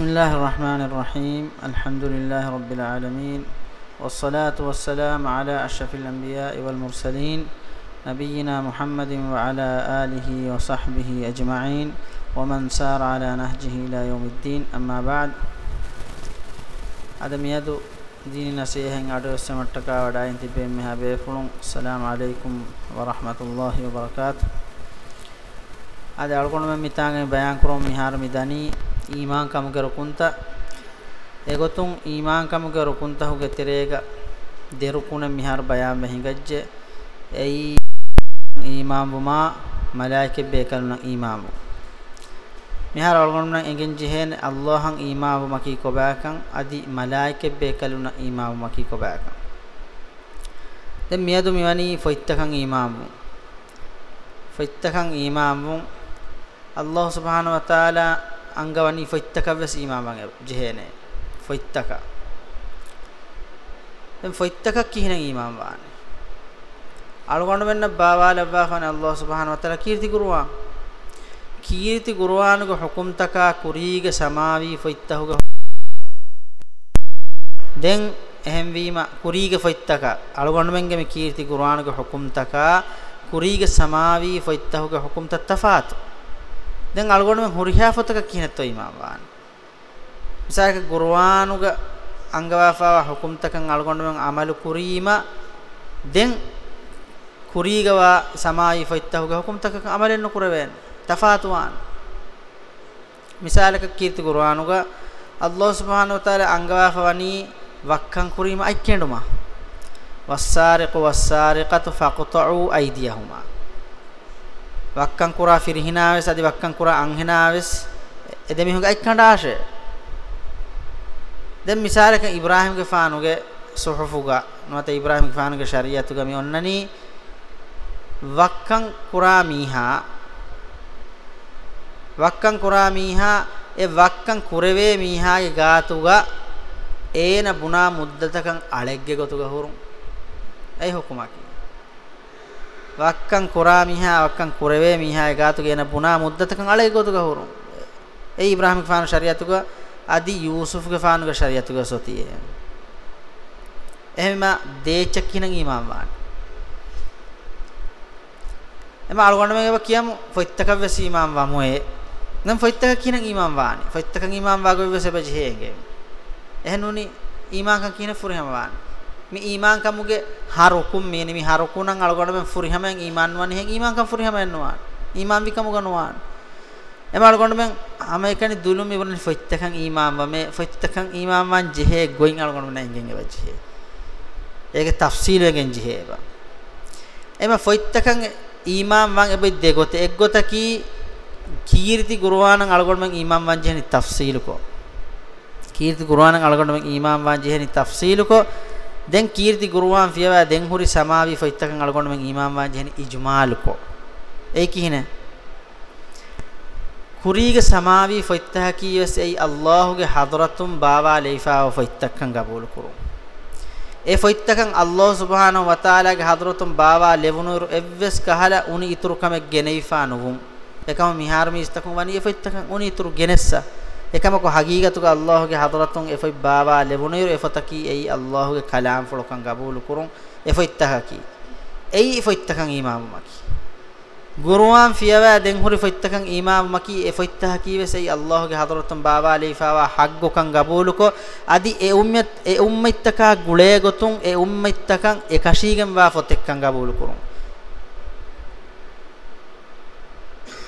بسم الله الرحمن الرحيم. الحمد لله رب العالمين. والصلاة والسلام على أشرف الأنبياء والمرسلين نبينا محمد وعلى آله وصحبه أجمعين. ومن سار على نهجه إلى يوم الدين. أما بعد عدم يدو ديننا سيهن عدو السمرتكا ودعين تبين مها بيفلون السلام عليكم ورحمة الله وبركاته. أدعوكم من ميتان بيان كروم مهار مداني ඊමාන් කමුගේ රුකුන්ත එගොතුන් ඊමාන් කමුගේ රුකුන්ත හුගේ තෙරේග දෙරුකුණ මිහාර බයන් මෙහිගජ්ජ එයි ඊමාම් වමා මලායිකෙ බේකලුන ඊමාම් මිහාර අලකොණ එගෙන් ජෙහෙන අල්ලාහන් ඊමාම් මකී කොබාකන් අදි මලායිකෙ බේකලුන ඊමාම් මකී කොබාකන්. දැන් මියදු මිවනි ෆොයිත්තකන් imam ෆොයිත්තකන් imam Allah subhanahu wa ta'ala angawani foittaka ves imaman jehene foittaka den foittaka kihina imam waane algondu menna baawala baafane Allah subhanahu wa ta'ala kirti guruwa කීර්ති ගුරුවානුගේ හුකුම් තකා කුරීගේ සමාවි ෆොයිත්තහුගේ දැන් එහෙම් වීම කුරීගේ ෆොයිත්තක. අලගොන්නමෙන්ගේ මේ කීර්ති ගුරුවානුගේ හුකුම් තකා කුරීගේ සමාවි ෆොයිත්තහුගේ හුකුම් තත්ෆාත් දැන් අලගොඩම හුරිහාෆතක කියනතෝ ඉමාම් වාන මිසාක ගුර්වානුග අංගවාෆාව හුකුම්තකන් අලගොඩම අමලු කුරීම දැන් කුරීගවා සමායි ෆයිත්තහුග හුකුම්තක අමලෙන්න කුරවෙන් තෆාතුවාන්. මිසාලක කීර්ති ගුර්වානුග අල්ලාහ් සුබ්හානහු වතාලා අංගවාෆවනි වක්කන් කුරීම අයිකෙඬුමා වස්සාරිකු වස්සාරිකතු ෆක්තඋ අයිදියහුමා. Wakkan kura firhinaves adi wakkan kura anhinaves edemi hunga ikkandashe den misalaka ibrahim ge faanuge suhufuga nota ibrahim ge faanuge shariatuga mi onnani wakkan kura miha wakkan kura miha e wakkan kureve miha ge gaatuga ena buna muddatakan alegge gotuga hurun ei hukumaki wakkan kura miha wakkan kurave miha egatu gena puna muddatakan ale gotu ga hurun ei ibrahim fan shariatuga adi yusuf ge fan ge shariatuga sotiye ehma deechakkinan imam wan ema algonda mege kiyamu foittaka wesi imam wa moe නම් ෆොයිත්තක කියන ඊමාම් වානි. ෆොයිත්තක ඊමාම් වාගොයි වෙසබ ජෙහෙගේ එහෙනුනි ඊමාංක කියන ෆුරහම වානි. Mi iman kamuge harukum me ni mi harukunan algoda men furihamen iman wani hen iman kam furihamen nuwan iman vikamu ganuwan එම අලගොන්න මෙන් හැම එකනි දුලුම් ඉවරන ෆොයිත්තකන් ඊමාම් වමේ ෆොයිත්තකන් ඊමාම් වන් ජෙහෙ ගොයින් අලගොන්න මෙන් ඉංගෙන් එවජෙහෙ ඒක තෆ්සීල් වෙගෙන් ජෙහෙ බා එම ෆොයිත්තකන් ඊමාම් වන් එබෙ දෙගොත එක්ගොතකි කීර්ති ගුරුවානන් අලගොන්න මෙන් ඊමාම් වන් ජෙහෙනි තෆ්සීල් ko කීර්ති ගුරුවානන් අලගොන්න මෙන් ඊමාම් වන් ජෙහෙනි තෆ්සීල් ko den kirti guruwan fiyawa den huri samawi foittakan algondu men imam wa jehni ijmal ko ei kihine kuriga samawi foittaha kiyes ei allah ge hadratum bawa leifa wa foittakan gabul kuru e foittakan allah subhanahu wa taala ge hadratum bawa levunur evves kahala uni ituru kame geneifa nuvum ekam miharmi istakum wani e foittakan uni ituru genessa ekama ko hagigatuga Allahge hadratun efoi baba lebunayru efataki ei Allahge kalam folokan gabul kurun efoittahaki ei efoittakan imam maki guruwan fiyawa den huri foittakan imam maki efoittahaki vesei Allahge hadratun baba leifawa haggokan gabuluko adi e ummet e ummittaka gule gotun e ummittakan e kashigen wa fotekkan gabul kurun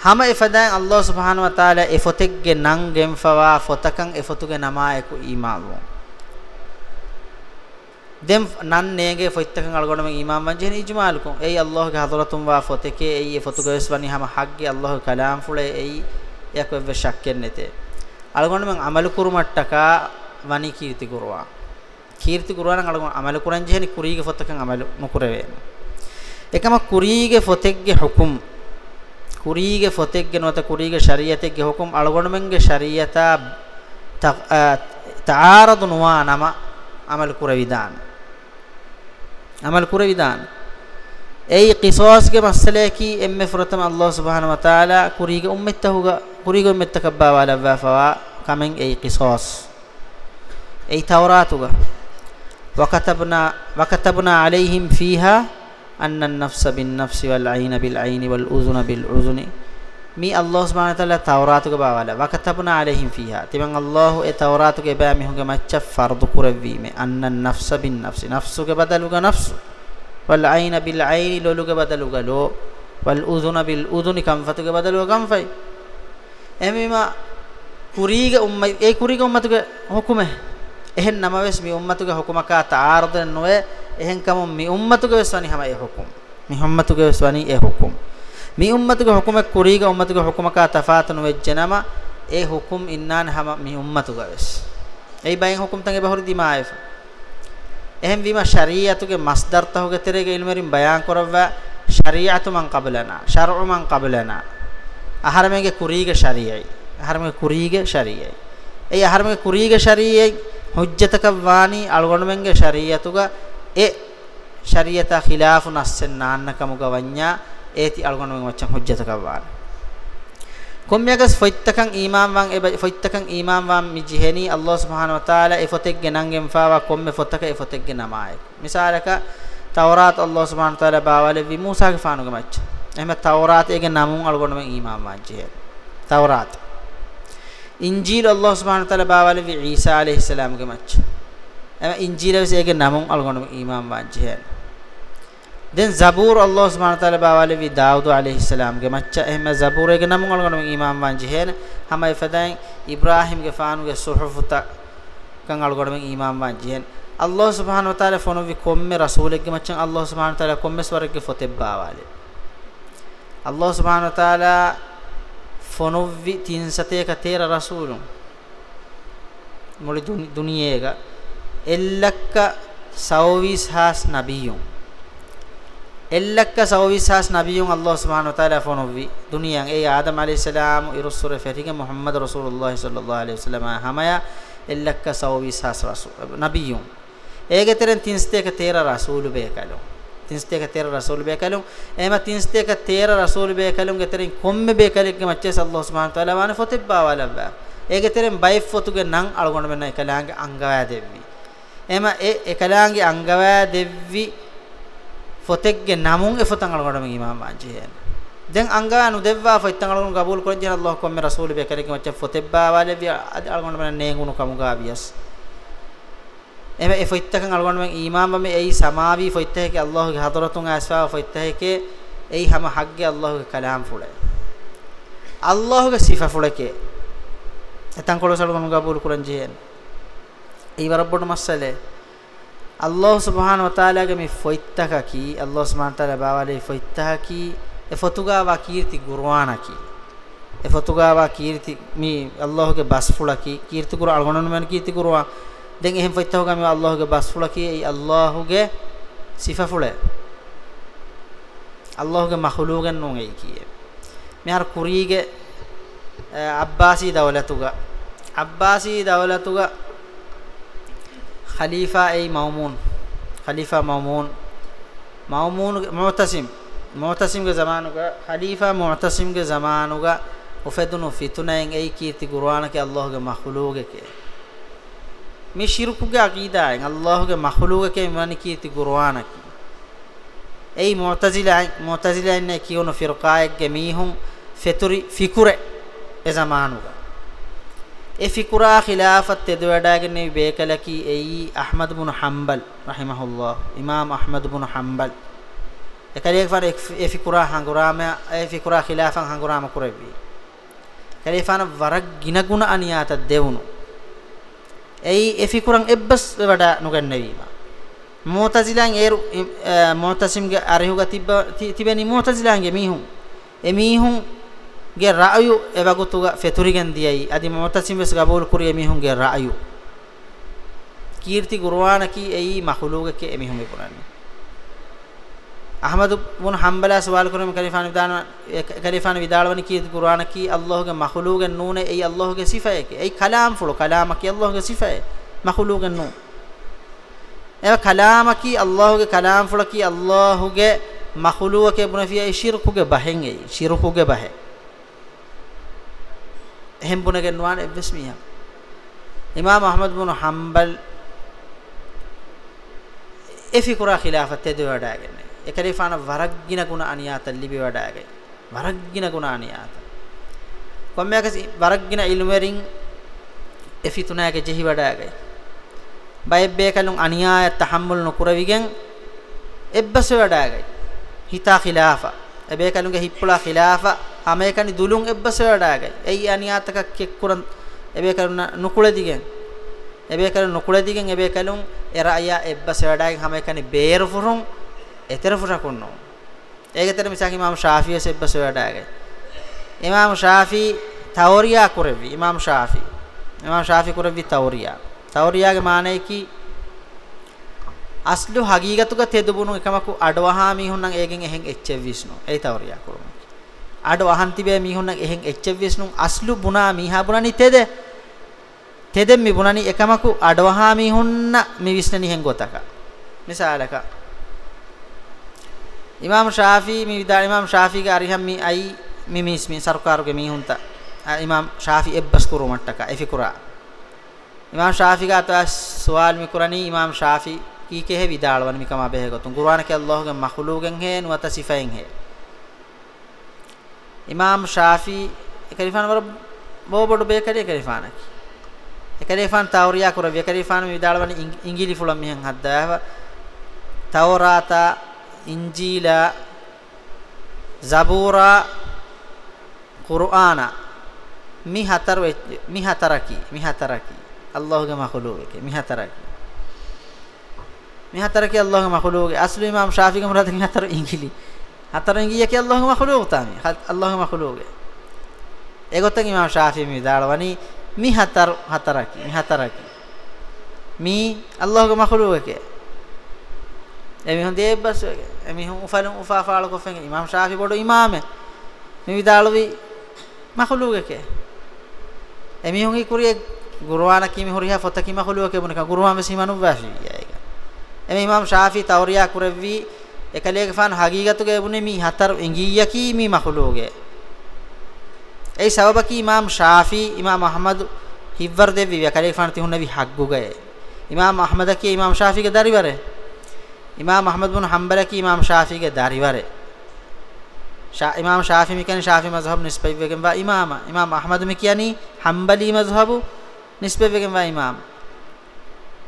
hama efadan Allah subhanahu wa taala efotegge nan gemfawa fotakan efotuge namaeku imamu dem nan nege foittakan algodam imam wanjen ijmal ko ei Allah ge hadratum wa foteke ei efotuge eswani hama hagge Allah kalam fule ei yakwe ve shakken nete algodam amal kurumattaka wani kirti kurwa kirti kurwa nan algodam amal kuran jehni kurige fotakan amal nukurave ekama kurige fotegge hukum kurige fotegge nota kurige shariyategge hukum algonmenge shariyata taaradu nuwa nama amal kuravidan amal kuravidan ei qisas ge masale ki emme furatam allah subhanahu wa taala kurige ummatahuga kurige ummatakabba wala wafawa kamen ei qisas ei tawratuga وكتبنا وكتبنا عليهم فيها أن النفس بالنفس والعين بالعين والأذن بالأذن mi Allah subhanahu wa ta'ala tawratuga bawala wakatabna alaihim fiha timan Allah e tawratuga ba mi hunga macca fardu kurawime anna nafsa bin nafsi nafsuga badaluga nafsu wal ayna bil ayni loluga badaluga lo wal udhuna bil udhuni kamfatuga badaluga kamfai emima kuriga umma e kuriga ummatuga hukume ehen namaves mi ummatuga hukumaka ta'arud noe ehen kam mi ummatuga veswani hama e hukum mi ummatuga veswani e hukum mi ummatuge hukumek kuriga ummatuge hukumaka tafatunu wejjenama e hukum innan hama mi ummatuge wes ei bayin hukum tange bahuri dimaef ehem vima shariatuge masdar tahuge terege ilmerin bayan korawwa shariatu man qablana shar'u man qablana aharmege kuriga shariai aharmege kuriga shariai ei aharmege kuriga shariai e ශරියතා ඛිලාෆුන් අස්සෙන් නාන්නකම ගවඤ්ඤා. ඒති අල්ගොනම වච්චම් හුජ්ජතක වාන කොම්යගස් ෆොයිත්තකන් ඊමාම් වන් එ ෆොයිත්තකන් ඊමාම් වන් මිජිහෙනි අල්ලාහ් සුබ්හානහු වතාලා එ ෆොතෙක් ගෙනන්ගෙන් ෆාවා කොම්මෙ ෆොතක එ ෆොතෙක් ගෙනමායි මිසාලක තවරාත් අල්ලාහ් සුබ්හානහු වතාලා බාවල වි මූසාගේ ෆානුග මච්ච. එහෙම තවරාත් එක නමුන් අල්ගොනම ඊමාම් වන් ජිහෙ තවරාත්. ඉන්ජීල් අල්ලාහ් සුබ්හානහු වතාලා බාවල වි ඊසා আলাইহিস සලාම්ගේ මච්ච. එහෙම ඉන්ජීල් ඒගේ නමුන් අල්ගොනම ඊමාන් වන් ජිහෙ den zabur allah subhanahu wa taala bawale vi daud alayhi salam ge macca ehma zabure ge namun algon imam wanji hen hamai fadain ibrahim ge faanu ge suhufuta kan algon imam wanji hen allah subhanahu wa taala fono vi komme rasul ge macca allah subhanahu wa taala komme swar ge fotebba wale allah subhanahu wa taala fono vi tin sate ka tera rasulun muli duniyega ellakka sawis has nabiyun එල්ලක්ක සවවිසස් නබියුන් අල්ලාහ් සුබ්හානහු වතාලා ෆොනොවි දුනියන් ඒ ආදම් අලයිහිස්සලාම් ඉරුස්සුර ෆෙතික මුහම්මද් රසූලුල්ලාහි සල්ලල්ලාහු අලයිහි වසල්ලම හමය එල්ලක්ක සවවිසස් රසූල් නබියුන්. ඒගෙතරෙන් තින්ස්තේක තේර රසූල් බේකලු තින්ස්තේක තේර රසූල් බේකලු එහෙම තින්ස්තේක තේර රසූල් බේකලුන් ගෙතරින් කොම්මෙ බේකලෙක්ගේ මච්චේ අල්ලාහ් සුබ්හානහු වතාලා වාන ෆොතිබ්බා වලබ්බා. ඒගෙතරෙන් බයිෆ් ෆොතුගේ නම් අලගොණ මෙන්න එකලාංගේ අංගවෑ දෙවි එහෙම ඒ එකලාංගේ අංගවෑ දෙවි fotegge namun e fotan algodam imam ajhen den anganu devwa fo ittan algon qabul kolen jena allah komme rasul be kare ke macca fotebba wale bi algon man neengunu kamuga bias eme e fo ittakan algon man imam me ei samavi fo ittake allah ge hadratun asfa fo ittake ei hama hagge allah ge kalam fule allah ge sifa fulake etan kolosal algon qabul kolen jehen ei warabbod masale Allah subhanahu wa ta'ala ge mi foittaka ki Allah subhanahu wa ta'ala bawale foittaka ki e fotuga wa kirti qur'ana ki e fotuga wa kirti mi Allah ge basfula ki kirti qur'an algonon men kirti qur'an den ehem foittaka mi Allah ge basfula ki ei Allah ge sifa fule Allah ge makhluqan nun ei ki mi har kurige abbasi dawlatuga abbasi dawlatuga khalifa ay maumun khalifa maumun maumun mu'tasim mu'tasim ge zamanuga khalifa mu'tasim ge zamanuga. E zamanuga e fikura khilafat tedu wadagen ne bekalaki ei ahmad ibn hanbal rahimahullah imam ahmad ibn hanbal ekaliek far e fikura hangurama e fikura khilafan hangurama kurebi kalifana warak ginaguna aniyata devunu ei e fikuran ebbas wada nugannewima mu'tazilan er mu'tasimge arihuga tibba tibeni mu'tazilange mihun e mihun ge ra'yu evagutuga feturigen diyai adi mu'tasim wes gabul kuri emihun ge ra'yu kීර්ති ගුරුවාන කි එයි මහලුග කි එමිහුම පුරන්නේ අහමද් බුන් හම්බලා සවාල් කරම කලිෆාන විදාන කලිෆාන විදාලවනි කීර්ති ගුරුවාන කි අල්ලාහගේ මහලුගෙන් නූනේ එයි අල්ලාහගේ සිෆය කි එයි කලාම් ෆුලු කලාම කි අල්ලාහගේ සිෆය. මහලුගෙන් නූ. එව කලාම කි අල්ලාහගේ කලාම් ෆුල කි අල්ලාහගේ මහලුග කි බුනෆිය ශිර්කුගේ බහෙන් එයි. ශිර්කුගේ බහෙන් එහෙම් බුනගෙන වාන එවස් මියා. imam ahmad bin hanbal efi kura khilafat te wadagen ekari fana waraggina guna aniyata libi wadagen waraggina guna aniyata කොම්මයක වරග්ගින ඉල්මෙරින් එෆිතුනාගේ ජෙහි වඩාගේ බයෙබ්බේ කලුන් අනියාය තහම්මුල් නුකුරවිගෙන් එබ්බස වඩාගේ හිතා ඛිලාෆා. එබේ කලුන්ගේ හිප්පුලා ඛිලාෆා අමේකනි දුලුන් එබ්බස වඩාගේ එයි අනියාතක කෙක්කුරන් එබේ කලුන් නුකුලදිගෙන් එබේ කලුන් නුකුලදිගෙන් එබේ කලුන් එරායා එබ්බස වඩාගේ අමේකනි බේරු ෆුරුන් එතර ෆුරකුන්නෝ ඒකතර මිසක් ඉමාම් ශාෆියස් එබ්බස වඩාගේ ඉමාම් ශාෆි තවරියා කුරෙවි ඉමාම් ශාෆි. ඉමාම් ශාෆි කුරෙවි තවරියා තවරියාගේ මානෙයි කි අස්ලු හගීගතුක තෙදුබුණු එකමකු අඩවහා මිහුන්නන් ඒගෙන් එහෙන් එච්චෙව් විස්නු ඒ තවරියා කුරුම අඩවහන් තිබේ මිහුන්නන් එහෙන් එච්චෙව් විස්නු අස්ලු බුනා මිහා බුණනි තෙද? තෙදෙම් මි බුණනි එකමකු අඩවහා මිහුන්න මි විස්නනි හෙන් ගොතක. මිසාලක ඉමාම් ශාෆි මි විදා ඉමාම් ශාෆිගේ අරිහම් මි අයි මිමිස් මි සර්කාරුගේ මිහුන්ත. ඉමාම් ශාෆි එබ්බස් කුරු මට්ටක එෆිකුරා ඉමාම් ශාෆි ගාත සවාල් මිකුරණි ඉමාම් ශාෆි කීකේ හේ විදාලවන මිකම බෙහෙ ගතුන්. කුර්ආන කේ අල්ලාහගේ මඛලූගෙන් හේ නුවත සිෆයෙන් හේ. ඉමාම් ශාෆි එකරිෆාන වර බෝබඩ බේකරේ එකරිෆාන එකරිෆාන තවරියා කුර එකරිෆාන විදාලවන ඉංගිලි ෆුලම් මිහන් හද්දාව තවරාතා ඉන්ජීලා zabura qur'ana mi hatar mi hataraki mi hataraki allahge makhluqe mi hataraki mi hataraki allahge makhluqe aslu imam shafi ge murad mi hatar ingili hatar ingiya ki allahge makhluq tami allahge makhluqe egotan imam shafi mi dalwani mi hatar hataraki mi hataraki mi allahge makhluqe emi hon de bas emi hon ufalun ufa faala ko fen imam shafi bodo imame mi vidalwi makhluqeke emihun ki kuriye gurwana kimi horiha fota ki makhluqeke bunaka gurwa me simanu washi yaiga emi imam shafi tawriya kurevvi ekalege fan hagigatu ge bune mi hatar engiya ki mi makhluqe ei sababaki imam shafi imam ahmad hivvar devi ekalege fan tihunna vi haggu ge imam ahmad ki imam shafi ge daribare imam ahmad bin hanbal ki imam shafi ge daribare ඉමාම් Shafi මිකනි Shafi මස්හබ්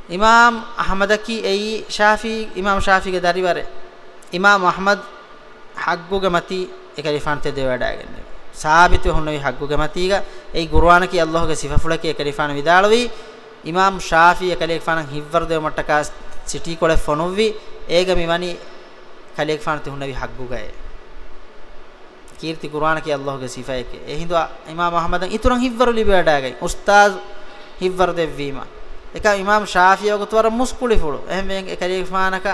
නිස්බයි වෙගෙන් වා ඉමාම ඉමාම් අහමද් මිකියනි හම්බලි මස්හබ් නිස්බයි වෙගෙන් වා ඉමාම ඉමාම් අහමද කි එයි ශාෆි ඉමාම් ශාෆිගේ දරිවර. ඉමාම් අහමද් හග්ගුගේ මති එකරිෆාන් තේ දෙවඩාගෙන සාබිත හොනොයි හග්ගුගේ මතිගා එයි කුර්ආන කි අල්ලාහගේ සිෆෆුලකේ එකරිෆාන් විදාලවි. ඉමාම් ශාෆි එකලිෆාන් හිව්වර දෙව මට්ටකා සිටි කොලේ ෆොනොවි ඒග මිවනි කලිෆාන් තේ හොනොයි හග්ගුගේ කීර්ති කුර්ආන කිය අල්ලාහගේ සිෆායක ඒ හින්දා ඉමාම් අහමදන් ඉතුරුන් හිව්වරු ලිබඩාගයි උස්තාද් හිව්වර දෙවීම එක ඉමාම් ශාෆියව ගතවර මුස්කුලි ෆුළු. එහෙම වෙන් කලිෆානක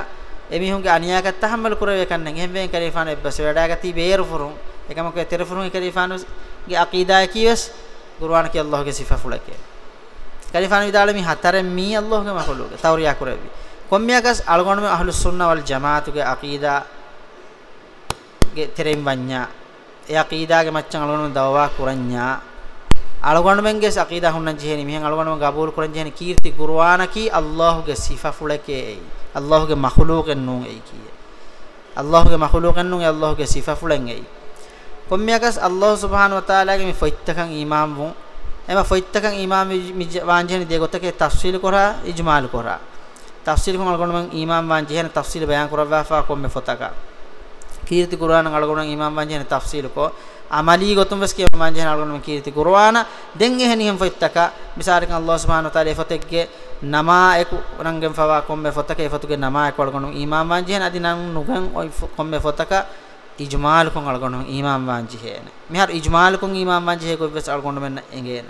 එමිහුන්ගේ අනියාගත් තහම්මල කරවේ කන්නේ. එහෙම වෙන් කලිෆාන එබ්බස වැඩාගති බේර ෆුරුන්. එකමක තෙර ෆුරුන් කලිෆානුගේ අකීදා කීවස්? කුර්ආන කිය අල්ලාහගේ සිෆා ෆුලකේ කලිෆාන විදාල මි හතරෙන් මී අල්ලාහගේ මහලුගේ. තවරියා කරවි. කොම්මියකස් අලගොණම අහ්ලුස් සුන්නා වල් ජමාතුගේ අකීදා ගේ තෙරෙන් වඤ්ඤා. e aqeedaage maccan algonmen dawa kuranya algonmen ges aqeeda hunnan jeheni mihen algonmen gabul kuran jeheni kirti qur'ana ki allahge sifa fulake ei allahge makhluqen nun ei ki allahge makhluqen nun allahge sifa fulen ei kommiyagas allah subhanahu wa taala ge mi foittakan imam bun ema foittakan imam wanjeni de gotake tafsil kora ijmal kora tafsil kon algonmen imam wanjeni tafsil bayan kora wa fa komme fotaka කීර්ති කුර්ආන අලගොණ ඉමාම් වංජන තෆ්සීල් කෝ අමලී ගොතුම් වස් කිය වංජන අලගොණ කීර්ති කුර්ආන. දෙන් එහෙනියම් ෆොත්තක මිසාරකන් අල්ලාහ් සුබ්හානහු තාලා ෆොතෙක්ගේ නමා එක් රංගෙන් ෆවා කොම්බේ ෆොතක. ෆොතුගේ නමා එක් අලගොණ ඉමාම් වංජන අදිනන් නුගන් ඔයි කොම්බේ ෆොතක. ඉජ්මාල් කොන් අලගොණ ඉමාම් වංජිහේන. මිහර ඉජ්මාල් කොන් ඉමාම් වංජිහේ කොයිවස් අලගොණ මෙන්න එංගේන.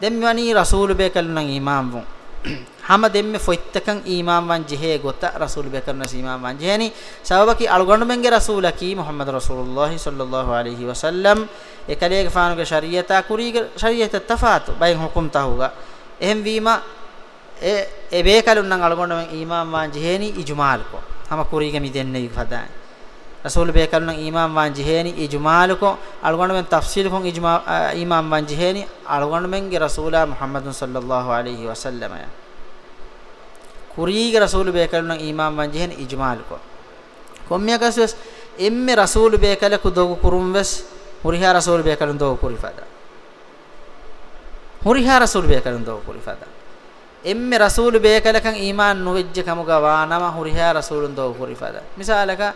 දෙම් වනි රසූල් බේකල්නන් ඉමාම් වුන්. Hama demme foittakan iman wan jehe gota rasul be karna iman wan jeheni sababaki algondu menge rasulaki muhammad rasulullah sallallahu alaihi wasallam ekalege faanuge shariyata kurige shariyata tafatu bayin hukum tahuga ehem wima e e be kalun nan algondu men iman wan jeheni ijmal ko hama kurige mi denne fadan rasul be kalun imam wan jiheni ijmaluko algon men tafsil kon ijma imam wan jiheni algon men ge rasula muhammadun sallallahu alaihi wasallam ya kurige rasul be kalun imam wan jiheni ijmaluko kommiya kaswes emme rasul be kalaku dogu kurum wes huriha rasul be kalun dogu kurifada huriha rasul be kalun dogu kurifada emme rasul be kalakan iman nuwejje kamuga wanama huriha rasulun dogu kurifada misalaka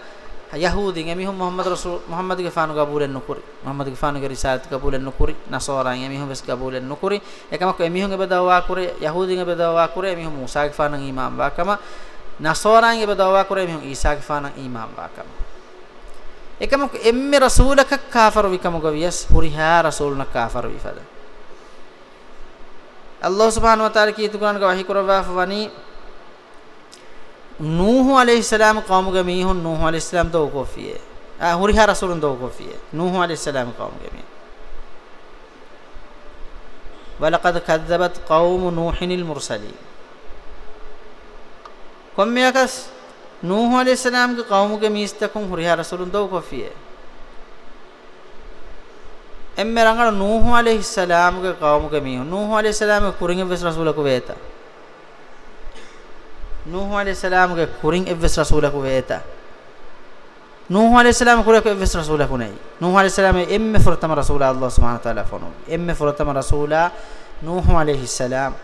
yahudin emihum muhammad rasul muhammad ge faanu gabulen nukuri muhammad ge faanu ge risalat gabulen nukuri nasoran emihum bes gabulen nukuri ekamak emihum ge dawa kure yahudin ge dawa kure emihum musa ge faanu imam ba kama nasoran ge dawa kure emihum isa ge faanu imam ba kama ekamak emme rasulaka kafar wikamuga vies huriha rasulna نوح عليه السلام قوم گمیہ نوح علیہ السلام تو کوفی ہے ہوری ہر رسول تو کوفی ہے نوح علیہ السلام قوم گمیہ ولقد كذبت قوم نوح المرسلين. قوم میکس نوح علیہ السلام کے قوم کے میست تکوں ہوری ہر رسول تو کوفی ہے ایم میرا نوح علیہ السلام قوم کے نوح علیہ السلام کے قرنگ رسول کو නූහ আলাইহিස්සලාමගේ කුරින් එවස් රසූලකු වේත. නූහ আলাইহিස්සලාම කුරක එවස් රසූලකු නයි. නූහ আলাইহিස්සලාම එම්මෙ ෆරතම රසූලා අල්ලාහ් සුබ්හානහු තාලා ෆොනු එම්මෙ ෆරතම රසූලා නූහ আলাইহিස්සලාම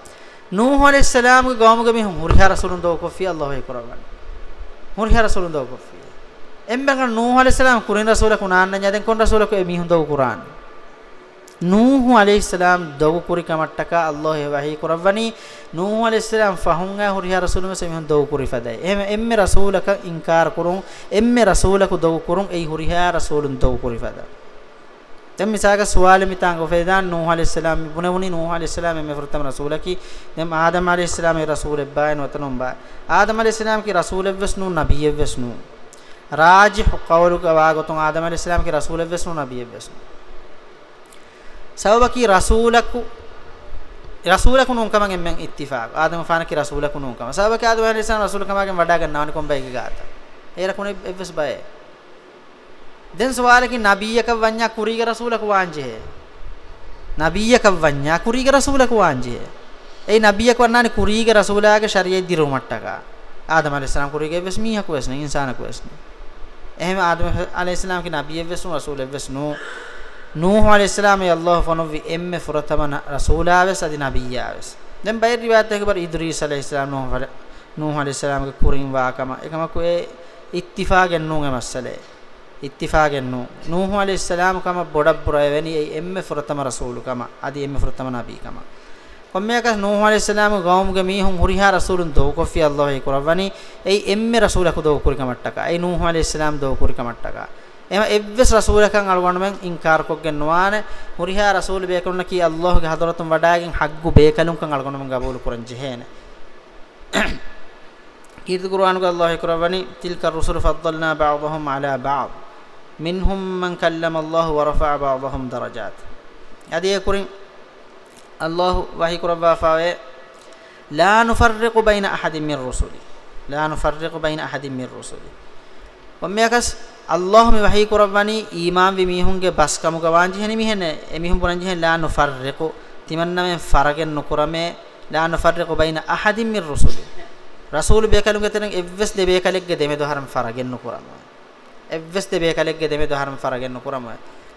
නූහ আলাইহিස්සලාමගේ ගාමුගේ මෙ මුර්හා රසූලුන් දෝ coffee අල්ලාහ් වේ කුරබන් මුර්හා රසූලුන් දෝ coffee එම්බංග නූහ আলাইহিස්සලාම කුරින් රසූලකු නාන්න ඥාදෙන් කොන් රසූලකු එ මිහුන් දෝ කුරාන්නේ? ನೂಹು ಅಲೈಹಿಸ್ಸಲಾಂ ದವು ಕುರಿಕ ಮಟ್ಟಕ ಅಲ್ಲೋಹೆ ವಹಿ ಕುರವ್ವನಿ ನೂಹು ಅಲೈಹಿಸ್ಸಲಾಂ ಫಹುಂಗ ಹುರಿಯ ರಸೂಲುಗೆ ಸಮಿಹನ್ ದವು ಕುರಿ ಫದೆ ಎಮ್ ಎಮ್ಮೆ ರಸೂಲಕ ಇಂಕಾರ ಕುರುಂ ಎಮ್ಮೆ ರಸೂಲಕು ದವು ಕುರುಂ ಐ ಹುರಿಯ ರಸೂಲುನ್ ದವು ಕುರಿ ಫದ ದೆಮ್ ಮಿಸಾಗ ಸುವಾಲ ಮಿತಾಂಗ ಫೆದಾನ್ ನೂಹು ಅಲೈಹಿಸ್ಸಲಾಂ ಬುನವುನಿ ನೂಹು ಅಲೈಹಿಸ್ಸಲಾಂ ಎಮ್ಮೆ ಫರ್ತಮ ರಸೂಲಕಿ ದೆಮ್ ಆದಮ್ ಅಲೈಹಿಸ್ಸಲಾಂ ರಸೂಲ್ ಎಬ್ಬಾಯನ್ ವತನುಂ ಬಾ ಆದಮ್ ಅಲೈಹಿಸ್ಸಲಾಂ ಕಿ ರಸೂಲ್ ಎವ್ವಸ್ನು ನಬಿ ಎವ್ವಸ್ನು ರಾಜಿಹ್ ಕೌಲುಕ ವಾಗತುಂ ಆದಮ್ ಅಲೈಹಿಸ್ಸಲಾಂ ಕಿ ರಸೂಲ್ ಎವ್ವಸ್ನು Nabi ಎವ್ವಸ್ನು sababaki rasulaku rasulaku nun kaman emmen ittifaq. Adam faanaki rasulaku nun kaman sababaki adam alayhis salam rasul kamagen wada gannawani kombai ge gata era kune evs baye den sawalaki nabiyaka wanya kuriga rasulaku wanje he nabiyaka wanya kuriga rasulaku wanje ei nabiyaka wannani kuriga rasulage shariyai diru mattaka. Adam alayhis salam kuriga evs mihaku wesne insanaku wesne එහෙම ආදම අලයිහිස් සලාම් කියන නබියෙ වෙස්නු රසූලෙ වෙස්නු නූහ් අලයිහිස්සලාම අල්ලාහ් ෆනොවි එම්මෙ ෆුරතමන රසූලාවස් අදි නබියාවස් දැන් බයි රිවායත් එක බර ඉද්‍රීස් අලයිහිස්සලාම නූහ් නූහ් අලයිහිස්සලාමගේ කුරින් වාකම. එකම කුේ ඉත්තිෆාගෙන් නූගේ මස්සලේ. ඉත්තිෆාගෙන් නූ නූහ්. අලයිහිස්සලාම කම බොඩක් බුරය වෙනි එම්මෙ ෆුරතම රසූලුකම අදි එම්මෙ ෆුරතම නබීකම. කොම්මයක නූහ් අලයිහිස්සලාම ගෞමුගේ මීහුන් හුරිහා රසූලුන් දෝ කොෆි අල්ලාහ් ඒ කරවනි ඒ එම්මෙ රසූලක දෝ කුරිකමට්ටක ඒ නූහ් අලයිහිස්සලාම දෝ කුරිකමට්ටක එම එව්වස් රසූලකන් අලවන්නමෙන් ඉන්කාර කොග්ගෙන් නොවානේ මුරිහා රසූල් බේකරුණ කී අල්ලාහ්ගේ හදරතුන් වඩාගෙන් හග්ගු බේකලුන්කන් අලගොන්නමෙන් ගබූල් කරන් ජෙහෙන. කීර්ති කුර්ආනුක අල්ලාහ් කරවනි තිල්ක රුසුල් ෆද්දල්නා බඅදහුම් අලා බඅද් මින්හුම් මන් කල්ලම අල්ලාහ් වරෆා බඅදහුම් දරජාත් අදී කුරින් අල්ලාහ් වහී කරවා ෆාවේ ලා නුෆර්රිකු බයින අහදින් මින් රුසුලි ලා නුෆර්රිකු බයින අහදින් මින් රුසුලි වම්මියකස් අල්ලාහ් මේ වහී කරවani ඊමාන් වි මිහුන්ගේ බස් කමුක වාංජි හෙනි මිහෙන. එමිහුන් පුරංජි හෙන ලා නුෆර්රිකු. තිමන්නම ෆරගෙන් නුකරමේ ලා නුෆර්රිකු බයින අහදින් මින් රුසුලි. රසූල් බේකලුගේ තෙන එව්වස් දෙ බේකලෙක්ගේ දෙමෙ දොහරම් ෆරගෙන් නුකරම. එව්වස් දෙ බේකලෙක්ගේ දෙමෙ දොහරම් ෆරගෙන් නුකරම.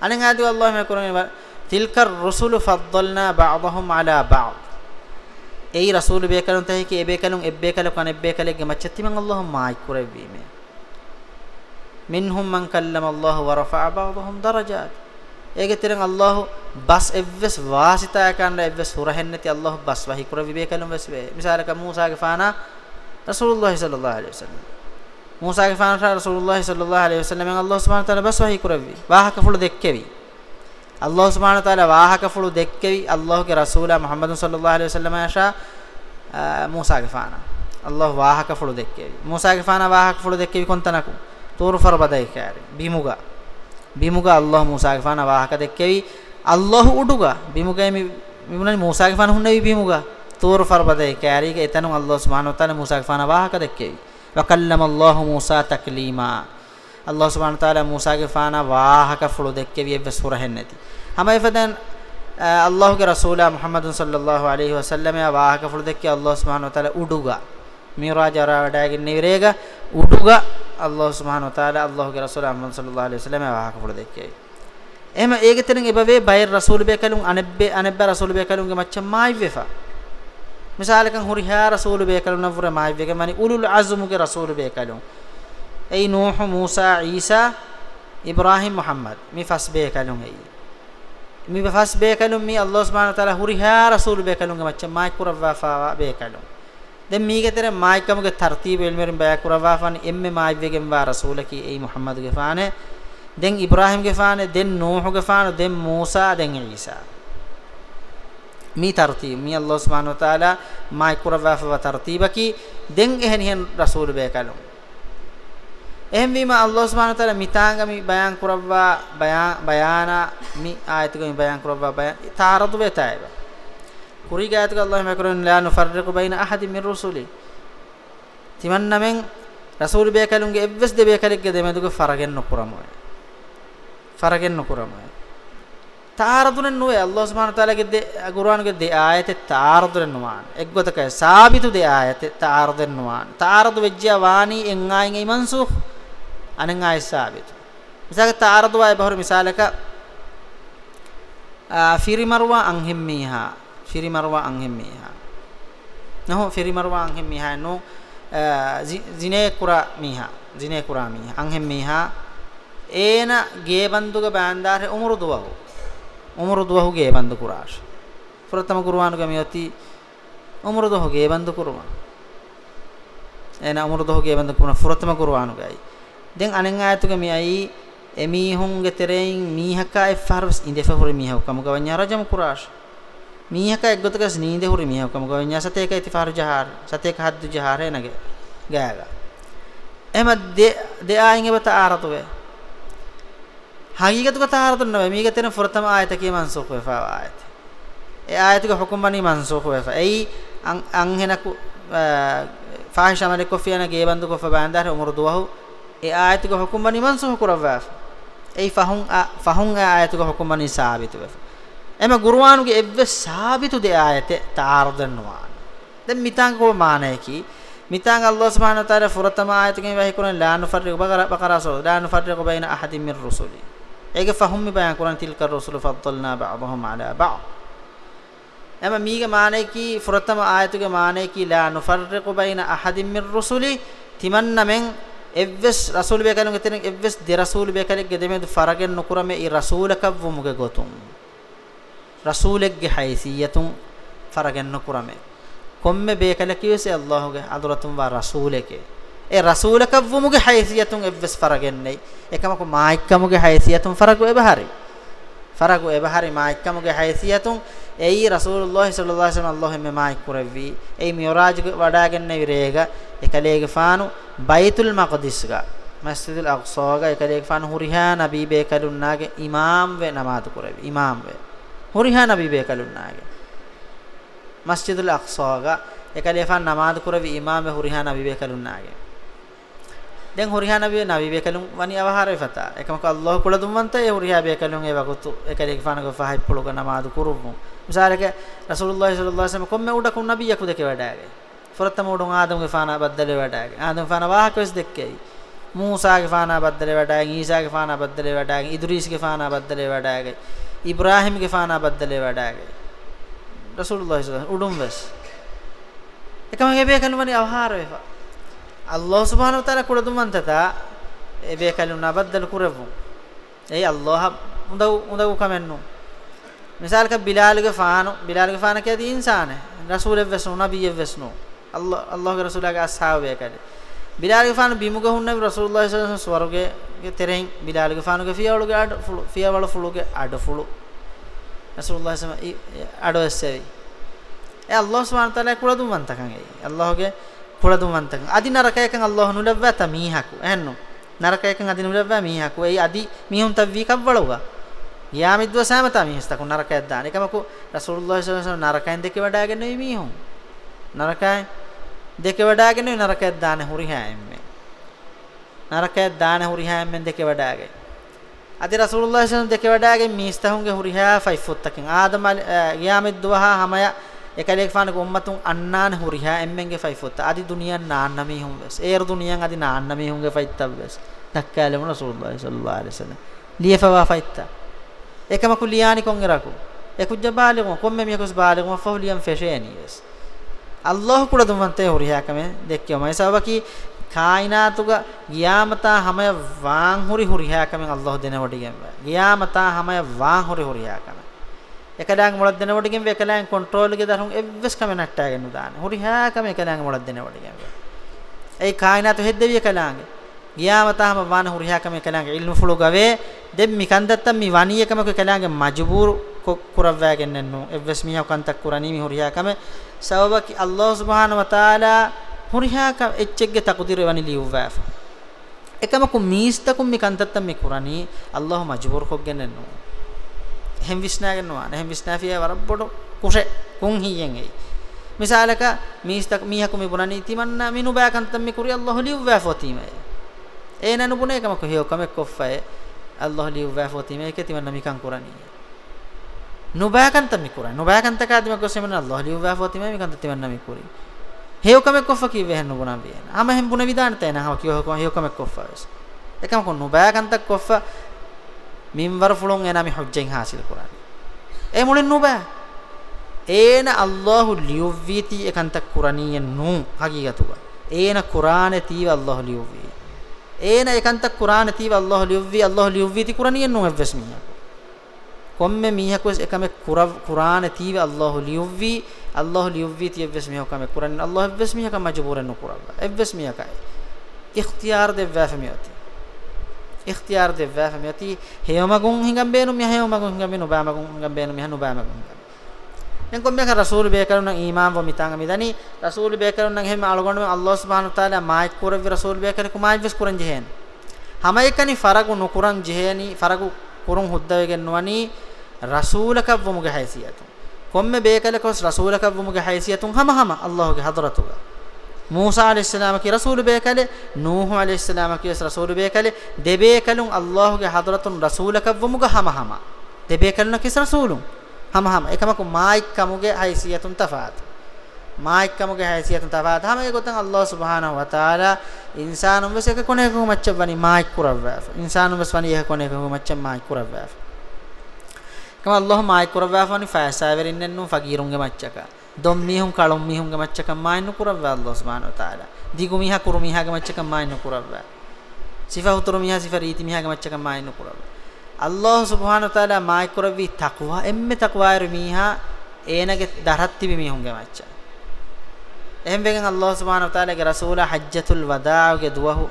අනෙන් ආදී අල්ලාහ් මේ කරන්නේ තිල්ක රුසුලු ෆද්දල්නා බඅදහුම් අලා බඅද් ඒ රසූල් බේකලුන් තහි කි එබේකලුන් එබ්බේකලු කන එබ්බේකලෙක්ගේ මච්චතිමන් අල්ලාහ් මායි කුරෙවීමේ minhum man kallama Allah wa rafa'a ba'dahum darajat. ege tiren Allah bas evves wasita kanda evves hurahennati Allah bas wahi kura vibekalum vesve misalaka Musa ge fana Rasulullah sallallahu alaihi wasallam Musa ge fana Rasulullah sallallahu alaihi wasallam Allah subhanahu wa taala bas wahi kura vi wahaka fulu dekkevi Allah subhanahu wa taala wahaka fulu dekkevi Allah ge rasula Muhammad sallallahu alaihi wasallam asha Musa ge fana Allah wahaka fulu dekkevi Musa ge fana wahaka fulu dekkevi kontanaku තෝරු ෆර බදයි කෑරි බිමුගා බිමුගා අල්ලාහ් මූසාගේ ෆාන වාහක දෙක්කෙවි අල්ලාහ් උඩුගා. බිමුගා මි මිමුනනි මූසාගේ ෆාන හුන්නෙවි බිමුගා. තෝරු ෆර බදයි කෑරි එතනු අල්ලාහ් සුබ්හානහු තාලා මූසාගේ ෆාන වාහක දෙක්කෙවි. වකල්ලම අල්ලාහ් මූසා තක්ලීමා. Allah subhanahu wa taala Musa ge faana waahaka fulu dekke wi evves furahen neti hama efadan Allah ge rasula Muhammadun sallallahu alaihi wasallam ya waahaka fulu dekke Allah subhanahu wa taala uduga miraj ara wadagen nivrega uduga Allah subhanahu wa taala Allah ge rasula Muhammad sallallahu alaihi wasallam ya waahaka fulu dekke එහෙම ඒකෙතරින් එබවේ buyer රසූල් බේකලුන් අනෙබ්බේ අනෙබ්බ රසූල් බේකලුන්ගේ මච්ච මායි වෙෆා මිසාලකන් හුරි හා රසූල් බේකලුන් නවර මායි වෙගේ මනි උලුල් අස්මුගේ රසූල් බේකලුන්. ei nuh musa isa ibrahim muhammad mi fas be kalun ei mi fas be kalun mi allah subhanahu wa taala huri ha rasul be kalun macca mai kurawwa fa be kalun den mi getere mai kamuge tartib elmerin ba kurawwa fan emme mai vegen wa rasulaki ei muhammad ge faane den ibrahim ge faane den nuh ge faane den musa den isa mi tartib mi allah subhanahu wa taala mai kurawwa fa tartibaki den ehni hen rasul be kalun එහෙන් වීම අල්ලාහ් සුබ්හානහු තාලා මිතාංග මි බයන් කරවවා බයන් බයානා මි ආයතක මි බයන් කරවවා බයන් තාරදු වෙතයිබ කුරි ගායතක අල්ලාහ් මකරන් ලා නුෆර්රිකු බයින අහදි මින් රුසුලි. තිමන්නමෙන් රසූල් බේකලුන්ගේ එව්වස් දෙ බේකලෙක්ගේ දෙමෙදුක ෆරගෙන් නොකරමයි ෆරගෙන් නොකරමයි තාරදුනෙන් නොවේ. අල්ලාහ් සුබ්හානහු තාලාගේ දෙ කුර්ආනුගේ දෙ ආයතේ තාරදුනෙන් නොවාන. එක්ගොතක සාබිතු දෙ ආයතේ තාරදුනෙන් නොවාන. තාරදු වෙජ්ජා වානි එන් ආයින් ඒ මන්සූඛ් anen ay sabit misaka taaradu ay bahur misalaka firi marwa an himmiha firi marwa an himmiha naho firi marwa an himmiha no eh, zine kura miha zine kura miha. An himmiha ena ge banduga bandare umru duwahu umru duwahu ge bandu kurash furatama kurwanu ga miyoti umru duwahu ge bandu kurma ena umru duwahu ge bandu kurma furatama kurwanu gai den anen ayatuge e mi ai emihunge terein mihaka e farus inde fahuri miha kamu gawanya rajam kurash mihaka eggotakas ninde huri miha kamu gawanya sateka itifaru jahar sateka haddu jahar enage gaaga ema de de ayin ebata aratuwe hagigatu kata aratu nawe miga tena furtama ayata ki mansukh we fa ayat e ayatuge hukum bani mansukh we fa ei an an henaku fahisha male kofiana ge bandu kofa bandar umur duwahu e ayatuga hukum bani mansuh kurawwa ei fahun fahun ayatuga hukum bani sabitu ema qur'anuge evve sabitu de ayate taardanwa den mitang ko maaneki mitang allah subhanahu wa taala furatama ayatuge wahi kuran la nufarriqu baqara baqara so la nufarriqu baina ahadin min rusuli ege fahum mi bayan kuran tilka rusul faddalna ba'dahum ala ba'd එම මීගේ මානෙකි ෆුරතම ආයතුගේ මානෙකි ලා නුෆර්රිකු බයින අහදින් මින් රුසුලි. තිමන්නමෙන් evves rasul be kalun etenen evves de rasul be kalek ge demedu faragen nukurame i rasulaka vumuge gotum rasulegge haysiyatun faragen nukurame komme be kalek yese allah ge aduratum wa rasuleke e rasulaka vumuge haysiyatun evves faragen nei ekama ko maikkamuge haysiyatun faragu ebahari faragu ebahari maikkamuge haysiyatun ei rasulullah sallallahu alaihi wasallam allah me maik kurevi ei mi'raj wadagen ne virega ekalege faanu බයිතුල් මක්දිස් ගා මස්ජිදුල් අක්සා ගා එකලේක ෆාන හුරිහා නබී බේ කලුන්නාගේ ඉමාම් වේ නමාත් කුරේවි ඉමාම් වේ. හොරිහාන විවේකලුන්නාගේ මස්ජිදුල් අක්සාගා එකලෙෆන් නමාද කුරවි ඉමාම හොරිහාන විවේකලුන්නාගේ දැන් හොරිහාන විවේ නවිවේකලුන් වනි අවහාරේ ෆතා. එකමක අල්ලාහ් කුල දුම්වන්ත ඒ හොරිහා වේකලුන් ඒ වගතු එකලෙක ෆානක ෆහයි පුලුක නමාද කුරුමු මිසාලක රසූලුල්ලාහි සල්ලල්ලාහු අලයිහි වසල්ලම කොම්මේ උඩ කුන් නබියකු දෙක වැඩාගේ. ෆොරත්තම උඩුන් ආදම්ගේ ෆානා බද්දලේ වැඩාගේ. ආදම් ෆානා වාහක වෙස් දෙක්කේයි මූසාගේ ෆානා බද්දලේ වැඩාගෙන ඊසාගේ ෆානා බද්දලේ වැඩාගෙන ඉද්‍රීස්ගේ ෆානා බද්දලේ වැඩාගෙන ಇಬ್ರಾಹಿಮ್ಗೆ fauna ಬದ್ದಲೆ ವಡಾಗೆ ರಸೂಲುಲ್ಲಾಹಿ ಸಲ್ಲಲ್ಲಾಹು ಉಡುಂ ವೆಸ್ එකමගේ බේකලුමනි අවහාර වේවා අල්ලාහ් සුබ්හානහු තාලා කුඩදුම් අන්තත ඒ බේකලුන නබද්දල කුරවු ඒ අල්ලාහ් උදව් උදව් කමෙන්නු මිසාලක බිලාල්ගේ ෆානු බිලාල්ගේ ෆාන කියදී ඉන්සානේ රසූලෙ වෙස්නු නබියෙ වෙස්නු Allah Allahගේ රසූලගේ අස්හාබය කලේ බිලාල්ගේ ෆාන බිමුග හුන්න රසූලුල්ලාහි සල්ලල්ලාහු අලයිහි ස්වර්ගයේ තෙරෙන් බිලාල්ගේ ෆානුගේ ෆියවලුගේ අඩ ෆුළු ෆියවල ෆුළුගේ අඩ ෆුළු රසූලුල්ලාහි සම අඩවස්සෙවි ඒ අල්ලාහ් සුබ්හානහු තාලා කුලදුම් වන්තකන් ඒ අල්ලාහගේ කුලදුම් වන්තකන් අදි නරකයකන් අල්ලාහ් නුලව්වා තමීහකු එහෙන්නු නරකයකන් අදි නුලව්වා මීහකු ඒ අදි මීහුන් තව්වි කව්වලුගා යාමිද්ව සෑමතා මිහිස්තකු නරකයක් දාන එකමකු රසූලුල්ලාහි සල්ලල්ලාහු අලයිහි වසල්ලම් නරකයන් දෙක වඩාගෙන නෙමෙයි මීහුන් නරකයි දෙක වඩාගෙන නරකයක් දාන්නේ හුරි හැෙන්නේ නරකය දාන හුරිහාම් මෙන් දෙක වඩාගේ අද රසූලුල්ලාහි සල්ලල්ලාහු දෙක වඩාගේ මිස්තහුන්ගේ හුරිහා ෆයිෆොත්තකින් ආදම ගියාමෙත් දුවහා හමය එකලෙක් ෆානක උම්මතුන් අන්නාන හුරිහා එම්මෙන්ගේ ෆයිෆොත්ත අදි දුනියන් නාන්නමි හුම් වෙස්. ඒර දුනියන් අදි නාන්නමි හුම්ගේ ෆයිත්තබ් වෙස්. දක්කාලෙම රසූලුල්ලාහි සල්ලල්ලාහු අලයිහි වසල්ලම්. ලියෆවා ෆයිත්තා එකම කුලියානි කොන් එරකු ekujja balighu komme miyakus balighu fahuliyan fesheni yes allah kula dumante huriya kame dekkiyo mai sabaki kainatuga giyamata hamaya waan huri huriya kame allah dene wadigen giyamata hamaya waan huri huriya kame එකලංග මොලක් දෙන වඩගෙන් එකලංග control එකේ දරුන් එව්වස් කම නට්ටාගෙන දාන. හොරි හාකම එකලංග මොලක් දෙන වඩගෙන් ඒ කායනත හෙද්දවිය එකලංග ගියාමතහම වාන හොරි හාකම එකලංග ඉල්මු ෆුලු ගවේ. දෙම් මිකන්දත්තම් මි වණියකම එකලංග මජබූර් කුරවෑගෙන නන්නු එව්වස් මිහ කන්තක් කුරණී මි හොරි හාකම සවබකි අල්ලාහ් සුබ්හානහු වතාලා හොරි හාකම එච්චෙක්ගේ තකුදිර වනි ලියුවා එකම කුම් මීස්තකුම් මිකන්දත්තම් මි කුරණී අල්ලාහ් මජබූර් කොග්ගෙන නන්නු hem visnagenwa ne hem visnafiya warabbodu kushe kun hiyen ei misalaka mistak mihaku mi bunani timanna minu ba kantam mi kuri allah liuwa fotime ena nu bune kama ko hiyo kame koffae allah liuwa fotime ke timanna mi kan kurani nu ba kantam mi kurani nu ba kanta ka dima ko semen allah liuwa fotime mi kan timanna mi kuri hiyo kame koffa ki vehen nu bunan bien ama hem buna vidan tena ha kiyo ko hiyo kame koffa ekam ko nu ba kanta koffa මින්වර ෆුලොන් එනමි හුජ්ජෙන් හාසිල් කුරානි ඒ මුලින් නුබෑ. ඒන අල්ලාහු ලියුවීති එකන්ත කුරානිය නු හගීගතුග ඒන කුරානේ තීව අල්ලාහු ලියුවී ඒන එකන්ත කුරානේ තීව අල්ලාහු ලියුවී අල්ලාහු ලියුවීති කුරානිය නු එවස් මිහ කොම්මෙ මිහකස් එකම කුරානේ තීව අල්ලාහු ලියුවී අල්ලාහු ලියුවීති එවස් මිහ කම කුරාන අල්ලාහු එවස් මිහ කම මජබූරන් නු කුරාබ එවස් මිහ කයි ඉඛතියාර දෙවැෆ මියති. ikhtiyar devva famiyati heyamagun hingam beenu mi heyamagun hingam beenu baamagun hingam beenu mi hanu baamagun hingam nen kom meka rasul be karun nan iman wa mitanga midani rasul be karun nan hemme algondu allah subhanahu wa taala maik kuravi rasul be kare kumai ves kuran jehen hama ekani faragu nukuran jeheni faragu kurun huddawegen nuwani rasulaka vumuge haysiyatu komme be kale kos rasulaka vumuge haysiyatun hama hama allah ge hadratuga Musa ಅಲೈಹಿಸ್ಸಲಾಮ ಕಿ ರಸೂಲ್ ಬೇಕಲೆ ನೂಹ್ ಅಲೈಹಿಸ್ಸಲಾಮ ಕಿ ರಸೂಲ್ ಬೇಕಲೆ ದೆಬೇಕಲುಂ ಅಲ್ಲಾಹುಗೆ ಹದರತುನ್ ರಸೂಲಕವ್ವಮುಗ ಹಮ ಹಮ ದೆಬೇಕಲುನ kiss ರಸೂಲು hama hama ekamaku maikkamuge haysiyatun tafaat maikkamuge haysiyatun tafaat hama egotan allah subhanahu wa taala insanum veseka kone ko maccha vani maik kuravaf insanum ves vani eh kone ko maccha maik kuravaf kama allah maik kuravaf vani faisa verinnennu fagirunge maccaka dom mihun kalum mihunge maccaka mainu kuravva allah subhanahu wa taala digu miha kurumiha ge maccaka mainu kuravva sifa huturu miha sifa riti miha ge maccaka mainu kuravva අල්ලාහ් සුබ්හානහු තාලා මායිකරවි තක්වා එම්මෙ තක්වායරු මීහා ඒනගේ දරත් තිබි මීහුන්ගේ මච්චා. එහෙන් වෙගෙන් අල්ලාහ් සුබ්හානහු තාලාගේ රසූලා හජ්ජතුල් වදාගේ දුවහු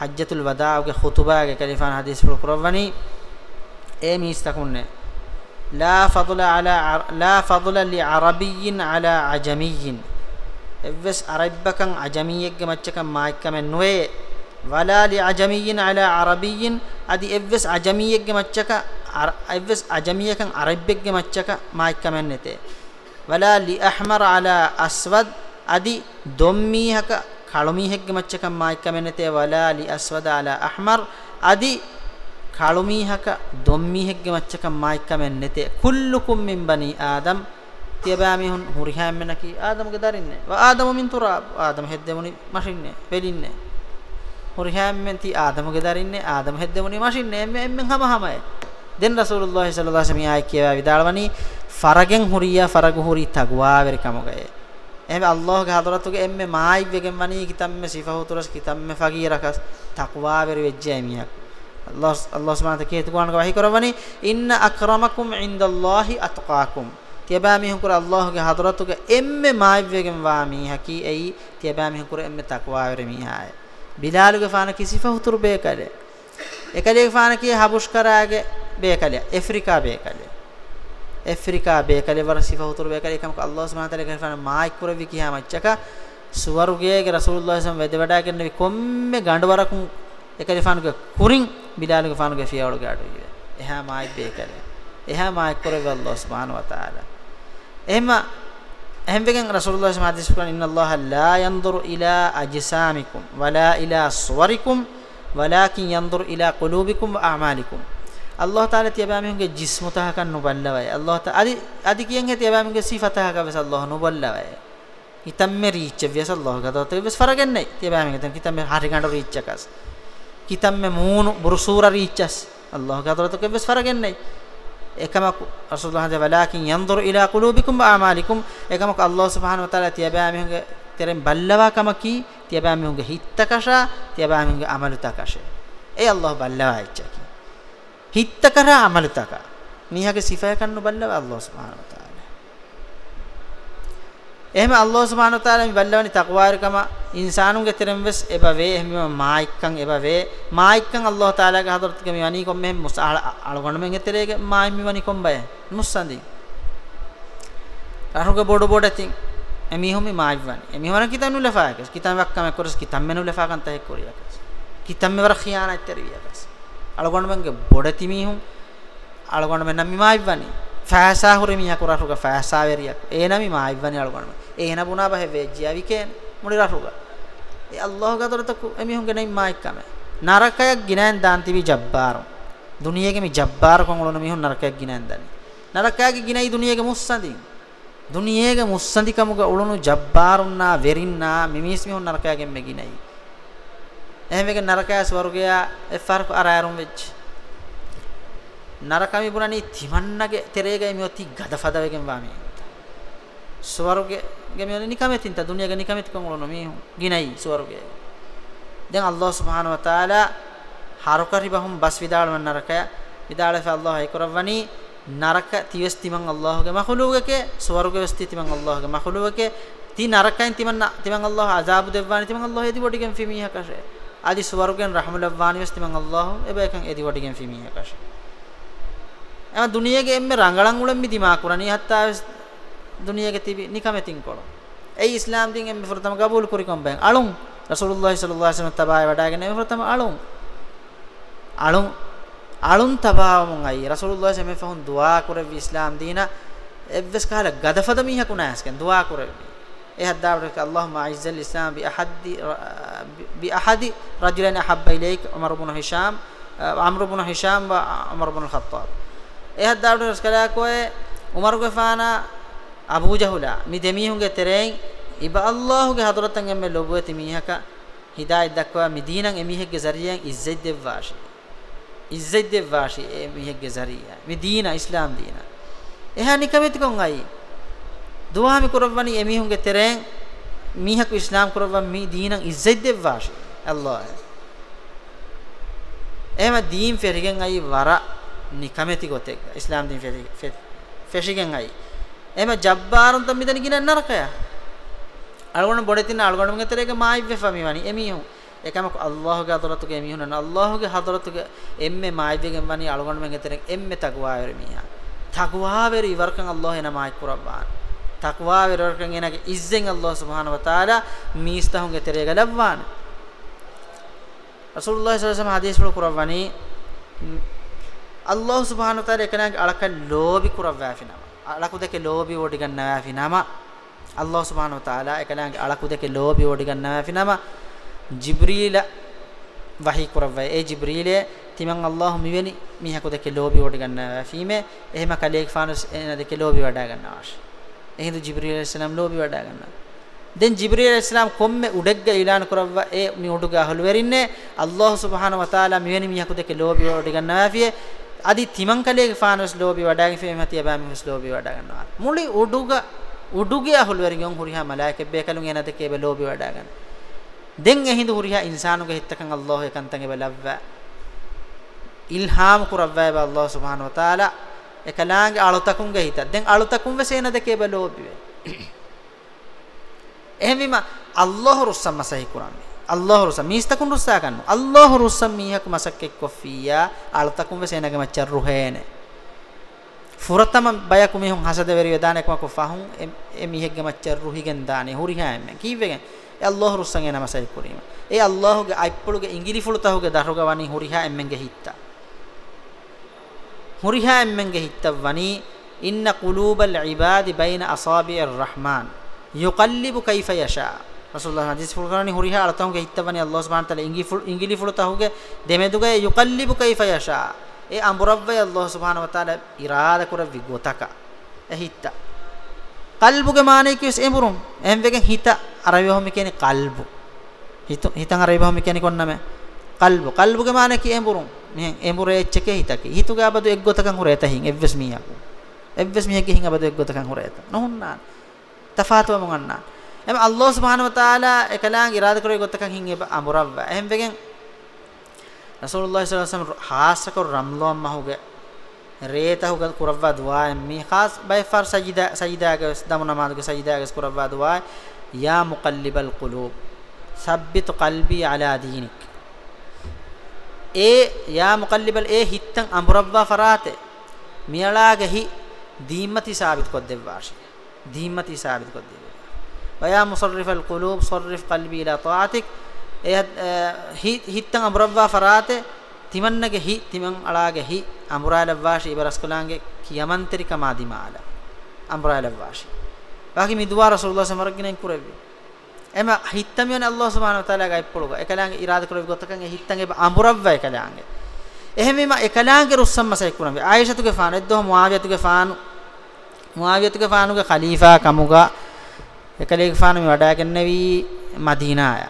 හජ්ජතුල් වදාගේ ඛුතුබාගේ කලිෆාන හදීස් ප්‍රකරවණි ඒ මීස් තකුන්නේ. ලා ෆදුල අලා ලා ෆදුල ලි අරබියින් අලා අජමියින්. එවස් අරබ්බකන් අජමියෙක්ගේ මච්චකන් මායිකමෙන් නොවේ. Ajamiyyin ala arabiyyin adi evs ajamiyegge maccaka evs ajamiyakan arabbegge maccaka maikkamen nete wala li ahmar ala aswad adi dommihaka kalumihegge maccakan maikkamen nete wala li aswad ala ahmar adi kalumiihaka dommihegge maccakam maikkamen nete kullukum min bani adam tiyabamihun hurihammenaki adamuge darinne wa adamu min turab adam heddemuni mashinne pelinne hurihammen ti adamuge darinne adam heddemuni mashinne emme emmen hama hamae den rasulullah sallallahu alaihi wasallam ay kiyawa vidalwani faragen huriya faragu huri tagwa veri kamogaye එහෙම අල්ලාහ්ගේ හදරතුගේ එම්මේ මායි වෙගෙන් වනී කිතම්මේ සිෆහුතුරස් කිතම්මේ ෆගීරකස් තක්වා වෙරි වෙජ්ජයි මියක් Allah Allah Subhanahu wa ta'ala Qur'an ka wahi karawani inna akramakum indallahi atqakum තියබෑ මිහු කර අල්ලාහ්ගේ හදරතුගේ එම්මෙ මායිව්වගෙන් වා මීහකි එයි තියබෑ මිහු කර එම්මෙ තක්වා වෙර මීහාය. බිලාලුගේ ෆාන කිසිෆ හුතුරු බේකලේ එකලේ ෆාන කී හබුෂ් කරාගේ බේකලේ Africa බේකලේ Africa බේකලේ වර සිෆ හුතුරු බේකලේ එකම අල්ලාහ් සුබ්හානහු තාලා ෆාන මායික් කරවි කියා මච්චක සුවරුගේගේ රසූලුල්ලාහ් සම් වෙද වඩා කරන කොම්මේ ගඬවරකුන් එකලේ ෆානුගේ කුරින් බිලාලුගේ ෆානුගේ ෆියාවලුගේ අඩු ඉවේ එහා මායි බේකලේ එහා මායි කරවේ අල්ලාහ් සුබ්හානහු වතාලා එහෙම එහෙන් වෙගෙන් රසූලුල්ලාහ සම හදිස් කරන ඉන්නල්ලාහ ලා යන්දුරු ඉලා අජ්සාමිකුම් වලා ඉලා ස්වරිකුම් වලාකින් යන්දුරු ඉලා කුලූබිකුම් ව අමාලිකුම් අල්ලාහ් තාලා තියබාමිහුගේ ජිස්මු තහකන් නුබල්ලවයි. අල්ලාහ් තා අදි අදි කියෙන් හේ තියබාමිහුගේ සිෆතහ කවස අල්ලාහ් නුබල්ලවයි. කිතම්මෙ රීච්ච වියස අල්ලාහ් ගතවත වෙස් ෆරගන්නේ තියබාමිහුගේ තම් කිතම්මෙ හරි ගඬ රීච්චකස් කිතම්මෙ මූනු බුරුසූර රීච්චස් අල්ලාහ් ගතවත වෙස් ෆරගන්නේ එකමක් රසූලුල්ලාහ ද වලාකින් යන්දුරු ඉලා කුලූබිකුම් ආමාලිකුම් එකමක් අල්ලාහ් සුබ්හානහු වතාලා තියබෑමිහුගේ තෙරෙන් බල්ලවා කමකි. තියබෑමිහුගේ හිත්තකෂ තියබෑමිහුගේ අමලුතකෂ ඒ අල්ලාහ් බල්ලවා ඉච්චකි හිත්තකර අමලුතක මීහගේ සිෆය කන්නු බල්ලවා අල්ලාහ් සුබ්හානහු එහෙම අල්ලාහ් සුබ්හානහු තාලා මේ බල්ලවනි තක්වාරකම ඉන්සානුන්ගේ තරම් වෙස් එබවේ එහෙම මායික්කන් එබවේ. මායික්කන් අල්ලාහ් තාලාගේ හදරත්ක මේ වනි කොම් මෙහෙම මුසාල අලගොන්න මෙන් එතරේගේ මායි මි වනි කොම් බය. මුස්සන්දි අරුග බොඩ බොඩ තින් එමි හොමි මායි වනි. එමි හොන කිතන් නුලෆාක කිතන් වක්කම කරස් කිතන් මෙනු ලෆාකන් තහ කොරියක කිතන් මෙවර ඛියානත් තරියක අලගොන්න මෙන්ගේ බොඩ තිමි හුම් අලගොන්න මෙන්න මි මායි වනි. ෆෑසා හුරි මියා කරාරුග ෆෑසා වෙරියක් ඒනමි මායි වනි අලගොන්න ehna buna bahe vejji aviken muli raruga e allah gadorataku emihun genai maikkame narakayak ginaen dantivi jabbar duniyege mi jabbar kon ulona mihun narakayak ginaen dani narakayage ginai duniyege mussandin duniyege mussandikamuga ulunu jabbarunna verinna mimis mihun narakayage me ginai ehmege narakaya swargaya e farq arayarum vejji නරකමි බුණනි තිමන්නගේ තෙරේගයි මියොති ගද ෆදවගෙන් වාමි. ස්වර්ගයේ ගෙමියන නිකමෙතින් ත දුනියගේ නිකමෙති කොන් උලන මේ ගිනයි ස්වර්ගයේ දැන් අල්ලාහ් සුබ්හානහු වතාලා හරුකරි බහුම් bus විදාල මන් නරකය විදාල ෆ අල්ලාහ් ඉකරවනි නරක තිවස් තිමන් අල්ලාහ්ගේ මඛලූගකේ ස්වර්ග වස්ති තිමන් අල්ලාහ්ගේ මඛලූගකේ ති නරකයන් තිමන් තිමන් අල්ලාහ් අසාබු දෙවවානි තිමන් අල්ලාහ් එදි වඩිගෙන් ෆිමීහ කෂේ আদি ස්වර්ගෙන් රහමලවවානි වස් තිමන් අල්ලාහ් එබේකන් එදි වඩිගෙන් ෆිමීහ කෂේ එම දුනියගේ එම්මෙ රංගලන් උලම් මිදිමා කුරණී හත්තා দুনিয়াকে তিবি নিকামেতিং করো এই ইসলাম দিন এম ফরতাম কবুল করি কম ব্যাং আলুং রাসূলুল্লাহ সাল্লাল্লাহু আলাইহি ওয়াসাল্লাম তাবায় বাডাগে নেম ফরতাম আলুং আলুং আলুন তাবামং আই রাসূলুল্লাহ সাল্লাল্লাহু আলাইহি ওয়াসাল্লাম দোয়া করে ইসলাম দিনা এভস কালা গাদফাদ মিহা কুনাস কেন দোয়া করে এহাদ দাবরক আল্লাহুম্মা আইজ্জাল ইসলাম বিআহাদি বিআহাদি রাজুলাইন আহাব্বা ইলাইক Umar ibn Hisham Amr ibn Hisham বা উমর ইবনে খাত্তাব এহাদ দাবরক কালা কোয়ে উমর গফানা අබූ ජහුලා මි දෙමීහුගේ තෙරෙන් ඉබ අල්ලාහුගේ හදරතන් එම්මෙ ලොබුවති මීහක හිදායත් දක්වා මිදීනන් එමීහෙක්ගේ zariyan ඉස්සෙත් දෙවාෂි ඉස්සෙත් දෙවාෂි එමීහෙක්ගේ zariya මිදීන ඉස්ලාම් දීන එහා නිකමෙති කොන් අයි දුවාමි කරවනි එමීහුගේ තෙරෙන් මීහක ඉස්ලාම් කරවම් මි දීනන් ඉස්සෙත් දෙවාෂි අල්ලාහ එහෙම දීන් ෆෙරිගෙන් අයි වර නිකමෙති ගොතෙක් ඉස්ලාම් දීන් ෆෙරිගෙන් අයි එහෙම ජබ්බාරුන් තම මිදෙන ගිනන් නරකය. අලගොණ බොඩෙතින අලගොණ මගෙතරේක මායිව්වෙ ෆමිවනි. එමිහු එකමක අල්ලාහගේ හදරතුගේ එමිහුන අල්ලාහගේ හදරතුගේ එම්මෙ මායිව්වෙගෙන් වනි අලගොණ මගෙතරේ එම්මෙ තගවා වෙරමියා තගවා වෙරි ඉවරකන් අල්ලාහ එන මායි කුරබ්බාන. තක්වා වෙරකන් එනගේ ඉස්සෙන් අල්ලාහ සුබ්හානහු වතාලා මීස්තහුගේ තරේක ලබ්වාන. රසූලුල්ලාහ සල්ලල්ලාහු අලයිහි වසල්ලම් හදීස් වල කුරබ්වානි අල්ලාහ සුබ්හානහු වතාලා එකනගේ අලක ලෝබි කුරබ්වා ෆිනවා අලකුදක ලෝභි ඕඩි ගන්නවා ෆිනම අල්ලාහ් සුබ්හානහු තාලා එකලංගේ අලකුදක ලෝභි ඕඩි ගන්නවා ෆිනම ජිබ්‍රීල වහී කරවයි. ඒ ජිබ්‍රීලේ තිමන් අල්ලාහ් මිවෙනි මිහකුදක ලෝභි ඕඩි ගන්නවා ෆීමේ එහෙම කලේක් ෆානස් එන දෙක ලෝභි වඩා ගන්නවා එහෙදු ජිබ්‍රීල ඉස්ලාම් ලෝභි වඩා ගන්නවා. දැන් ජිබ්‍රීල් ඉස්ලාම් කොම්මේ උඩග්ග ඊලාන කරවවා. ඒ මි උඩුග අහළු වෙරින්නේ අල්ලාහ් සුබ්හානහු වතාලා මිවෙනි මිහකුදක ලෝභි ඕඩි ගන්නවා ෆියේ adi timan kalege fanos lobi wadagi fe mati aba mi lobi wada ganna muli uduga uduge ahul werigon huriha malaike be kalun enade ke be lobi wada ganna den ehindu huriha insanu ge hittakan allah ekantan e belavva ilham kuravva ba allah subhanahu wa taala ekalaange alutakun ge hitta den alutakun ve senade ke be lobi we ehmima allah russam masahi kuranne අල්ලාහ් රුස මීස්තකුන් රුස්සා කන්නු අල්ලාහ් රුස්ස මීහක මසක්කෙක් කොෆියා අල්තකුන් වෙසේනගේ මච්චර් රුහේනේ ෆුරතම බයකු මිහුන් හසද වෙරි වදානක මක ෆහුන් එ මීහෙක්ගේ මච්චර් රුහිගෙන් දානේ. හුරිහාම කීවෙගෙන් ඒ අල්ලාහ් රුස්සන් එන මසයි කුරීම ඒ අල්ලාහ්ගේ අයිප්පුළුගේ ඉංගිලි ෆුලතහුගේ දරුග වනි හුරිහා එම්මෙන්ගේ හිත්තා හුරිහා එම්මෙන්ගේ හිත්තා වනි inna qulubal ibadi baina asabi'ir rahman yuqallibu kayfa yasha rasulullah hadis fulkarani huriha alatahuge hittavani allah subhanahu wa taala ingi ingili fulutahuge demeduge yuqallibu kayfa yasha e amburavva allah subhanahu wa taala irada kuravvi gotaka e hitta qalbuge maane kiyes emurum emvegen hita arabiyohmi kene qalbu hitu hitan arabiyohmi kene konname qalbu qalbuge maane ki emurum mihen emure echke hitake hituge abadu eggotakan hureta hin evves miyaku evves mihege hin abadu eggotakan hureta nohunna tafaatuwa munganna em allah subhanahu wa taala ekalang irada kore eggotakan hin eba amuravva emvegen rasulullah sallallahu alaihi wasallam haasakor ramlom mahuge reetahu gal kuravva du'a mi khas bay far sajida sajida ga damu namaz ga sajida ga kuravva du'a ya muqallibal qulub sabbit qalbi ala dinik e ya muqallibal e hittan amravva farate miyala ga hi dimmati sabit kod devwashi dimmati sabit kod devwa wa ya musarrifal qulub sarrif qalbi ila ta'atik. E hittan amravva farate timanage hi timan alage hi amuralavashi ibaraskulaange kiyamanterika madimala amuralavashi baki midwa rasulullah samaraginen kurevi ema hittamiyon allah subhanahu wa taala ga ippuluga ekalaange irada kurevi gotakan e hittange amuravva ekalaange. Ehemima ekalaange russam masay kunavi එකලේක ෆාන මේ වඩාගෙන නැවි මදීනාය.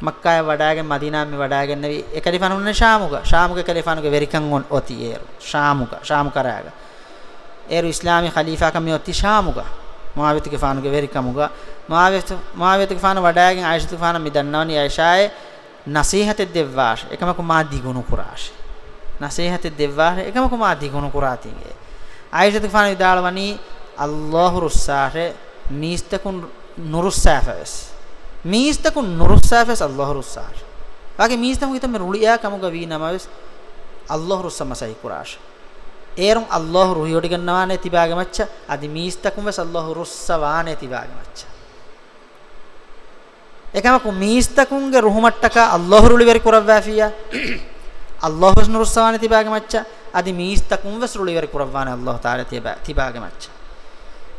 මක්කාය වඩාගෙන මදීනා මේ වඩාගෙන නැවි. එකලේ ෆාන උන්නේ ශාමුක ශාමුක එකලේ ෆානුක වෙරිකන් ඔති ඒරු. ශාමුක ශාමුක රාග. ඒරු ඉස්ලාමී ඛලීෆා කම ඔති ශාමුක මුආවියතුක ෆානුක වෙරිකමුග. මුආවියතු මුආවියතුක ෆාන වඩාගෙන ආයිෂතු ෆාන මිදන්නවනි ආයිෂායේ නසීහත දෙවවාශ එකම කුමා දිගුණු කුරාශ නසීහත දෙවවාශ එකම කුමා දිගුණු කුරාතිගේ ආයිෂතු ෆාන විදාලවනි අල්ලාහු රුස්සාෂ නීස්තකුන් නුරුස්සාෆස් මීස්තකු නුරුස්සාෆස් අල්ලාහ් රුස්සාර වාගේ මීස්තමු හිතම රුලියා කමුග වී නමවස් අල්ලාහ් රුස්සමසයි කුරාෂ ඒරුම් අල්ලාහ් රුහියොඩි ගන්නවානේ තිබාගේ මච්ච අදි මීස්තකුම් වස් අල්ලාහ් රුස්සවානේ තිබාගේ මච්ච එකමකු මීස්තකුන්ගේ රුහමට්ටක අල්ලාහ් රුලි වෙරි කුරවෑෆියා අල්ලාහ් වස් නුරුස්සවානේ තිබාගේ මච්ච අදි මීස්තකුම් වස් රුලි වෙරි කුරවවානේ අල්ලාහ් තාලා තිබාගේ මච්ච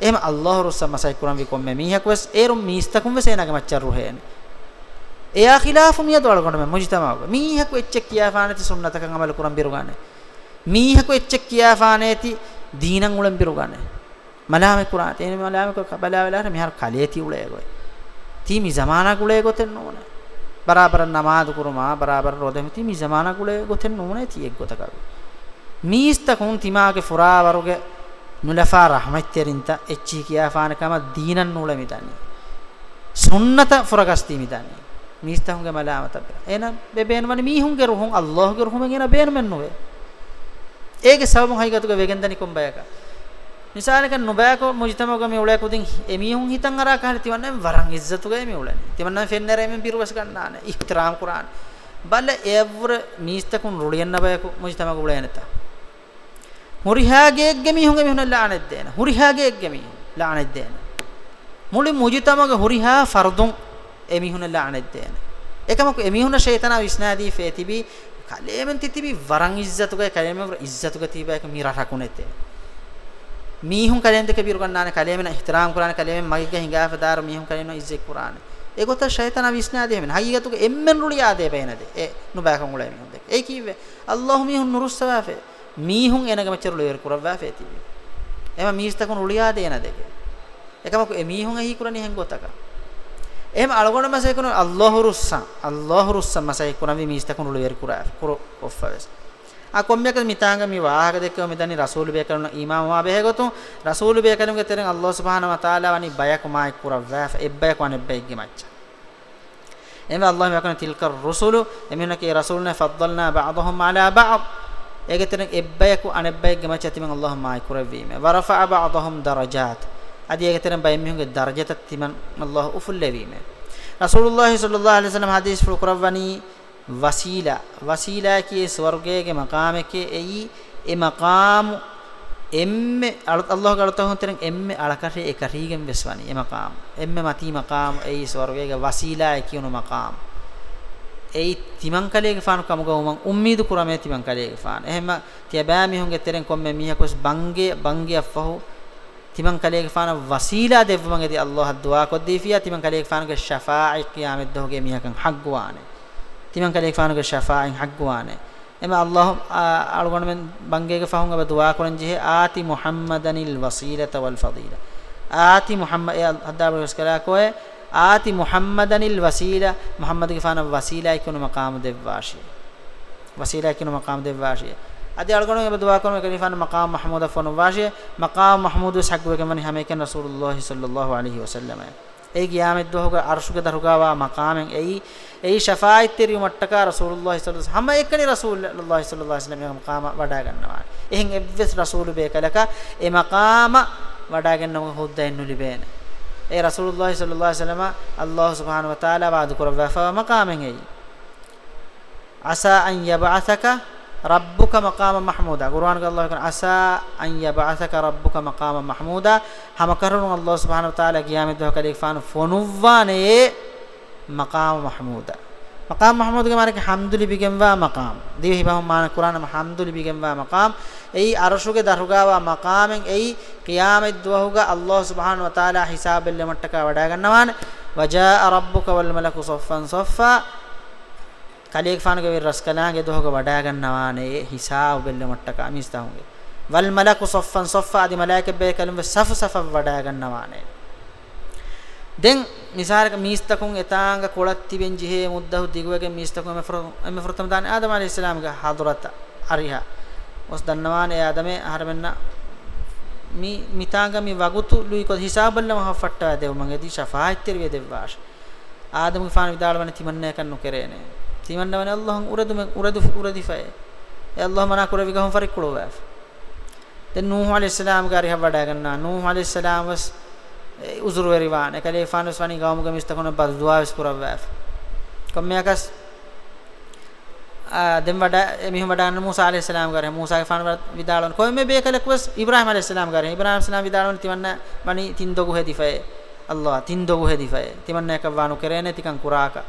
එහෙම අල්ලාහ් රුස්ස මසයි කුරන් වි කොම්මෙ මීහක් වස් ඒරුම් මීස්තකුම් වසේනගේ මච්චර් රුහේන. එයා ඛිලාෆු මියද වල කොන්න මුජ්තමාව. මීහක් වෙච්ච කියාෆානති සුන්නතකන් අමල කුරන් බිරුගානේ මීහක් වෙච්ච කියාෆානේති දීනන් උලන් බිරුගානේ මලාමෙ කුරාන තේන මලාමෙ කො කබලා වෙලාට මිහර කලේති උලේ ගොයි. තීමි zamaana කුලේ ගොතෙන් නෝනේ බරාබර නමාද කුරුමා බරාබර රොදෙමි තීමි zamaana කුලේ ගොතෙන් නෝනේ තියෙක් ගොතක මීස්තකුන් තිමාගේ ෆුරා වරුගේ නුලෆා රහමත්තරින්ත එච්චි කියාෆාන කම දීනන් නුල මිතන්නේ සුන්නත ෆුරගස්ති මිතන්නේ මිස්තහුගේ මලාමත එන බෙබේන වනි මීහුන්ගේ රුහුන් අල්ලාහ්ගේ රුහුන් එන බේන මෙන් නොවේ ඒගේ සවම හයිගතුක වෙගෙන්දනි කොම්බයක. නිසාලක නොබයක මුජතමක මේ උලේ කුදින් එමීහුන් හිතන් අරා කහල තිවන්නේ වරන් ඉස්සතුගේ මේ උලනේ. තිවන්නේ ෆෙන්නරේ මෙන් පිරුවස් ගන්නානේ. ඉහ්තරාම් කුරාන. බල එවර මිස්තකුන් රුලියන්න බයක මුජතමක උලේ නැතා ಹುರಿಹಾಗೆಗ್ಗೆ ಮೀಹುಂಗೆ ಮೀಹುನ ಲಾಣೆದ್ದೇನ ಹುರಿಹಾಗೆಗ್ಗೆ ಮೀಹು ಲಾಣೆದ್ದೇನ ಮುಳಿ ಮುಜಿತಮಗ ಹುರಿಹಾ ಫರ್ದುಂ ಎಮಿಹುನ ಲಾಣೆದ್ದೇನ එකමක එමිහුන ෂේතන විස්නාදී ෆේතිබි කලෙමෙන් තිතිබි වරන් ඉස්සතුගේ කලෙමෙන් ඉස්සතුගේ තිබයක මී රටකුනෙතේ මීහුන් කලෙන් දෙක බිරු ගන්නානේ කලෙමෙන් ඉහ්තරාම් කුරානේ කලෙමෙන් මගිගේ හිඟාෆදාර මීහුන් කලෙමෙන් ඉස්සෙක් කුරානේ ඒගොත ෂේතන විස්නාදී හැමෙන් හයියතුගේ එම්මෙන් රුලියාදේ බේනදේ ඒ නුබෑකන් උලේ මීහුන් දෙක ඒ කිව්වේ අල්ලාහ් මීහුන් නුරුස්සවාෆේ මීහුන් එනක මෙච්චර ලොයර් කුරවවා ෆේති එහෙම මීස්තකුන් උලියා දේන දෙක. එකම ඒ මීහුන් එහි කුරණි හැංගොතක එහෙම අලගොන මසේ කුන අල්ලාහ් රුස්සා අල්ලාහ් රුස්සා මසේ කුන වි මීස්තකුන් ලොයර් කුරා කුර ඔෆවස් ආ කොම්යක මිතාංග මේ වාහක දෙකම මෙතන රසූල් බය කරන ඊමාම වා බෙහෙගතුන් රසූල් බය කරනගේ තෙරෙන් අල්ලාහ් සුබ්හානහු වතාලා වනි බයක් මායි කුරවවා එබ්බයක් වන එබ්බෙක් ගෙමච්චා එමෙ අල්ලාහ් යකන තිල්ක රුසුලු. එමෙන්නකේ රසූල්න ෆද්දල්නා බඅදහම් අලා බඅද් ඒකතන එබ්බයකු අනෙබ්බයක ගමච තිමන් අල්ලාහ් මායි කුරවීම. වරෆා බඅදහුම් දරජාත්. අදී ඒකතන බයි මිහුගේ දරජත තිමන් අල්ලාහ් උෆුල්ලවීම. රසූලුල්ලාහි සල්ලල්ලාහු අලයිහි වසල්ලම් හදීස් ෆුකුරවනි වසීලා. වසීලා කියේ ස්වර්ගයේ මකාමකේ එයි ඒ මකාම එම්මෙ අල්ලාහ් ගලතහොන් තරන් එම්මෙ අලකරේ එකරීගෙන් වෙස්වනි ඒ මකාම. එම්මෙ මති මකාම එයි ස්වර්ගයේ වසීලා කියුණු මකාම. Ei timan kalege faanu kamuga umman ummidu kurame timan kalege faanu ehma tiya mi hunge teren komme miha kos bange bange afahu timan kalege faana wasila devman edi allah dua ko difiya timan kalege faanu ge shafa'i qiyamet doge miha kan haggwane timan kalege faanu ge shafa'in haggwane ema allah algon men bange ge fahunga ba dua koren je aati muhammadanil wasilata wal fadila aati muhammad ya hadda baskala koe ආති මුහම්මදනිල් වසීලා. මුහම්මද් ගෆාන වසීලා කියන මකාම දෙවවාශිය වසීලා කියන මකාම දෙවවාශිය අදී අල්ගොන එබ දුවා කරන කලිෆාන මකාම මහමුද ෆොන වාශිය මකාම මහමුද සක්වක මනි හැමකන් රසූලුල්ලාහ සල්ලල්ලාහු අලයිහි වසල්ලම. ඒ ගියාමෙත් දොහක අර්ශුක දරුගාවා මකාමෙන් එයි. එයි ෂෆායිත් තෙරිය මට්ටක රසූලුල්ලාහ සල්ලල්ලාහු හැම එකනි රසූලුල්ලාහ සල්ලල්ලාහු අලයිහි වසල්ලම මකාම වඩා ගන්නවා. එහෙන් එව්වස් රසූලු බේකලක. ඒ මකාම වඩා ගන්නව හොද්දෙන් නුලිබේනේ ඒ රසූලුල්ලාහි සල්ලල්ලාහු අලයිහි වසල්ලම අල්ලාහ් සුබ්හානහු වතාලා වාදු කරවෆා මකාමෙන් එයි. අසා අන් යබ්අසක රබ්බුක මකාම මහමූදා. කුර්ආන් ග අල්ලාහ් කියන අසා අන් යබ්අසක රබ්බුක මකාම මහමූදා. හම කරුණු අල්ලාහ් සුබ්හානහු වතාලා ගියාමෙ දහ කලේ ෆාන ෆොනුවානේ මකාම මහමූදා. Maqam mahmud ge marake hamduli bigemwa maqam diwe hibahum mana qur'an ma hamduli bigemwa maqam ei arshuge darugawa maqamen ei qiyamet duwahuga allah subhanahu wa taala hisabel lemattaka wada gannawane wajaa rabbuka wal malaku saffan saffa කලියෙක් ෆානගේ රස්කලාගේ දොහක වඩා ගන්නවානේ. හිසාව බෙල්ල මට්ටක අමිස්තහුගේ වල් මලකු සොෆ්ෆන් සොෆ්ෆා අදි මලායික බේ කලුම් සෆ සෆ වඩා ගන්නවානේ දැන් මිසාරක මීස්තකුන් එතාංග කොලත් තිබෙන් ජිහේ මුද්දහු දිගුවගේ මීස්තකුන් එම ෆරතම දාන ආදම අලයිහිස් සලාම්ගේ හාදුරත අරිහා. ඔස් දන්නවානේ ආදමේ හරමෙන්න මි මිතාංග මි වගුතු ලුයි කො හිසාබල්ලම හෆට්ටා දෙව මගේ දී ෂෆායිත්තර වේ දෙවාශ ආදම ෆාන විදාලවන තිමන්නේ කන්නු කරේනේ තිමන්නවන අල්ලාහන් උරදු උරදු උරදිෆය ඒ අල්ලාහ මනා කර විගහම් ෆරික් කුලෝවා. දැන් නූහ් අලයිහිස් සලාම් ගාරි හවඩා ගන්නා. නූහ් අලයිහිස් සලාම් වස් uzur verivan ekale fanus vani gaumuga mistakona bad dua vis kurawaf kommeakas dem wada mihum wada Musa alayhis salam gare Musa ge fan vidalon koy me be kale kwas Ibrahim alayhis salam gare Ibrahim salam vidalon timanna bani tindogu hedi faye Allah tindogu hedi faye timanna ek wanu kerene tikan kuraka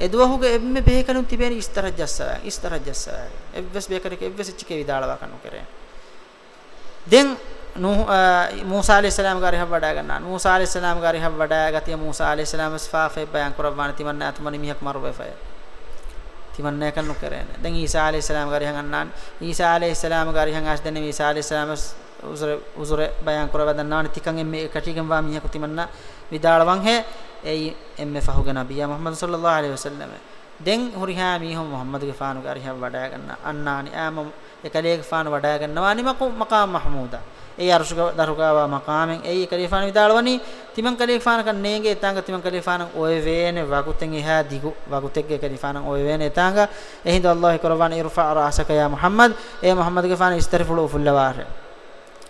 එදුවහුගේ එම්මෙ බේකනුන් තිබෙන ඉස්තරජ්ජස්සවා ඉස්තරජ්ජස්සවා. එව්වස් බේකරක එව්වස් චිකේ විදාලවා කනු කරේ. දැන් मूसा alayhi salam gari have wada ganna Musa alayhi salam gari have wada gatiya Musa alayhi salam fa fe bayan kurabban timanna atmani mihak marbe fa timanna kan nu kerene den Isa alayhi salam gari hangannan Isa alayhi salam gari hangas den Isa alayhi salam uzure uzure bayan kurabban nan tikan emme katigam wa mihak timanna vidalwan he ei emme fahuga nabiyya Muhammad sallallahu alaihi wasallam den huriha mihum Muhammad ge faanu gari have wada ganna annani am ekale ge faanu wada ganna wani maqam mahmuda ඒ අරුෂක දරුකාවා මකාමෙන් ඒ කලිෆාන විදාලවනි තිමන් කලිෆාන කන් නේගේ තාංග තිමන් කලිෆාන ඔය වේනේ වගුතෙන් එහා දිගු වගුතෙක්ගේ කලිෆාන ඔය වේනේ තාංග එහිඳ අල්ලාහ් කරවාන ඉර්ෆා රාසක යා මුහම්මද්. ඒ මුහම්මද් ගේ ෆාන ඉස්තරිෆුලු ෆුල්ලවාර.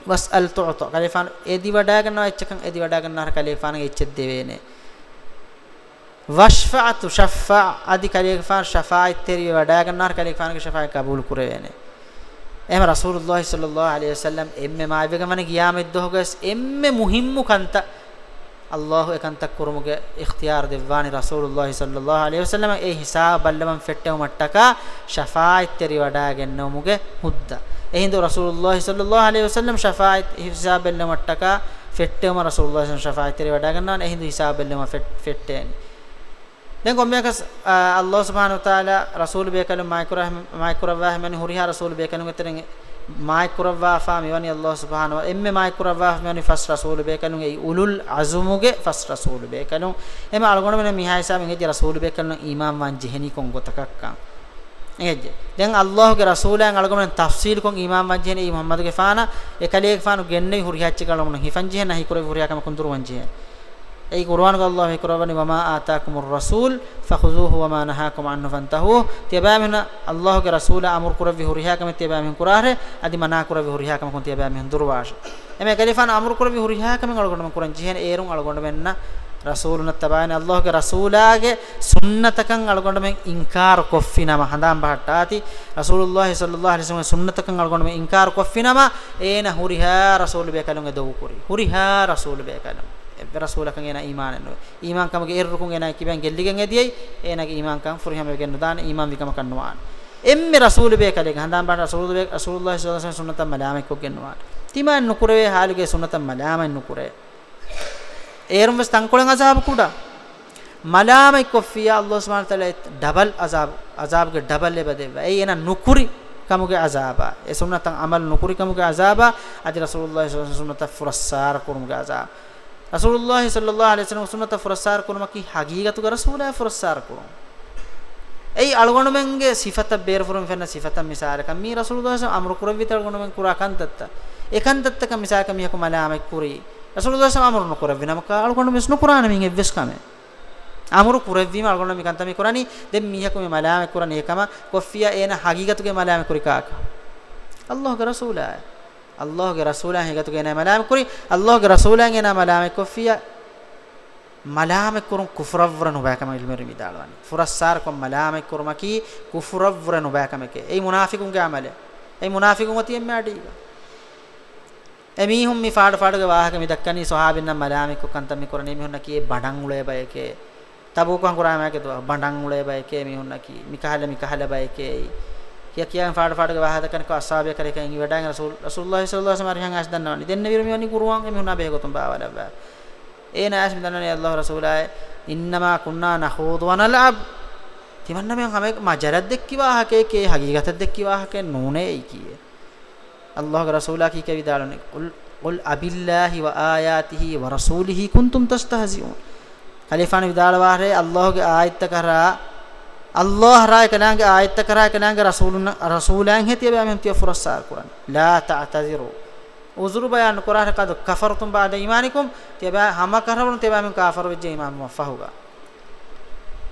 වස්අල් තුත කලිෆාන එදි වඩා ගන්නවා එච්චකන් එදි වඩා ගන්නාර කලිෆාන ගේ එච්චෙත් දෙවේනේ වෂ්ෆාතු ෂෆා. আদি කලිෆාන ෂෆා ඉත්තරිය වඩා ගන්නාර කලිෆාන ගේ ෂෆා කබූල් කුරවේනේ එහෙම රසූලුල්ලාහි සල්ලල්ලාහු අලයිහි වසල්ලම් එම්මෙ මායිවගමන ගියාමෙත් දොහගස් එම්මෙ මුහිම්මු කන්ත අල්ලාහ් එකන්ත කුරුමුගේ ඉක්තියාර දෙවානි රසූලුල්ලාහි සල්ලල්ලාහු අලයිහි වසල්ලම් ඒ හිසාබ බල්ලමන් ෆෙට්ටව මට්ටක ෂෆායිත් තෙරි වඩාගෙන්නමුගේ හුද්ද. එහිඳ රසූලුල්ලාහි සල්ලල්ලාහු අලයිහි වසල්ලම් ෂෆායිත් හිසාබ බල්ලම මට්ටක ෆෙට්ටවම රසූලුල්ලාහි ෂෆායිත් තෙරි වඩාගන්නවන එහිඳ හිසාබ බල්ලම ෆෙට්ටේනි. දැන් කොම්මයකස් අල්ලාහ් සුබ්හානහු තාලා රසූල් බේකලු මයිකුරහ මයිකුරවාහ මනි හුරිහා රසූල් බේකලු මෙතරෙන් මයිකුරවා ෆා මෙවනි අල්ලාහ් සුබ්හානහු එම්මෙ මයිකුරවා මෙවනි ෆස් රසූල් බේකලු ඒ උලුල් අසුමුගේ ෆස් රසූල් බේකලු එම අලගොණ මෙන මිහායිසා මෙන් එජි රසූල් බේකලු ඊමාම් වන් ජෙහෙනි කොන් ගොතකක්කන් එජ්ජ දැන් අල්ලාහ්ගේ රසූලයන් අලගොණ තෆ්සීල් කොන් ඊමාම් වන් ජෙහෙනි මුහම්මද්ගේ ෆානා එකලේක ෆානු ගෙන්නේ හුරිහාච්ච කලමුන හිෆන් ජෙහෙන හිකුරේ හුරිහාකම කුඳුරු වන් ජෙහෙන ei qur'an ga allah ikrabani wama ataakumur rasul fakhuzuhu wama nahakum anhu fantahu tiyabamina allah ga rasula amur kuravi huriha kam tiyabamin kurare adi mana kuravi huriha kam kun tiyabamin durwash eme kalifan amur kuravi huriha kam algonda kuran jihen erun algonda menna rasuluna tabaani allah ge rasulage sunnatakan algonda men inkar koffina ma handam bahattati rasulullah sallallahu alaihi wasallam sunnatakan algonda men inkar koffina ma ena huriha rasul be kalunge dowu kuri huriha rasul be kalunge එබ්බ රසූලකන් එන ඊමාන නෝ. ඊමාන් කමගේ එරුකුන් එන කිබෙන් ගෙල්ලිගෙන් එදියයි එනගේ ඊමාන් කම් ෆුරිහම වෙගෙන දාන ඊමාන් විකම කන්නවාන එම්මෙ රසූල බේ කලේ හඳාන් බාන රසූල බේ රසූලුල්ලාහි සල්ලල්ලාහු අලයිහි වසල්ලම් සුන්නතම් මලාමෙක් කොගෙන්නවා තිමාන් නුකුරේ හාලිගේ සුන්නතම් මලාමෙන් නුකුරේ. ඒරුම් වස් තංකොලන් අසාබ කුඩා. මලාමෙක් කොෆියා අල්ලාහ් සුබ්හානහු තාලා double අසාබ අසාබගේ double ලෙබදෙව ඒ එන නුකුරි kamuge azaba e sunnatan amal nukuri kamuge azaba adi rasulullah sallallahu alaihi wasallam sunnata furassar kurumuge azaba rasulullah sallallahu alaihi wasallam sunnata furassar kurumaki hagigatu ga rasulullah furassar kurum ei algonumenge sifata beer furum fenna sifata misale kam mi rasulullah sallallahu amru kuravita algonumen kura kantatta ekantatta kam misale kam yakum alama kuri rasulullah sallallahu amru kuravina maka algonumen snu qur'ana min evves kame amuru kurevvima algonna mi kantami kurani den mihaku me malame kurani ekama koffiya ena hagigatuge malame kurikaka allah ge rasula allah ge rasula hegatuge ena malame kuri. Allah ge rasula ena malame koffiya malame kurun kufravra no bakama ilmeri midalwani furassar kom malame kurmaki kufravra no bakama ke. Ei munafiqun ge amale. Ei munafiqun wati emme adiga emihum mi faada faada ge wahaka mi dakkani sahabin nam malame ko kantami kurani mi honna ki badang ule bayake tabukan kurama ke to bandang ule bay ke. Mi hunna ki mikahala mikahala bay ke kiya kiya faada faada wahada kan ko asabe kare kan wedang rasul rasulullah sallallahu alaihi wasallam as dannawani denne wir mi wani kuruwan mi hunna be gotum ba wala ba ena as mi dannani allah rasulai innama kunna nakhudu wa nal'ab timanna men hame majarad dekki waha ke ke haqiqat dekki waha ke nune ei kiye allah rasula ki ke vidalone qul qul abillahi wa ayatihi wa rasulihi kuntum tastahzi'un khalifaani විදාල වාරේ අල්ලාහගේ ආයත්ත කරා අල්ලාහ රාය කනාගේ ආයත්ත කරා කනාගේ රසූලුන් රසූලයන් හිතිය බෑම තිය ෆුරස්සාර කුරාන ලා තඅතදිරු උසුරු බයන් කුරාන කද කෆරතුම් බාද ඊමානිකුම් තිය බෑ හම කරවන තිය බෑම කාෆර් වෙජ්ජ ඊමාන් මුෆහුගා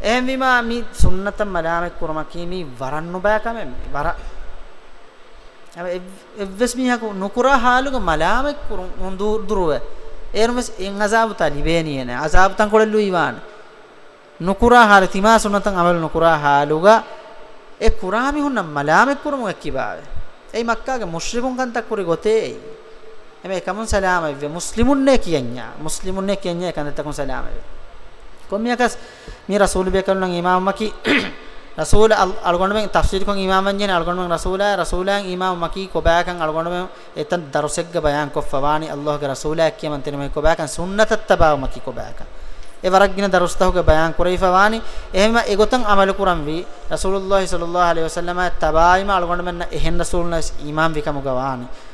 එහෙන් විමා මි සුන්නත මලාමෙක් කුරම කීමි වරන්නු බෑ කම වර. එවස් මිහකු නුකුරා හාලුග මලාමෙක් කුරුම් දුරුවේ. ermes en azabu talibeni ne azabu tan kollu iwan nukura hal tima sunatan amal nukura haluga e kurami hunna malame kurumu ekkibawe ei makkage mushrikun kan tak kuri gote eme kamun salama ve muslimun ne kiyanya muslimun ne kiyanya kan takun salama ve komiyakas mi rasul be kalun imam maki rasul algonmen tafsir kon imam jene algonmen rasula rasulan imam maki ko bakan algonmen etan darusegga bayan ko fawani allah ge rasula kiyaman tene ko bakan sunnat tabaw maki ko bakan e waragina darustahuge bayan kurei fawani ehma egotan amal kuram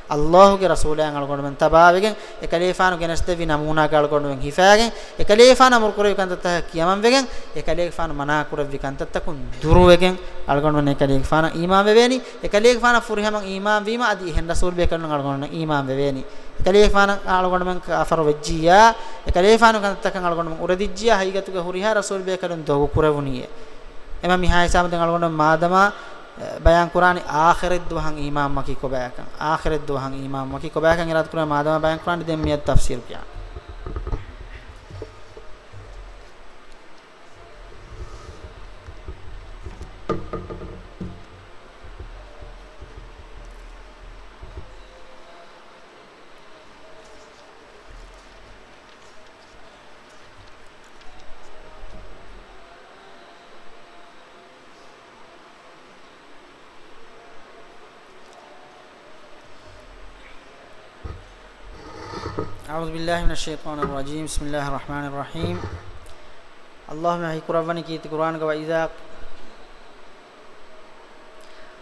vi rasulullah sallallahu alaihi wasallam tabaima algonmen ehen rasulna imam vikamu gawani අල්ලාහ්ගේ රසූලයන් අල්ගොඩෙන් තබාවෙගෙන් එකලේෆානු ගෙනස්තෙවි නමූනා ගල්ගොඩෙන් හිෆාගෙන් එකලේෆාන අමර කුරේ කන්තත කියමන් වෙගෙන් එකලේෆාන මනා කුරවි කන්තත කුන් දුරුවෙගෙන් අල්ගොඩෙන් එකලේෆාන ඊමාන් වෙවෙනි එකලේෆාන ෆුරිහමන් ඊමාන් වීම අදි හෙන් රසූල් බේ කරන අල්ගොඩෙන් ඊමාන් වෙවෙනි එකලේෆාන අල්ගොඩෙන් කාෆර වෙජ්ජියා එකලේෆානු කන්තත කන් අල්ගොඩෙන් උරදිජ්ජියා හයිගතුගේ හුරිහා රසූල් බේ කරන දොගු කුරවුනියේ එම මිහායි සාමදෙන් අල්ගොඩෙන් මාදමා bayan qur'ani akhirat duhan imam maki ko bayakan akhirat duhan imam maki ko bayakan irat qur'an madama bayan qur'an den miyat tafsir kiya أعوذ بالله من الشيطان الرجيم. بسم الله الرحمن الرحيم. اللهم هي قرآن كي قرآن وإذا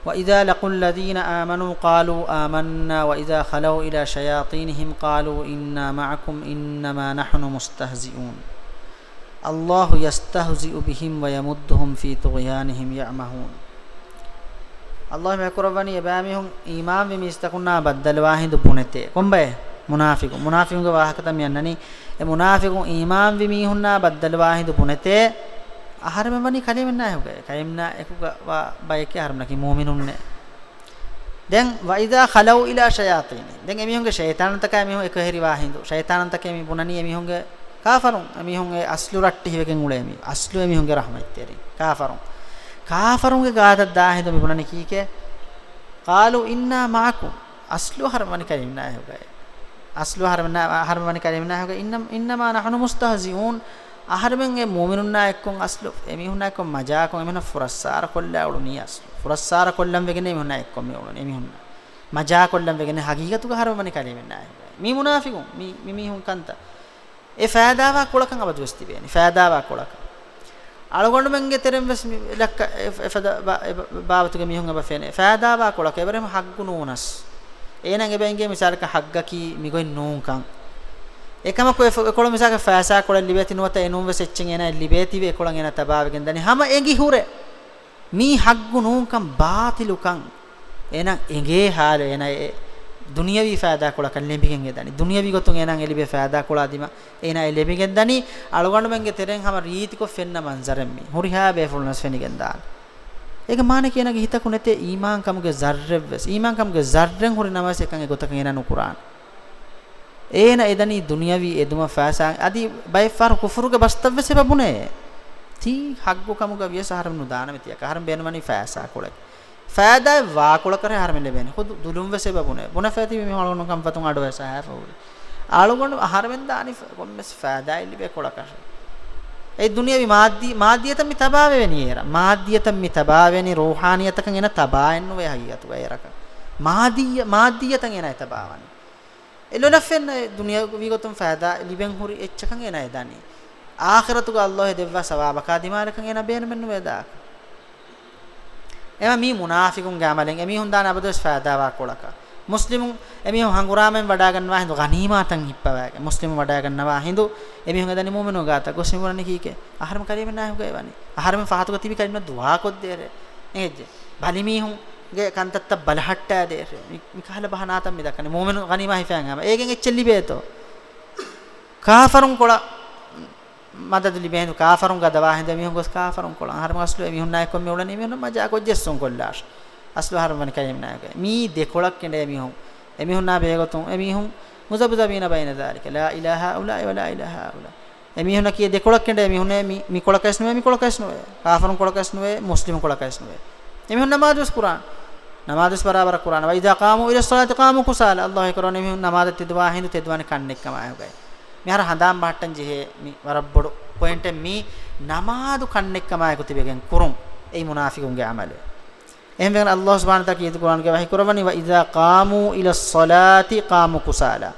وإذا لقوا الذين آمنوا قالوا آمنا. وإذا خلوا إلى شياطينهم قالوا إنا معكم إنما نحن مستهزئون. الله يستهزئ بهم ويمدهم في طغيانهم يعمهون. اللهم قرآن يبامهم إمام بمستقنا بدل بنته. كم بيه؟ මුනාෆිකු මුනාෆිකුගේ වාහකත මියන්නනි ඒ මුනාෆිකු ඊමාන් වි මීහුන්නා බද්දල් වාහිදු පුනතේ අහරමමනි කලිමෙන්නා හුගේ කයිම්නා එකුගා බයකේ අහරමනකි මුමිනුන්නේ දැන් වයිදා khalaw ila shayatin දැන් එමිහුන්ගේ ෂයිතානන් තක එමිහුන් එක හරි වාහින්දු ෂයිතානන් තක එමි පුනනි එමිහුන්ගේ කාෆරුන් එමිහුන් ඒ අස්ලු රට්ටි හිවකෙන් උලේ එමි අස්ලු එමිහුන්ගේ රහමත්තේරි කාෆරුන් කාෆරුන්ගේ ගාතක් දාහින්දු මි පුනනි කීකේ قالوا inna ma'akum අස්ලු හරමනි කලිමෙන්නා හුගේ aslu harmana harmani kalimna hoga innam innama nahnu mustahzi'un aharmen e mu'minunna ekkon aslu emihunna ekkon majaakon emihunna furassara kolla ulu ni aslu furassara kollam vegene emihunna ekkon mi ulu emihunna majaa kollam vegene hagigatu ga harmani kalimna mi munafiqun mi mi mihun kanta e faadawa kolakan abadu westi beni faadawa kolakan algondu menge terem wes lakka efada baawatuge mihun aba fene එනං එබැංගේ මිසාලක හග්ගකි මිගොයින් නූංකන් එකම කොකොළ මිසාක ෆෑසා කොළ ලිබේති නුවත එනුම් වෙස එච්චෙන් එන ලිබේති වේ කොළන් එන තබාවගෙන් දනි. හැම එඟි hurray. මේ හග්ගු නූංකන් බාතිලුකන් එනං එගේ හාල එන දුනියවි ෆෑදා කොළක ලෙඹිගෙන් එදනි දුනියවි ගොතුන් එනං එලිබේ ෆෑදා කොළ අදිම එන එලිබිගෙන් දනි. අලුගණු මංගේ තෙරෙන් හැම රීතිකො ෆෙන්න මන්සරෙම්මි හුරිහා බේ ෆුල්නස් ෆෙනිගෙන් දාලා ඒක මාන කියනගේ හිතකු නැතේ ඊමාන් කමුගේ ජර්රෙව්වස් ඊමාන් කමුගේ ජර්රෙන් හොරි නමස් එකන් ඒ ගොතක එන නුකුරාන ඒන එදනි දුනියවි එදුම ෆාසාන්. අදි බයි ෆාර කුෆුරුගේ බස්තව්වස් එබුනේ තී හග්ගු කමුගේ විය සහරමු දානමෙතිය කහරම් බේනමනි ෆාසා කොලක්. ෆෑදා වාකුල කරේ හරමෙ ලැබෙන හොදු දුලුම් වෙසේ බබුනේ මොන ෆෑති මේ හොලගොන කම් පතුන් අඩ වෙස හැෆෝල් ආලුගොන හරමෙන් දානි කොම්මස් ෆෑදා ඉලිබේ කොලකෂ ඒ දුනියවි මාද්දී මාද්දියත මි තබාවෙ වෙනියර මාද්දියත මි තබාවෙනි රෝහානියතකන් එන තබාෙන්න වේ හයියතු වේරක මාද්දිය මාද්දියතන් එන තබාවනි එලොලෆෙන් දුනිය විගොතුම් ෆෑදා ලිබෙන් හුරි එච්චකන් එන එදානි ආඛිරතුග අල්ලාහ් දෙවවා සවාබකා දිමාලකන් එන බේන මෙන්න වේදාක එම මී මුනාෆිකුන් ගාමලෙන් එමි හොඳාන අබදස් ෆාදාවා කොලක. මුස්ලිමුන් එමි හංගුරාමෙන් වඩා ගන්නවා හින්දු ගනීමාතන් හිප්පවාගේ මුස්ලිමු වඩා ගන්නවා හින්දු එමි හොඟ දනි මුමිනු ගාත. ගොස්මිමුරනි කීකේ? අහරම කරීම නාහු ගේවනි. අහරම ෆාතුක තිබි කරින දුවා කොද්දේර. නේද බලමි හුන් ගේ කන්තත්ත බලහට්ටා දේර. මිකහල බහනාතම් මිදකනේ මුමිනු ගනීමා හිෆයන් ආම ඒගෙන් එච්චෙලි බේතෝ. කාෆරුන් කොලා madad libenu kafarun ga dawa hende mihun gos kafarun kolan har maslu mihun nay kom mewla ni mihun maja ko jesson kollash aslu har man kayem nay ko mi de kolak kende mihun emihun na begotun emihun muzabzabina bayna dhalika la ilaha ula wa la ilaha ula emihun kiye de kolak kende emihun mi mi kolakas nuwe mi kolakas nuwe kafarun kolakas nuwe muslim kolakas nuwe emihun namaz quran namaz barabar quran wa idha qamu ila salati qamu kusala allah korone emihun namaz tidwa hindu tidwane kannek kama ayogai මෙහර හඳාම් බහට්ටන් ජෙහෙ මි වරබ්බොඩ point මි නමාදු කන්නෙක්කමයි කුතිබෙගෙන් කුරුම්. ඒ මුනාෆිකුන්ගේ අමලේ එහෙම වෙන අල්ලාහ් සුබ්හානහු තාලා කීතු කුරාන් ගේ වහී කරවනි ව ඉදා කාමු ඉලස් සලාති කාමු කුසාලා.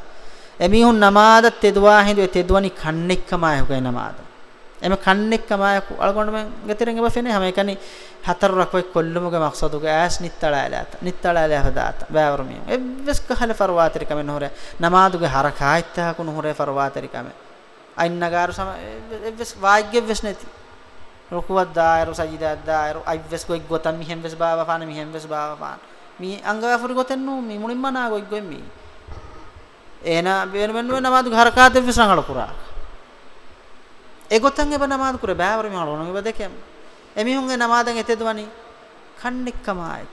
එමිහුන් නමාද තෙදුවා හිඳු තෙදුවනි කන්නෙක්කමයි හුගේ නමාද. එම කන්නෙක්කමයි අලගොන්න මෙන් ගෙතරෙන් එබ ෆෙනේ හැම එකනි හතර රකෝ කොල්ලමුගේ මක්සදුගේ ඇස් නිත්තලාලාත නිත්තලාලා හදාත බෑවරමිය එවස් කහල ෆරවාතරික මෙන් හොර නමාදුගේ හරකායිත්තා කුණු හොර ෆරවාතරික මෙ අයින්නගාරු සම එවස් වාග්‍ය වෙස් නැති. රුකුවත් දායරු සජිදා දායරු අයිවස් ගොයි ගොතන් මිහෙන් වෙස් බාව පාන මිහෙන් වෙස් බාව පාන. මි අංගවෆුරි ගොතන් නු මි මුලින්ම නා ගොයි ගොයි මි. එන වෙන වෙන නමාදුගේ හරකාත වෙස් රංගල කුරා ඒ ගොතන් එබ නමාදු කුර බෑවර මි හලොන එබ දෙකෙම් එමිහුන්ගේ නමාදන් එතෙදවනි කන්නික්කමයි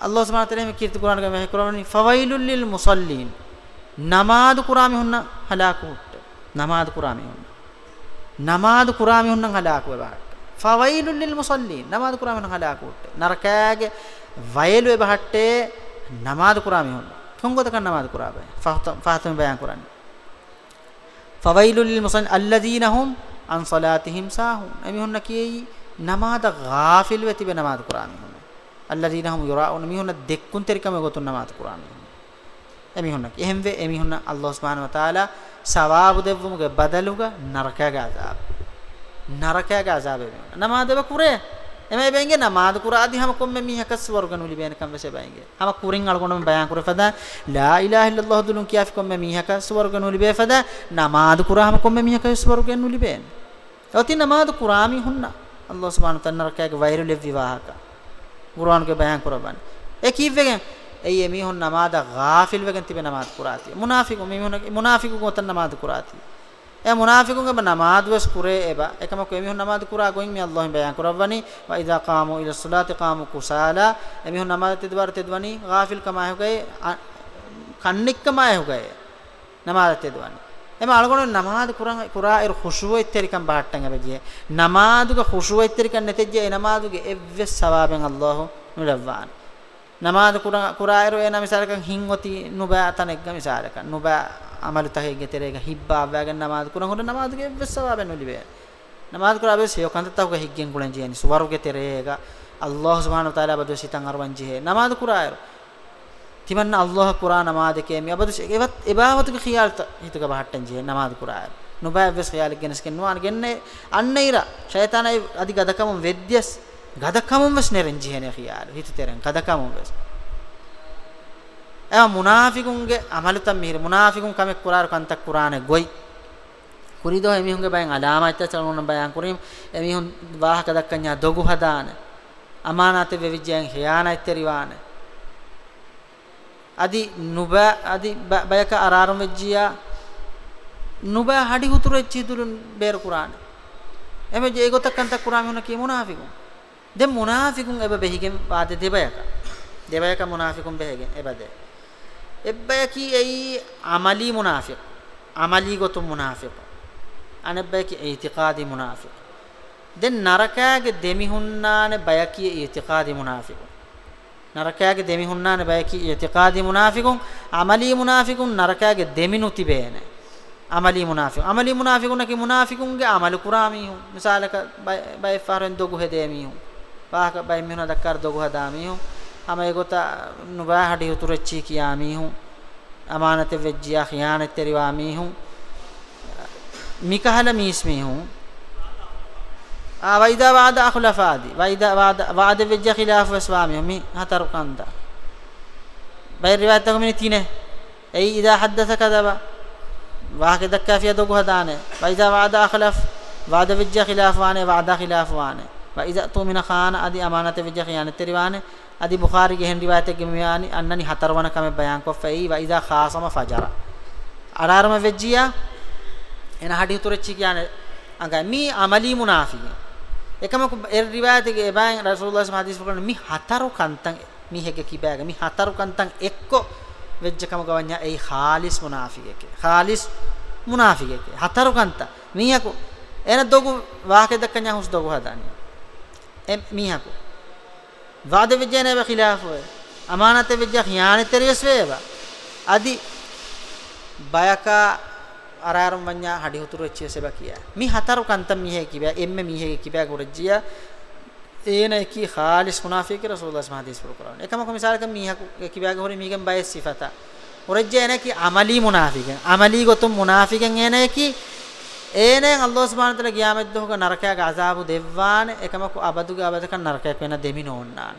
අල්ලාහ් සුබ්හානහු තාලා කීර්ති කුරාන ගම මෙහි කුරානි ෆවයිලුල් ලිල් මුසල්ලීන්. නමාදු කුරාමි හුන්න හලාකුට නමාදු කුරාමි හුන්න නමාදු කුරාමි හුන්න හලාකු වෙබහට ෆවයිලුල් ලිල් මුසල්ලීන්. නමාදු කුරාමි හුන්න හලාකුට නරකයාගේ වයලු වෙබහට්ටේ නමාදු කුරාමි හුන්න කොංගොත කන් නමාදු කුරාබේ ෆහතම බයන් කුරානි ෆවයිලුල් ලිල් මුසල්ලීන් අල්ලදීන හුම් අන් සලාතිහිම් සාහුන්. එමිහුන්න කියෙයි නමාද ගාෆිල් වෙති බේ නමාද කුරාන් මිහුන්න අල්ලදීන හම් යුරාඋන මිහුන්න දෙක්කුන් තෙරිකම ගොතුන් නමාද කුරාන් මිහුන්න එමිහුන්න. එහෙම් වේ එමිහුන්න අල්ලාහ් සුබ්හානහු වතාලා සවාබු දෙවමුගේ බදලුග නරකයග අසාබ. නරකයග අසාබ නමාදව කුරේ? එමෙ බෙන්ගේ නමාද කුරාදි හැම කොම්මෙ මිහක ස්වර්ගනු ලිබෙන කම් වෙසේ බයින්ගේ හැම කුරින් අලකොනම බයන් කුර ෆදා. ලා ඉලාහ ඉල්ලල්ලාහ් දුලුන් කියාෆ කොම්මෙ මිහක ස්වර්ගනු ලිබේ ෆදා. නමාද කුරාම කොම්මෙ මිහක ස්වර්ගනු ලිබෙන ඔති නමාද කුරාමි හුන්නා අල්ලාහ් සුබ්හානහු තන්නර කයගේ වෛරු ලෙව් විවාහක. කුරාන්ගේ බයන් කුරබන්. ඒ කීවෙගෙන් එයි එමි හොන් නමාද? ගාෆිල් වෙගෙන් තිබෙන නමාද කුරාති මුනාෆිකු මි මුනාෆිකු ගොතන් නමාද කුරාති e munafiqun eba namaz wes kure eba ekama ko emihun namaz kura goin mi allah bayan kurawani wa idha qamu ila salati qamu kusala emihun namaz tidwar tidwani ghafil kama hogaye kannik kama hogaye namaz tidwani එම අලගොන නමාද කුරන් කුරා ඉර ඛුෂුව ඉත්තරිකම් බාට්ටන් එබජිය නමාදුග ඛුෂුව ඉත්තරිකම් නැතෙජ්ජ එ නමාදුගේ එව්වස් සවාබෙන් අල්ලාහ් නුලවාන නමාද කුරායරෝ එන මිසාලකන් හින්වති නුබා තනෙක්ග මිසාලක නුබා අමල තහෙග්ගේ තෙරේක හිබ්බා වෑගෙන නමාද කුරන් හොඳ නමාදගේ වෙස්සවා බෙන්නොලිබේ නමාද කුරාබේ සියෝ කන්තතවක හිග්ගෙන් කුලන් ජීනි සුවරුගේ තෙරේක අල්ලාහ් සුබ්හානහු තාලා බදු සිතන් අරවන් ජීහේ නමාද කුරායරෝ. තිමන්න අල්ලාහ් කුරා නමාද කේමි. අබදු එවත් එබාවතුක ඛියාල්ත හිතක බහට්ටන් ජීහේ නමාද කුරායරෝ. නුබා වෙස් ඛියාලක් ගෙනස් කෙන්වාන ගෙන්නේ අන්නයිර ෂයතානයි අදි ගදකම වෙද්‍යස් ගදකමම වෙස් නෙරෙන් ජීහනේ ඛියාල හිත තෙරෙන් ගදකමම වෙස්. එවා මුනාෆිකුන්ගේ අමලතම් මිහිර මුනාෆිකුන් කමෙක් කුරාර කන්තක් කුරානේ ගොයි. කුරිදෝ එමිහුන්ගේ බයන් අලාමත් චලන බයන් කුරීම්. එමිහුන් වාහක දක්කන්‍යා දොගු හදාන. අමානත වෙවිජයන් හියානත් තෙරිවාන. අදි නුබ අදි බයක අරාරම් වෙජ්ජියා නුබ හඩි හුතුරු එච්චි දුරුන් බේර කුරාන. එමෙ ජේ ගොතක්කන්තක් කුරාම හුන කී මුනාෆිකුන්? දැන් මුනාෆිකුන් එබ බෙහිගෙන් වාද දෙබයක? දෙබයක මුනාෆිකුන් බෙහිගෙන් එබදේ? එබ්බයකි එයි අමලි මුනාෆික්. අමලි ගොතු මුනාෆික්. අනබ්බයකි ඉතිකාදි මුනාෆික්. දැන් නරකයාගේ දෙමිහුන්නානේ බයකි ඉතිකාදි මුනාෆික් නරකයාගේ දෙමිහුන්නානේ බයකි ඉතිකාදි මුනාෆිකුන්. අමලි මුනාෆිකුන් නරකයාගේ දෙමිනු තිබේනේ අමලි මුනාෆික් අමලි මුනාෆිකුන් කි මුනාෆිකුන්ගේ අමල කුරාමිහු මිසාලක බය ෆාරෙන් දොගු හෙදේමිහු පාක බය මිහුන දක්කාර දොගු හදාමිහු. ama egota nuba hadi uturechi kiya mihun amanate vejjiya khiyanat teriwa mihun mikahala mis mihun a waida wa'ada akhlafadi waida wa'ada wa'ada vejja khilaf waswami mi hatar kanda bay riwayat ko mini tine ay idha haddatha kadaba wa ke dakka fi adogu hadane waida wa'ada akhlaf wa'ada vejja khilaf wane wa'ada khilaf wane wa idha tumina khana adi amanate vejja khiyanat teriwane adi bukhari ge hen riwayat ge miyani annani hatarwana kame bayan ko fai wa iza khasama fajara ararama vejjiya ena hadi turechi kiyane anga mi amali munafiqin ekama ko er riwayat ge bayan rasulullah sallallahu alaihi wasallam mi hataru kantan mi hege kibaga mi hataru kantan ekko vejjakama gawanya ei khalis munafiqeke khalis munafiqeke hataru kanta මීහකු. වාද විජ්ජනව ඛිලාෆය අමානත විජ්ජ ඛියානතරියස් වේවා. අදි බයකා අරාරම් වඤ්ඤා හඩි උතුරු එච්චිය සබ කියා. මි හතරු කන්තම් මිහෙ කිබෑ එම්මෙ මිහෙ කිබෑ ගොරජියා ඒන කි خالص මුනාෆික රසූලුල්ලාහ් සමහදීස් පුරකරන එකම කොමිසාරක මිහකු කිබෑගේ හොරි මිගෙන් bias සිෆතා. ගොරජියා එන කි අමලි මුනාෆිකෙන්. අමලි ගොතුම් මුනාෆිකෙන් එන කි ඒනෙන් අල්ලාහ් සුබ්හානහු තාලා ගියාමෙත් දොහක නරකයාගේ අසාබු දෙවවාන එකමක අබදුගේ අබදකන් නරකයක් වෙන දෙමින ඕන්නාන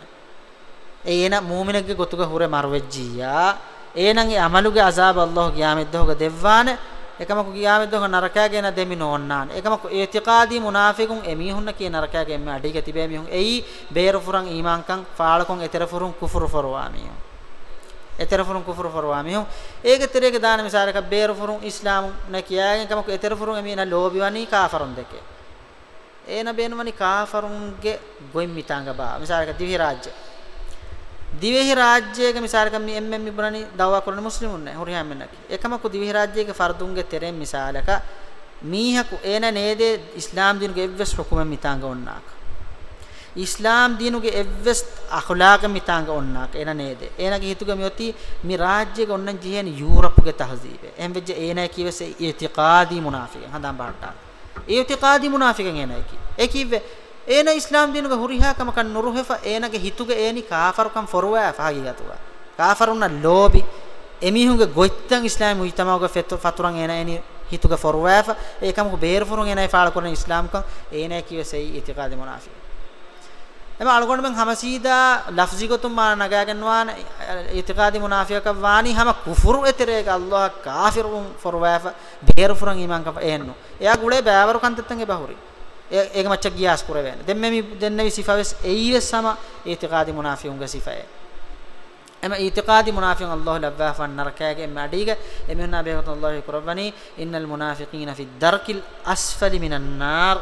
ඒන මූමිනගේ ගොතුක හුරේ මරවෙජ්ජියා. ඒනන් ඒ අමලුගේ අසාබ අල්ලාහ් ගියාමෙත් දොහක දෙවවාන එකමක ගියාමෙත් දොහක නරකයාගේ න දෙමින ඕන්නාන එකමක ඒතිකාදී මුනාෆිකුන් එමිහුන්න කිය නරකයාගේ එම්ම අඩිග තිබේ මිහුන් එයි බේරෆුරන් ඊමාන්කන් ෆාලකොන් එතරෆුරුන් කුෆුරු ෆරවා මිහුන් eterfurun kufru farwa mihun ege terege dana misaraka beerfurun islam na kiyagen kamako eterfurun emina lobiwani kafarun deke ena beenumani kafarunge goim mitanga ba misaraka divhi rajya divhi rajyege misaraka mi emme mi bunani dawwa kurani muslimun ne huriyam menaki ekamako divhi rajyege fardunge terem misalaka මීහකු එන නේදේ ඉස්ලාම් දිනුගේ එව්වස් හුකුම මිතාංග ඔන්නාක ඉස්ලාම් දිනුගේ එව්වස් අඛලාක මිතාංග ඔන්නාක. එන නේද? එනගේ හිතුග මියොති මි රාජ්‍යක ඔන්නන් ජීහෙන යුරප්ගේ තහසීබ එම් වෙජ්ජ එන කිවස ඉතිකාදී මුනාෆික හඳන් බාට්ටා. ඉතිකාදී මුනාෆිකන් එන කි ඒ කිව්වේ එන ඉස්ලාම් දිනුගේ හුරිහාකම කන් නුරුහෙෆ එනගේ හිතුගේ එනි කාෆරුකම් ෆොරවා ෆාගිගතුවා කාෆරුන්න ලෝබි එමිහුගේ ගොයිත්තන් ඉස්ලාම් මුයිතමාගේ ෆතුරන් එන එනි හිතුගේ ෆොරවා ඒකම බේර ෆොරුන් එනයි ෆාල කරන ඉස්ලාම් කන් එන කිවසේ ඉතිකාදී මුනාෆික එම අලගොන්න මෙන් හමසීදා ලෆ්සිගතුම් මා නගාගෙනවාන ඉතිකාදි මුනාෆියක වානි හම කුෆුරු එතරේක අල්ලාහ් කාෆිරුන් ෆොරවාෆ බේර ෆුරන් ඊමාන් කප එන්නු එයා ගුලේ බෑවරු කන්තත්තන්ගේ බහුරි. ඒක මච්ච ගියාස් කුර වෙන දෙම්මෙ මි දෙන්නවි සිෆාවස් එයිවස් සම ඉතිකාදි මුනාෆියුන්ගේ සිෆාය. එම ඉතිකාදි මුනාෆියුන් අල්ලාහ් ලබ්වා ෆන් නරකාගේ මඩීග එමෙන්නා බේකත අල්ලාහ් කුරබනි ඉන්නල් මුනාෆිකීන ෆි දර්කිල් අස්ෆලි මිනන් නාර්.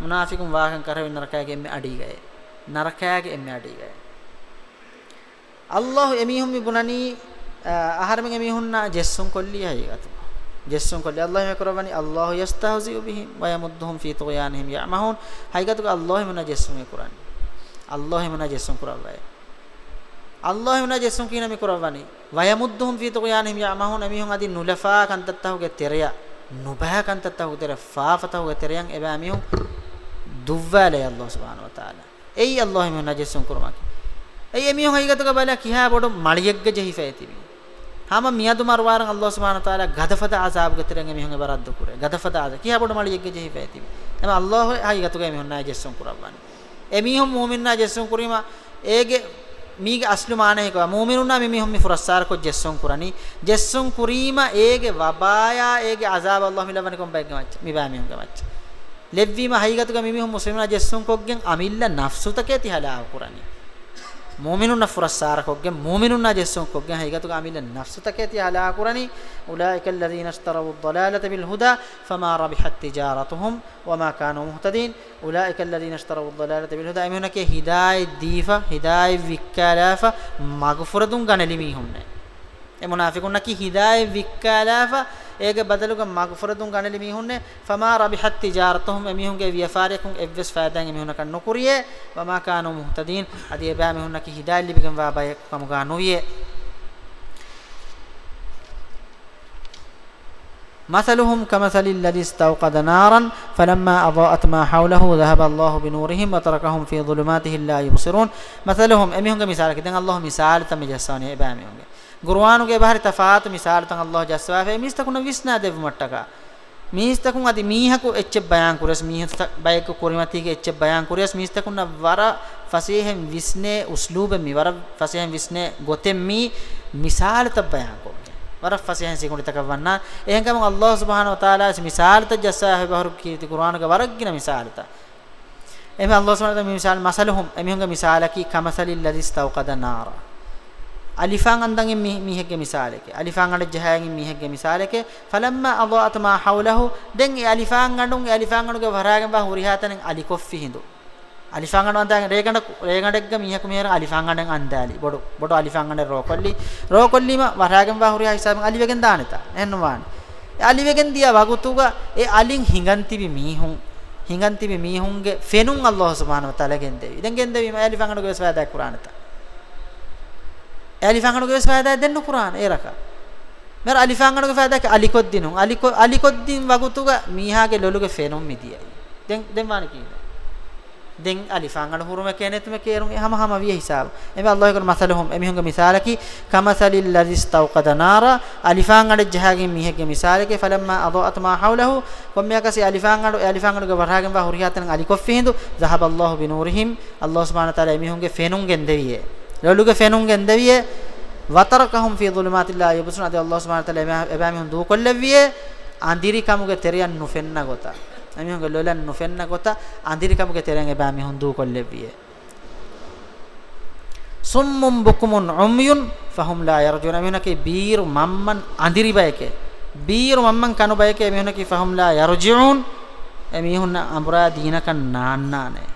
මුනාෆිකුන් වාහන් කරවෙන් නරකාගේ එම්මෙ අඩීගය. නරකයාගේ එන්නේ අඩිගය අල්ලාහ් එමිහුම් මිබුනනි ආහාරමෙන් එමිහුන්නා ජෙස්සුන් කොල්ලි හයිගතු ජෙස්සුන් කොල්ලි අල්ලාහ් මේ කරවනි අල්ලාහ් යස්තහසිු බිහිම් වයමුද්දුහුම් ෆී තුගයානහිම් යමහුන්. හයිගතු අල්ලාහ් මුන ජෙස්සුන් මේ කුරානි අල්ලාහ් මුන ජෙස්සුන් කුරල්ලාය Allah huna jessun kina mi kurawani wayamudduhum fi tughyanihim ya'mahun amihun adi nulafa kantattahu ge terya nubah kantattahu ter faafatahu ge teryan eba amihun duwwale Allah subhanahu wa ta'ala ei Allah huna jessun kurmaki ei amihun haigatuga bala kiha bodu maliyegge jehi feetibi hama miyadu marwaran Allah subhanahu wa ta'ala gadafada azab ge teryan amihun ebaraddu kure gadafada azab kiha bodu maliyegge jehi feetibi ema Allah haigatuga amihun na jessun kurawani emihun mu'minna jessun kurima ege මීගේ අස්ලු මානෙක මුමිනුන්නා මිමි හොම්මි ෆුරස්සාර කො ජෙස්සොන් කුරණි ජෙස්සොන් කුරීම ඒගේ වබායා ඒගේ අසාබ අල්ලාහ් මිලවන කොම් බැග්ග මච්ච මිබෑ මිහුම් ගමච්ච ලෙව්වීම හයිගතුක මිමි හොම් මුස්ලිමුනා ජෙස්සොන් කොග්ගෙන් අමිල්ල නෆ්සුතකේ තිහලා කුරණි mu'minunna furassara koggen mu'minunna jessun koggen haygatuga amilla nafsu taketi ala kurani ulaika alladhina ishtaraw ad-dalalata bil huda fama rabihat tijaratuhum wama kanu muhtadin ulaika alladhina ishtaraw ad-dalalata bil huda imuna ke hidayah difa hidayah wikkalafa maghfuratun ganalimi hunne e ඒගේ බදලුග මග්ෆරතුන් ගණලි මිහුන්නේ. ෆමා රබිහත් තිජාරතහුම් මිහුන්ගේ ව්‍යාපාරයකුන් එව්වස් ෆෑදන් මිහුනක නොකුරියේ. වමා කානු මුහතදීන්. අදී බෑ මිහුන්නක හිදාල් ලිබිගම් වාබය කමුගා නොවියේ. مثلهم كمثل الذي استوقد نارا فلما أضاءت ما حوله ذهب الله بنورهم وتركهم في ظلماته لا يبصرون مثلهم أميهم مثال كده الله مثال تمجساني إباميهم ගුර්වානුගේ බහරි තෆාතු මිසාල තන් අල්ලාහ් ජස්වා ෆේ මිස්තකුන විස්නා දෙව මට්ටක. මිස්තකුන් අදි මීහකු එච්ච බයන් කුරස් මීහ බයක කුරිමතිගේ එච්ච බයන් කුරස්. මිස්තකුන වර ෆසීහෙන් විස්නේ උස්ලූබ මි වර ෆසීහෙන් විස්නේ ගොතෙම් මි මිසාල ත බයන් කො වර ෆසීහෙන් සිකුණ තකවන්න. එහෙන්කම අල්ලාහ් සුබ්හානහු වතාලා මිසාල ත ජස්වා ෆේ බහරු කීති ගුර්වානුගේ වරග්ගින මිසාල ත එමෙ අල්ලාහ් සුබ්හානහු වතාලා මිසාල මසලහුම්. එමෙ හුඟ මිසාලකි කමසලිල් ලදිස්තවකද නාරා. Ladhi istawqada nara alifan andangen mihegge misaleke alifan ande jahayen mihegge misaleke falamma adaat ma hawlahu den e alifan andun e alifan anduge waragen ba hurihatanen alikoffi hindu alifan andu andan reganda regandegga mihek meher alifan anden andali bodu bodu alifan ande rokolli rokolli ma waragen ba huriha hisaben alivegen daneta ennuwan e alivegen dia wagutuga e alin hingantibi mihun hingantibi mihunge fenun allah subhanahu wa taala gen devi den gen devi ma alifan anduge swada qur'anata අලිෆංගනුගේ ෆායදා දෙන්න කුරාන ඒ රක මෙර අලිෆංගනුගේ ෆායදා අලිකොත් දිනුන් අලිකො අලිකොත් දින් වගුතුග මීහාගේ ලොලුගේ ෆේනොම් මිදියයි දැන් දැන් වාන කීන දැන් අලිෆංගන හුරුම කියන්නේ තුම කේරුම් හැම හැම විය හිසාව එමෙ අල්ලාහ් කන මසලහුම් එමිහුන්ගේ මිසාලකි කමසලිල් ලදි ස්තවකද නාරා අලිෆංගන ජහගේ මීහගේ මිසාලකේ ෆලම්මා අදාත් මා හවලහු කොම්මියකසි අලිෆංගන අලිෆංගනගේ වරහාගෙන් වා හුරියාතන අලිකොෆ්ෆිහිඳු zahaba අල්ලාහ් බිනූරිහිම් අල්ලාහ් සුබ්හානහු තාලා එමිහුන්ගේ ෆේනුන්ගෙන් දෙවියේ ලොලුගේ ෆෙනුන්ගෙන් දෙවියේ වතරකහම් ෆී දුලමාතිල්ලා යබසුන අද අල්ලාහ් සුබ්හානහු තාලා එබෑමිහුන් දූ කොල්ලෙවියේ අඳිරි කමුගේ තෙරියන් නුෆෙන්න ගොත. එමිහුන්ගේ ලොලන් නුෆෙන්න ගොත අඳිරි කමුගේ තෙරියන් එබෑමිහුන් දූ කොල්ලෙවියේ සුම්මුම් බුකුමුන් උම්යුන් ෆහුම් ලා යර්ජුන. එමිහුනකේ බීර් මම්මන් අඳිරි බයකේ. බීර් මම්මන් කනු බයකේ එමිහුනකේ ෆහුම් ලා යර්ජුන්. එමිහුන් අම්රා දීනකන් නාන්නානේ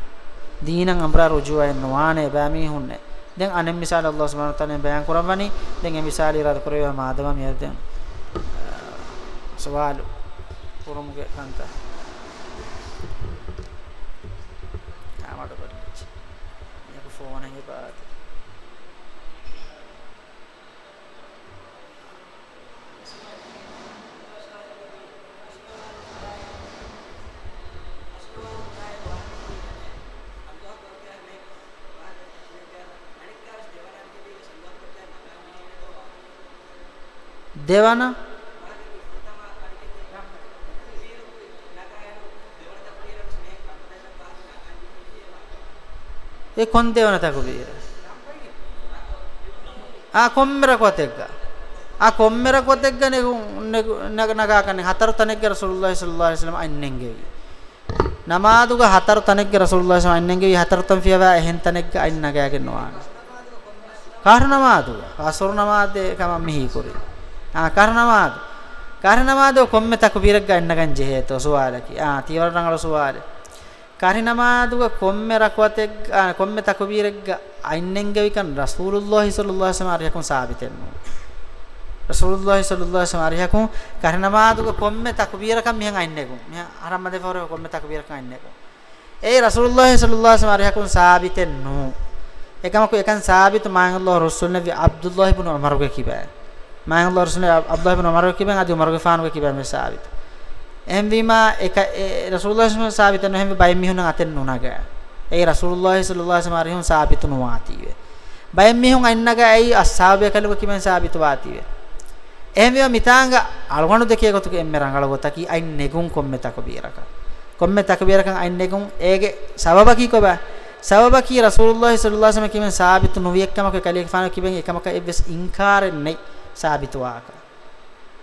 දීනන් අම්රා රුජුවයි නොවානේ එබෑමිහුන්නේ දැන් අනෙම් මිසාල අල්ලාහ් සුබ්හානහු තාලා බයන් කරවන්නේ. දැන් මේ මිසාලි රද කරේ මාදම මියද? දැන් සවාල්. පුරුමුගේ කන්තා ආමඩ කරච්ච මේක ෆෝන් එකේ පාත දෙවන ඒ කොන් දෙවන තකුබීර ආ කොම්මර කොතෙක්ග ආ කොම්මර කොතෙක්ග නෙග නගා කන්නේ හතර තනෙක්ගේ රසූලුල්ලාහි සල්ලල්ලාහු අලයිහි වසල්ලම් අන්නෙන් ගෙවි. නමාදුග හතර තනෙක්ගේ රසූලුල්ලාහි සල්ලල්ලාහු අන්නෙන් ගෙවි. හතර තන් ෆියවා එහෙන් තනෙක්ග අන් නගාගෙන වාන. කාර නමාදුග? අසර නමාදේ කම මිහි කුරේ ආ කරනවාද? කරනවාද? කොම්මෙතක බිරක් ගන්නගන් ජෙහෙතෝ සුවාලකි. ආ තිවර රංගල සුවාල. කරනවාදුග කොම්මෙ රකවතෙක් කොම්මෙතක බිරක් අයින්නෙන් ගවිකන් රසූලුල්ලාහි සල්ලල්ලාහු අලයිහි වසල්ලම් අරියකම් සාබිතෙන්නු රසූලුල්ලාහි සල්ලල්ලාහු අලයිහි වසල්ලම් අරියකම් කරනවාදුග කොම්මෙ තකබිරකම් මෙහන් අයින්නෙකු මෙහන් අරම්මදේ ෆෝරේ කොම්මෙ තකබිරකම් අයින්නෙකු ඒ රසූලුල්ලාහි සල්ලල්ලාහු අලයිහි වසල්ලම් අරියකම් සාබිතෙන්නු එකමකු එකන් සාබිත මාංගල්ලාහ රසූල් නබි අබ්දුල්ලාහි ඉබ්නු උමරුගේ කිබෑ. Umar ge kiba maang Allah rasul Abdullah ibn Umar ge kiba adi Umar ge faanu ge kiba me sabit ehmvima ek Rasulullah sallallahu alaihi wasallam ehmvi bayem mihun aten nunaga ei Rasulullah sallallahu alaihi wasallam sabit nuwatiwe bayem mihun annaga ei ashabe kaluga kimen sabit watiwe ehmviwa mitanga algonu dekiye gotuke emme rangala gotaki ain negun komme takbiraka komme takbirakan ain negun ege sababaki koba sababaki rasulullah sallallahu alaihi wasallam kimen sabitu nuviyekkama ko kaliye fana kiben ekamaka evves inkar nei sabitu waaka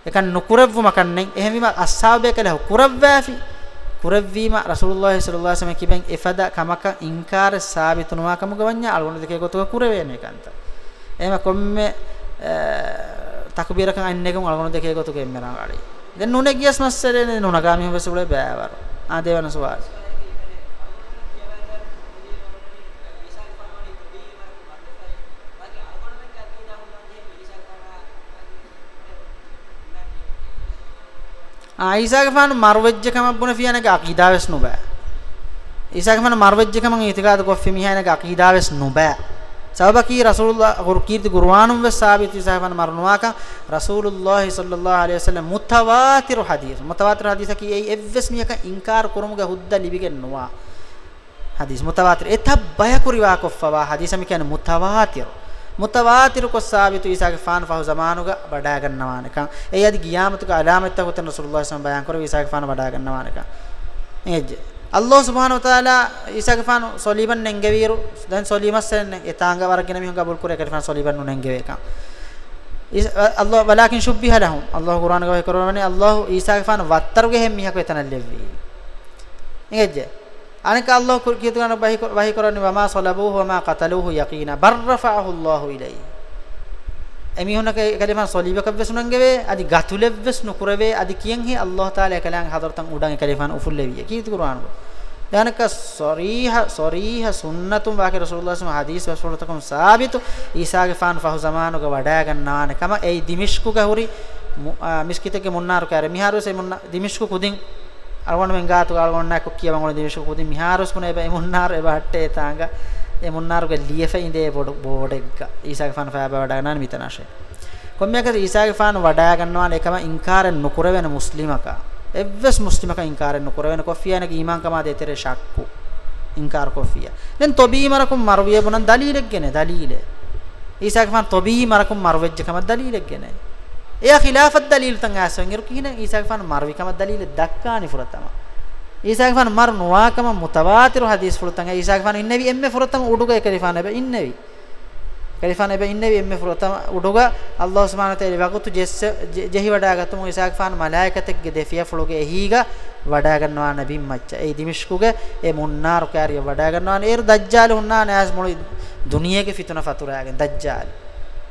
ekan nukurevvuma kannei ehmima ashabe kala kuravvafi kuravvima rasulullah sallallahu alaihi wasallam kiben efada kamaka inkar sabitu nuwaaka mugawanya algon deke goto kurevene kanta ehma komme takbirakan ain negun algon deke goto ke emmerang ali den nune ඊසාගේ ෆාන මර්වජ්ජකම බුන ෆියනක අකීදාවස් නුබෑ. ඊසාගේ ෆාන මර්වජ්ජකම ඉතිකාද කොෆි මිහානක අකීදාවස් නුබෑ. සබකී රසූලුල්ලාහ කීර්ති කුර්ආනුම් ව සාබිත ඊසාගේ ෆාන මරණවාක රසූලුල්ලාහි සල්ලල්ලාහු අලයිහි වසල්ලම් මුතවාතිර හදීස්. මුතවාතිර හදීස කී ඒ එව්වස් මියක ඉන්කාර කුරුමුග හුද්ද ලිබිගෙන් නුවා. හදීස් මුතවාතිර. එතබ් බය කුරිවා කොෆවා හදීස මිකන මුතවාතිර. මුතවාතිර කො සාබිතු ඊසාගේ ෆාන ෆහු zamanuga වඩා ගන්නවා නිකන්. ඒ යදි ගියාමතුක අලාමත් තකුතන රසූලුල්ලාහ් සම බයන් කර ඊසාගේ ෆාන වඩා ගන්නවා නිකන්. එජ් අල්ලාහ් සුබ්හානහු වතාලා ඊසාගේ ෆාන සොලිබන් නෙන්ගෙවීරු දැන් සොලිමස් සෙන්නේ එතාංග වරගෙන මිහුන් ගබුල් කුරේ කරිෆාන සොලිබන් නෙන්ගෙවේ කන් අල්ලාහ් වලාකින් ශුබ්බිහ ලහුම් අල්ලාහ් කුර්ආන ගවේ කරවන්නේ අල්ලාහ් ඊසාගේ ෆාන වත්තරුගේ හැම් මිහක එතන ලෙව්වි. එජ් අනික අල්ලාහ් කියතුන වහී කරන්නේ වමා සලබූහු වමා කතලූහු යකීනා. බර් රෆාහු අල්ලාහ් ඉලයි එමිහුනක කලිමන් සලීබක වෙසුනන් ගෙවේ අදි ගතුලෙව් වෙස් නුකුරවේ අදි කියන් හි අල්ලාහ් තාලා එකලන් හදරතන් උඩන් කලිමන් උෆුල්ලෙවිය කීති කුරාන දානක සරීහ සරීහ සුන්නතුන් වාකේ රසූලුල්ලාහ් සම හදීස් වසුලතකම් සාබිතු. ඊසාගේ ෆාන් ෆහු සමානුක වඩා ගන්නාන කම ඒ දිමිෂ්කුක හුරි මිස්කිතක මුන්නාරු කර මිහාරුසේ Munna දිමිෂ්කු කුදින් algon men gaatu algon na ko kiya mangol de mishu kudi miharos kuna eba emunnar eba hatte tanga emunnar ge liefe inde bod bod ekka isa ge fan fa ba wada nan mitanashe කොම්මයක ඊසාගේ ෆාන වඩා ගන්නවා එකම ඉන්කාරෙන් නොකර වෙන මුස්ලිමක. එව්වස් මුස්ලිමක ඉන්කාරෙන් නොකර වෙන කොෆියානක ඊමාන් කමා දෙතර ශක්කු. ඉන්කාර කොෆියා. දැන් තොබී මරකුම් මර්විය බුනන් දලීලෙක් ගෙන දලීල. ඊසාගේ ෆාන තොබී මරකුම් මර්වෙජ්ජ කම දලීලෙක් ගෙන. එයා ඛිලාෆත් දලීල් තන් ආසෙන් ඉරු කින ඊසාගේ ෆාන මර්විකම දලීල් දක්කානි ෆුරතම. ඊසාගේ ෆාන මර් නුවාකම මුතවාතිර හදීස් ෆුරතන් ඊසාගේ ෆාන ඉන්නවි එම්මෙ ෆුරතම උඩුග එකරිෆාන බෙ ඉන්නවි. කරිෆාන බෙ ඉන්නවි එම්මෙ ෆුරතම උඩුග. අල්ලාහ් සුබ්හානහු තාලා වගතු ජෙස් ජෙහි වඩා ගතම ඊසාගේ ෆාන මලායිකතෙක්ගේ දෙෆිය ෆලෝගේ එහිග වඩා ගන්නවා නබිම් මච්ච. ඒ දිමිෂ්කුගේ ඒ මුන්නාරු කාරිය වඩා ගන්නවා. නේ දජ්ජාල උන්නා නෑස් මොළි දුනියගේ ෆිතුන ෆතුරාගෙන් දජ්ජාල.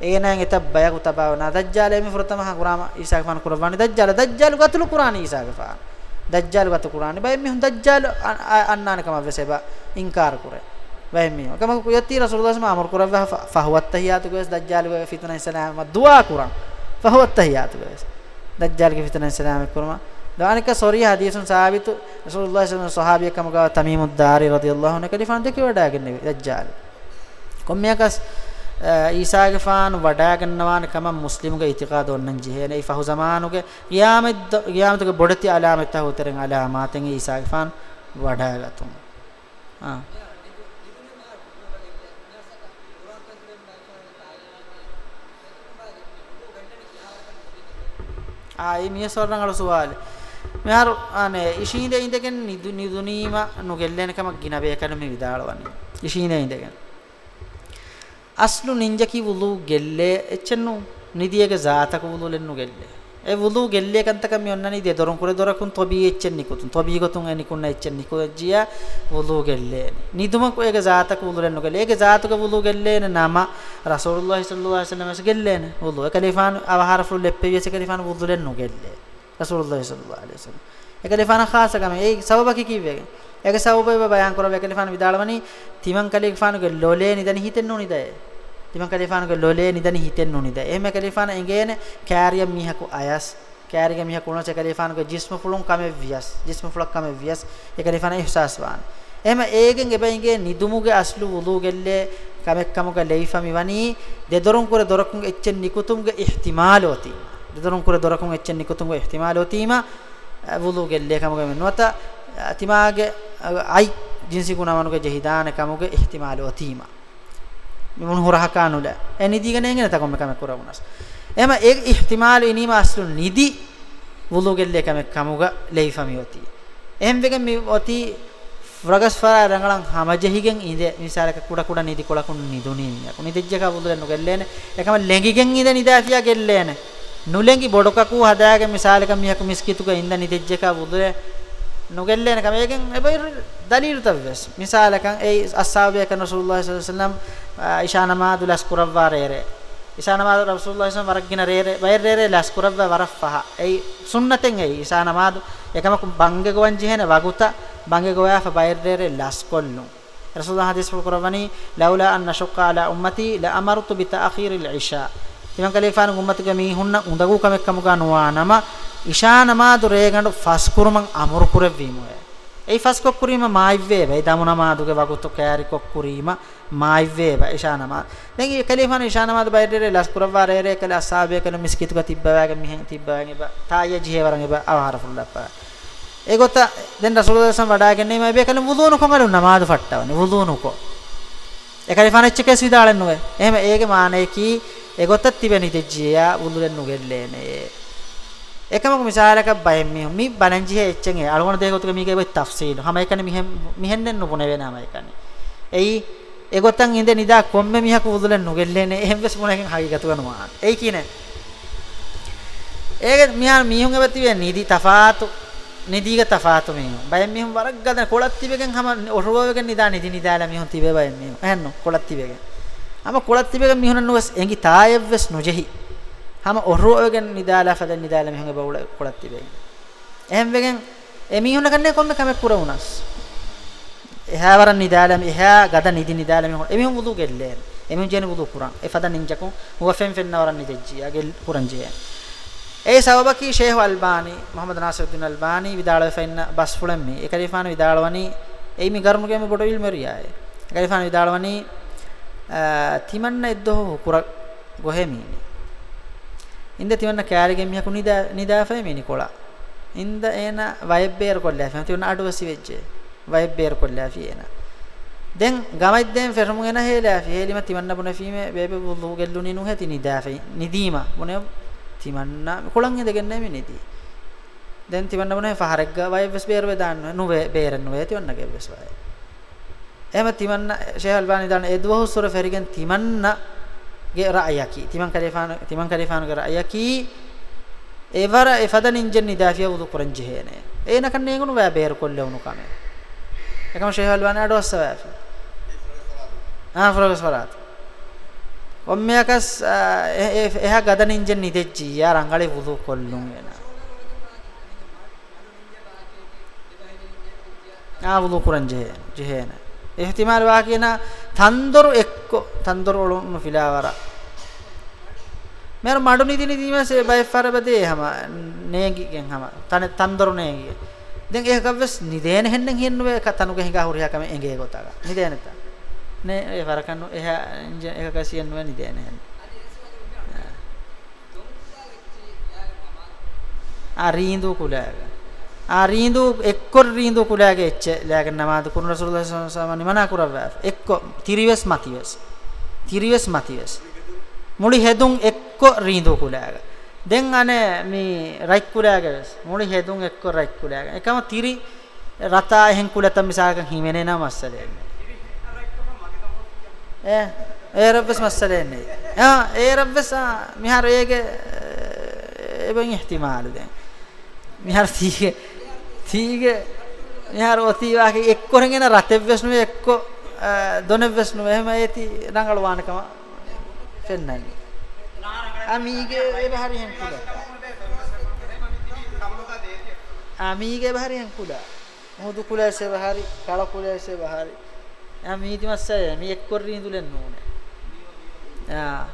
ඒනං එත බයකු තබවනා. දජ්ජාලේ මේ ෆරතම හකුරාම ඊසාක ෆාන කුරවන්නේ. දජ්ජාල දජ්ජාලු ගතුළු කුරාන ඊසාක ෆාන දජ්ජාලු ගතු කුරාන බය මේ දජ්ජාල අන්නානකම වෙසෙබ ඉන්කාර කුරේ බය මේ කම කුයති රසූලුල්ලාහ් සම අමර කුරව ෆහවත් තහියාතු ගස් දජ්ජාල වේ ෆිතන ඉස්ලාම දුවා කුරාන ෆහවත් තහියාතු ගස් දජ්ජාල ගේ ෆිතන ඉස්ලාම කුරමා. දානික සොරිය හදීසුන් සාබිතු රසූලුල්ලාහ් සම සහාබිය කම ගා තමීමුද් දාරි රදියල්ලාහු අන්හු කලිෆාන් දෙකේ වඩාගෙන දජ්ජාල. කොම්මියකස් ඊසාගේ ෆාන් වඩා ගන්නවාන කම මුස්ලිමුගේ ඉතිකාද ඔන්නන් ජිහේන. ඒ ෆහු zamanuge qiyamet qiyametuge bodati alamet හුතරෙන් අලාමාතෙන් ඊසාගේ ෆාන් වඩා ගතුම්. ආ. ආයි මිය සොරංගල සුවාල. මෙහර අනේ ඉෂීඳ ඉඳගෙන නිදුනීම නුගෙල්ලෙන කම ගින බේ කරන මේ විදාලවන්නේ ඉෂීඳ ඉඳගෙන. ಅಸ್ಲು ನಿಂಜಕಿ ವುಲು ಗೆಲ್ಲೆ ಎಚ್ಚನ್ನು ನಿದಿಯಗೆ ಜಾತಕ ವುಲು ಲೆನ್ನು ಗೆಲ್ಲೆ e wudu gelle kantaka mi onnani de doron kure dorakun tobi echen nikutun tobi gotun ani kunna echen nikujiya wudu gelle niduma ko ege zaata ko wudu lenno gelle ege zaata ko wudu gelle ne nama rasulullah sallallahu alaihi wasallam gelle ne wudu kalifan awahar ful leppe yese kalifan wudu lenno gelle rasulullah sallallahu alaihi wasallam e kalifan khasa game e sababaki kiwe ege sababa bayan koro kalifan vidalwani timan kalifan ge lole ni dani hitenno ni dae තිමන් කලිෆානක ලොලේ නිදනි හිතෙන්න උනිද එහෙම කලිෆාන එංගේන කෑරිය මිහකු අයස් කෑරිය මිහකු උනස කලිෆානක ජිස්ම ෆුලුන් කම වියස් ජිස්ම ෆුලක් කම වියස් ඒ කලිෆාන ඉහසාස් වාන එහෙම ඒගෙන් එබැයිගේ නිදුමුගේ අස්ලු වුදු ගෙල්ලේ kamek kamuga leifami wani. Dedorun kure dorakun echen nikutumge ihtimaloti dedorun kure dorakun echen nikutumge ihtimalotima wudu gelle kamuga menwata atimage ai jinsi gunamanuge jehidane kamuge ihtimalotima mun huraha kanula enidi gane ngene takom kamek kuragunas ema ek ihtimal inima aslu nidi wudu gelle kamek kamuga leifami oti ehem vegen mi oti vragas fara rangalan hamajehigen inde misalaka kuda kuda nidi kola kun niduni miya kun nidejja ka budulen no gellene ekama lengigen inde nidafiya gellene nulengi bodoka ku hadaage misalaka mihaku miskituka inda nidejja ka budule no gellene kamegen ebayr dalil tavves misalaka ei ashabiya kan rasulullah sallallahu alaihi wasallam ishana madu laskuravare ishana madu rasulullah sallallahu alaihi wasallam waragina rere bayr rere laskuravva warafaha ei sunnaten ei ishana madu ekama ku bange gowanji hene waguta bange goya fa bayrere las kollu rasulullah hadis fukurabani laula an nashqa ala ummati la amartu bi ta'khir al isha timan kalifan ummati ga mi hunna undagu kamek kamuga nuwanama isha namadu regandu faskuruman amur kurevvimu ei faskok kurima maivveva ei damuna maduge wagutu kayari kok kurima maivveva isha nama den e kalifan isha namadu bayrere las kurawwa rere kala asabe kala miskitu ga tibbawaga mihen tibbawaga ba taaya jihewaran ba awhara fullappa ඒගොත දැන් රසූලුල්ලාහ සම් වඩාගෙන මේ බේ කලින් වුදුණු කොඟලු නමාද ෆට්ටවනේ වුදුණු කො. ඒකරි ෆානෙච්ච කෙස් විදාලෙන් නොවේ. එහෙම ඒගේ මානේ කී ඒගොත තිබෙනි දෙජ්ජියා වුදුලෙන් නුගෙල්ලේනේ එකම මිසාලක බයෙන් මි මි බනංජි හෙච්චෙන් ඒ අලුගොන දෙගොතුක මීගේ වෙ තෆ්සීල්. හැම එකනේ මිහෙන් මිහෙන් දෙන්න පුනේ වෙනාම එකනේ. එයි ඒගොතන් ඉඳ නිදා කොම්මෙ මිහක වුදුලෙන් නුගෙල්ලේනේ එහෙම වෙස් මොනකින් හාගිගතු කරනවා එයි කියන්නේ ඒක මිහා මිහුන් එවති වෙන්නේ නිදි තෆාතු නිදීග තෆාතු මෙහෙම. බයෙන් මෙහෙම වරක් ගදන කොලත් තිබෙගෙන් හැම ඔරුවවගෙන් නිදා නිදි නිදාලා මෙහෙම තිබේ බයෙන් මෙහෙම. ඇහන්න කොලත් තිබෙගෙන් හැම කොලත් තිබෙගෙන් මෙහෙම නුවස් එංගි තායෙව්වස් නොජෙහි. හැම ඔරුවවගෙන් නිදාලා ෆදන් නිදාලා මෙහෙම බවුල කොලත් තිබෙගෙන් එහෙම වෙගෙන් එමිහුන කන්නේ කොම්ම කමෙක් පුර උනස් එහා වරන් නිදාලා එහා ගද නිදි නිදාලා මෙහෙම එමිහුන් වුදු ගෙල්ලේ එමිහුන් ජේන වුදු පුරන් එෆදන් නින්ජකෝ මුවෆෙන් ෆෙන් නවරන් නිදෙජ්ජි අගෙල් පුරන් ජේ ඒ සබබකි ෂේහ් අල්බානි මොහමද් නාසිරුද්දීන් අල්බානි විදාල ෆෙන්න බස් ෆුලම් මේ එකරිෆාන විදාලවනි එයි මි ගර්මුගෙම බොඩවිල් මෙරියාය එකරිෆාන විදාලවනි තිමන්න එද්දෝ කුර ගොහෙමීනි. ඉන්ද තිවන්න කෑරිගෙන් මිහකු නිදා නිදාෆේ මේ නිකොලා ඉන්ද එන වයිබ් බේර් කොල්ලා ෆෙන් තිවන්න අඩවසි වෙච්චේ. වයිබ් බේර් කොල්ලා ෆියන දැන් ගමයිද්දෙන් ෆෙරමුගෙන හේලා ෆියලිම තිවන්න බොන ෆීමේ බේබේ බුදු ගෙල්ලුනි නුහෙති නිදාෆේ නිදීම. මොනේ තිමන්න කොළන් ඉඳගෙන මෙනිති දැන් තිවන්න මොනේ ෆහරෙක් වයිවස් බේර වේ දාන්න. නුවේ බේරන් නුවේ තිවන්න ගෙවස් වයි එහෙම තිමන්න ෂේහල් බානි දාන එද්වහුස්සර ෆෙරිගෙන් තිමන්න ගේ රායකි. තිමන් කලිෆාන තිමන් කලිෆාන ගේ රායකි. එවර එෆදන් ඉන්ජන් නිදාෆිය උදු කරන් ජෙහේනේ. ඒන කන්නේ ගුණ වේ බේර කොල්ලේ උණු කමේ. එකම ෂේහල් බානි අඩවස්ස වේ ආ ෆරගස් වරාත්. ಒಮ್ಮೆಯಕಸ್ ಎಹ ಗದನಿಂಜನ್ ನಿದೆಜ್ಜಿ ಯಾರ ಅಂಗಳಿ ವುದು ಕೊಲ್ಲುಂ ಎನ ಆ ವುದು ಕುರಂ J ಜೆಹೇನ ihtimal waakina tandoru ekko tandoru olun filawara mer madu nidi nidi mase bay farabade hama neegi gen hama tan tandoru neegi den eh kavves nidene hennen hennuwe ka tanuge hinga huriya kame enge gotaga nidene ta නේ ඒ වරකන්න එහා එක කසියෙන් වෙන්නේ දේ නැහැ. අරීඳු කුලෑග. අරීඳු එක්කොර රීඳු කුලෑගේ එච්ච ලෑගෙන නමාද කුරු රසූලුල්ලාහ සල්ලල්ලාහු අලයිහි වසල්ලම් මනා කරවා එක්කො තිරිවස් මතිවස්. තිරිවස් මතිවස්. මුලි හෙදුන් එක්කො රීඳු කුලෑග. දැන් අනේ මේ රයික් කුලෑගස් මුලි හෙදුන් එක්කො රයික් කුලෑග. එකම තිරි රතා එහෙන් කුලතම් මිසාකන් හිමෙනේ නමස්සලේ ඒ ඒ රබ්බස් මස්සලෙන්නේ ආ ඒ රබ්බස් මිහර ඒගේ එබන් ඉහ්තිමාල් දැන්. මිහර තීගේ තීගේ මිහර ඔතී වාගේ එක්කොරගෙන රතෙව්වස් නුවේ එක්කො දොනෙව්වස් නුවේ. එහෙම ඒති රංගල වානකම පෙන්නන්නේ. අමීගේ ඒ බහරියෙන් කුඩා. අමීගේ බහරියෙන් කුඩා. මොහොදු කුලෑසේ බහරි කල කුලෑසේ බහරි යා මීති මස්සය මේ එක්කොර රීඳුලෙන් නෝනේ යා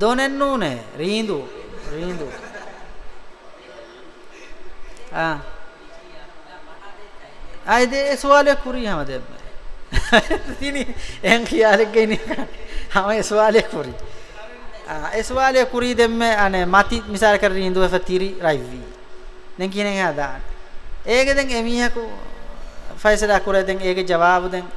දොනෙන් නෝනේ රීඳු රීඳු. ආ. ආයිදේ සුවාලයක් කුරි හැමදෙම තිනි එහෙන් කියාලෙක් ගෙන්නේ හැම සුවාලයක් කුරි ආ ඒ සුවාලයක් කුරි දෙම්මේ අනේ මති මිසාර කරගෙන ඉඳුව ෆතිරි රයිවි දැන් කියන්නේ හදාන ඒක දැන් එමිහකු ෆයිසලා කුරේ දැන් ඒකේ ජවාබ දැන්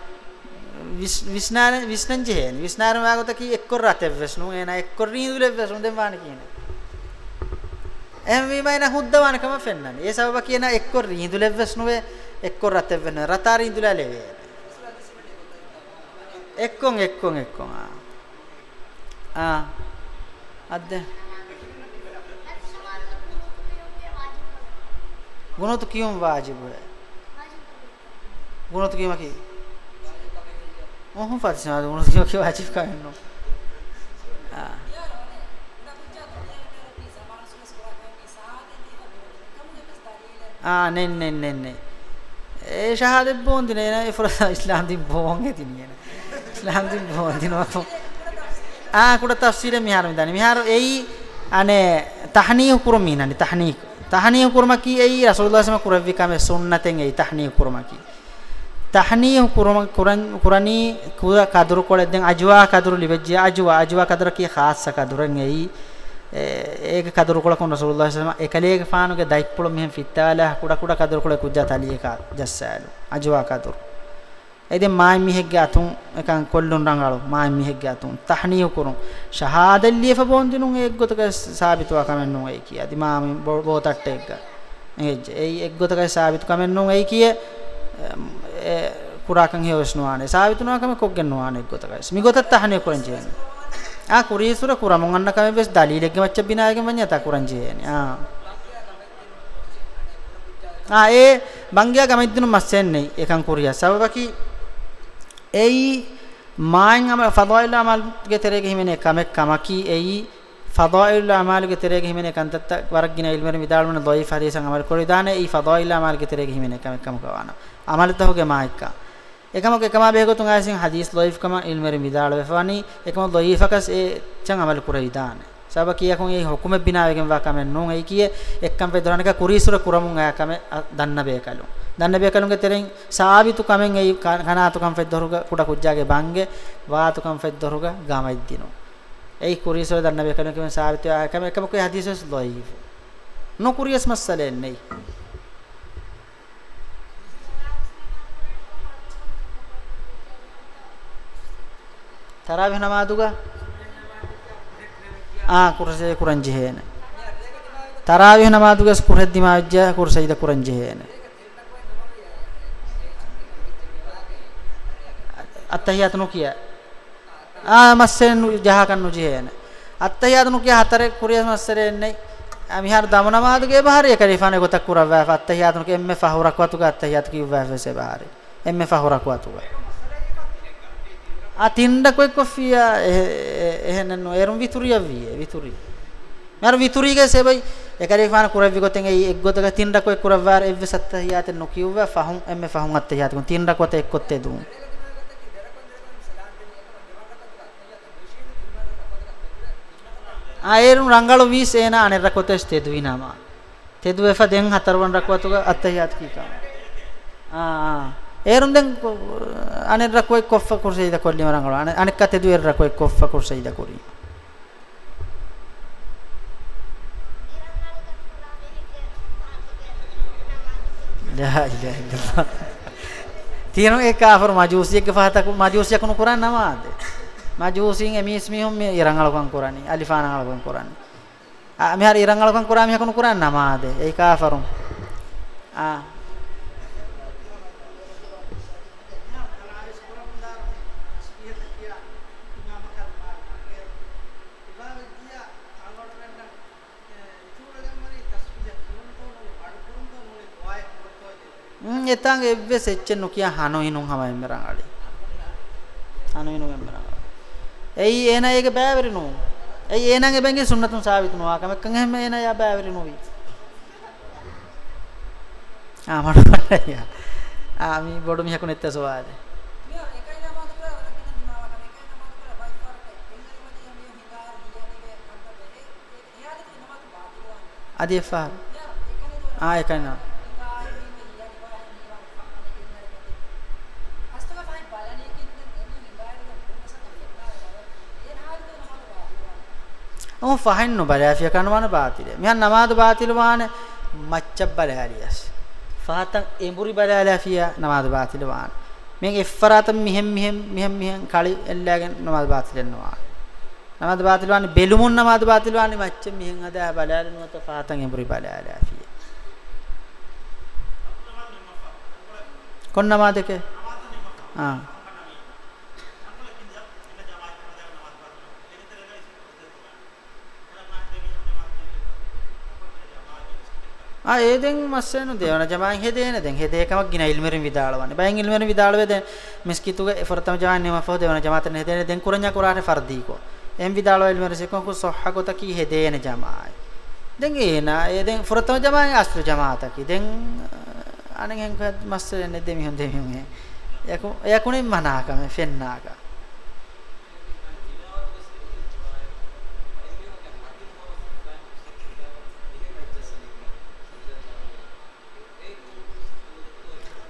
විස්නාන විස්නං ජෙහෙන් විස්නාර මාගත කි එක්කොර රතෙව් වෙස්නු එන එක්කොර රීඳුලෙව් වෙස්නු දැන් වාන කියන්නේ එහෙම වීමයින හුද්දවනකම පෙන්වන්නේ. ඒ සබබ කියන එක්ක රීඳුලෙව් වෙස්නුවේ එක්ක රතෙව් වෙන රතා රීඳුලා ලෙවේ. එක්කොන් එක්කොන් එක්කොන් ආ. ආ. අද්ද. ගුණතු කියුම් වාජිබ වේ. ගුණතු කියම කි. මොහොන් ෆත්සාද ගුණතු කියම කි වාජිබ කන්නෝ. ආ. ආ නෙන් නෙන් නෙන් නේ ඒ ෂහාදත් බොන්දි නේ නේ ෆර ඉස්ලාම් දින් බොන් හෙති නේ ඉස්ලාම් දින් බොන්දි නෝ ආ කුඩ තෆ්සීර මිහාර මිදානි මිහාර එයි අනේ තහනීය කුරමී නනි තහනීය. තහනීය කුරමකි එයි රසූලුල්ලාහ සම කුරවි කම සුන්නතෙන් එයි තහනීය කුරමකි තහනීය කුරම කුරන් කුරණී කුර කදුරු කොලෙන් දැන් අජවා කදුරු ලිබජ්ජා අජවා අජවා කදුර කි ખાસ කදුරන් එයි. ඒක කදරු කොල කොන රසූලුල්ලාහ සල්ලල්ලාහු අලයිහි වසල්ලම එකලේක ෆානුගේ දයිප්පුල මෙහෙන් ෆිත්තාලා කුඩ කුඩ කදරු කොල කුජ්ජා තලියක ජස්සාලු. අජවා කදරු. එදෙන් මායි මිහෙක්ගේ අතුන් එකන් කොල්ලුන් රංගලු මායි මිහෙක්ගේ අතුන් තහනිය කුරුන්. ශහාදල්ලිය ෆබොන්දිනුන් ඒක ගොතක සාබිතුවා කමෙන්නුන් ඒ කිය. අදි මාමි බෝතට්ට එක එජ් ඒ එක් ගොතක සාබිතු කමෙන්නුන් ඒ කිය. කුරාකන් හේවස්නුවානේ. සාබිතුනවා කම කොක්ගෙන්නුවානේ එක් ගොතක. මිගොතත් තහනිය කුරන් ජේන ආ කුරීසුර කුරමන් අන්න කම වෙස් දලීලෙක්ගේ මච්ච බිනායගෙන් වඤ්ඤතා කුරන් ජේන ආ. ආ ඒ බංගියා ගමෙද්දිනු මස්සෙන්නේ එකන් කුරියා සවබකි එයි මායින් අම ෆදායිල් අමල් ගේ තෙරේගේ හිමනේ කමෙක් කමකි එයි ෆදායිල් අමල් ගේ තෙරේගේ හිමනේ කන්තත් වරග්ගින ඉල්මර මිදාල්මන දොයිෆ හදීසන් අමල් කොරි දානේ යි ෆදායිල් අමල් ගේ තෙරේගේ හිමනේ කමෙක් කම කවාන අමල් තහුගේ මායික්කා එකම එකම බේගතුන් ආසින් හදීස් ලොයිෆ් කම ඉල්මරි මිදාල වෙෆානි එකම ලොයිෆකස් ඒ චන් අමල් කුරයි දාන සබ කියකුන් ඒ හුකුම බිනාවෙන් වා කම නෝන් ඒ කිය එක්කම් පෙදරණක කුරීසුර කුරමුන් ආ කම දන්න බේකලු දන්න බේකලුන්ගේ තෙරෙන් සාවිතු කමෙන් ඒ කනාතු කම් ෆෙද්දරුග කුඩ කුජ්ජාගේ බංගේ වාතු කම් ෆෙද්දරුග ගාමයිද්දිනෝ ඒ කුරීසුර දන්න බේකලුන් කම සාවිතු ආ කම එකම කොයි හදීසස් ලොයිෆ්? නොකුරියස් මස්සලෙන් නේ tarawih namaduga ah kurse kuranjehena tarawih namaduga kurheddi majja kursayda kuranjehena attahiyat nu kiya ah massen jahakan nu jehena attahiyat nu kiya hatare kuriyas massere nei amihar damanamaduge bahari ekalifane gotak kurawwa attahiyat nu emme fahurakwatuga attahiyat kiwwa fese bahari emme fahurakwatuga atinda koy kofia ehenen no erum vituriya vi vituri mar vituri ge se bai ekari fana kuravi goten ei ek gotaga tinda koy kuravar evve sattahiyat no kiuva fahum emme fahum attahiyat kun tinda kote ek kotte du ආයෙරුම් රංගලු වී සේන අනෙරකොතස් තෙදු විනාමා. තෙදු එෆ දෙන් හතරවන් රකවතුග අත්තහියත් කීකා ආ ඒරුම් දැන් අනෙක් රකෝයි කොෆ්ෆ කුර්සයිද කොල්ලි මරංගල අනෙක් කතේ දුවර රකෝයි කොෆ්ෆ කුර්සයිද කොරි ලා ඉලාහ ඉල්ලල්ලාහ. තියෙන ඒ කාෆර් මජූසියෙක් ෆහතක මජූසියක් කුණු කුරාන් නමාද? මජූසින් එමිස් මිහුම් මේ ඉරංගලකම් කුරානි අලිෆානංගලකම් කුරානි. ආ මෙහර ඉරංගලකම් කුරාන් මිහ කුණු කුරාන් නමාද? ඒ කාෆරුන් ආ. එතං එව්වෙස් එච්ච නොකිය හනොයිනුන් හම එම්බරන් අලි. හනොයිනුන් එම්බරන් එයි එන ඒක බෑවරිනු එයි එනං එබැංගේ සුන්නතුන් සාවිතුන වාකමක්කන් එහෙම එන යා බෑවරිනු වි ආ මට යා ආ මි බොඩු මිහකුන් එත්ත සෝවාදේ අදී ෆාර ආ ඒකයි නා ඔහො ෆහින්නු බලාෆිය කනවන බාතිල මියන් නමාද බාතිල වාන මච්ච බලාලියස් ෆාතන් එඹුරි බලාලාෆිය නමාද බාතිල වාන මෙන් එෆරාතම් මිහෙම් මිහෙම් මිහෙම් මිහෙම් කලි එල්ලාගෙන නමාද බාතිල වෙනවා නමාද බාතිල වාන බෙලුමුන් නමාද බාතිල වාන මච්ච මිහෙම් අදා බලාලනුවත ෆාතන් එඹුරි බලාලාෆිය කොන් නමාදක? ආ. ආ ඒ දෙන් මස්සෙනු දේවන ජමාන් හෙදේන දෙන් හෙදේකමක් ගින ඉල්මරින් විදාලවන්නේ බයෙන් ඉල්මරින් විදාලවේ දෙන් මිස්කිතුගේ ෆරතම ජමාන් නිම ෆෝ දේවන ජමාතන හෙදේන දෙන් කුරඤ්ඤා කුරාට ෆර්දීකෝ එම් විදාලව ඉල්මරින් සෙකෝ කුස් සොහගත කි හෙදේන ජමායි දෙන් ඒන ඒ දෙන් ෆරතම ජමාන් අස්තු ජමාතකි දෙන් අනෙන් හෙන් මස්සෙන දෙමිහුන් දෙමිහුන් යකු යකුනේ මනාකම ෆෙන්නාකා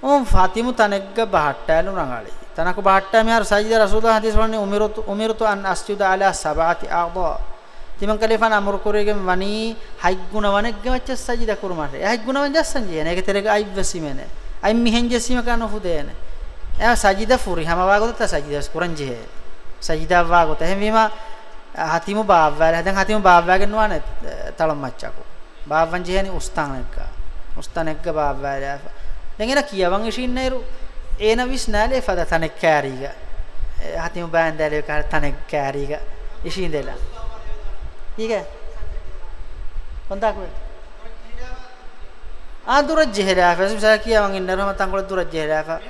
උම් ෆාතිමු තනෙග්ග බහට්ටෑලු නඟාලි තනක බහට්ටෑ මියාර සජිද රසූලුල්ලාහ හදීස් වන්නේ උමිරතු උමිරතු අන් අස්ජුද අලා සබාති අග්දා තිමන් කලිෆාන අමරු කුරේගෙම වනි හයිග්ගුණ වනෙග්ග වච්ච සජිද කුරුමට එහයි ගුණ වංජස්සන් ජේන ඒක තෙරෙග අයිව්වසිමනේ අයි මිහෙන් ජසීම කන හුදේන එයා සජිද ෆුරි හැම වාගොත සජිද කුරන් ජේ සජිද වාගොත එහෙම වීම හතිමු බාව්වාල. දැන් හතිමු බාව්වාගෙන නවන තලම් මච්චකෝ. බාව්වන් ජේනි උස්තානෙක්ක උස්තානෙක්ක බාව්වාල. දැන් එන කියවන් ඉෂින්නේරු ඒන විස් නැලේ ෆද තනෙක් කෑරීග හතිම බෑන්දැලේ කාර තනෙක් කෑරීග ඉෂින්දෙලා ඊක කොන්දක් වේ ආ දුර ජෙහෙලා ෆස් මිසා කියවන් ඉන්න රහම තංගොල දුර ජෙහෙලා ෆා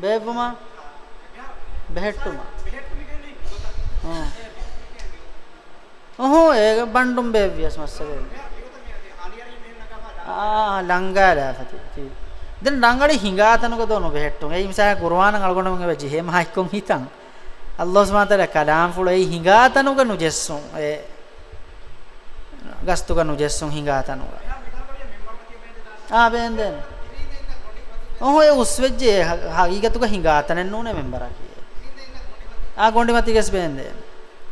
බේවම බෙහෙට්ටුම. ඔහො ඒක බණ්ඩුම් බේවියස් මස්සලේ ආ ලංගාලාපති දැන් ලංගඩි හිඟාතනක දොන බෙහෙට්ටුන් ඒ මිසා කුර්ආන අල්ගොනම වෙජි හේම හයිකොම් හිතන්. අල්ලාහ් සුබ්හානහු තාලා කලාම් ෆුල ඒ හිඟාතනක නුජෙස්සුන් ඒ ගස්තුක නුජෙස්සුන් හිඟාතනක ආ බෙන්දෙන් ඔහොය උස්වෙජ්ජේ හගීගතුක හිඟාතනෙන් නෝනේ මෙම්බරා කියේ. ආ ගොන්ඩි මතිගස් බෙන්දෙන්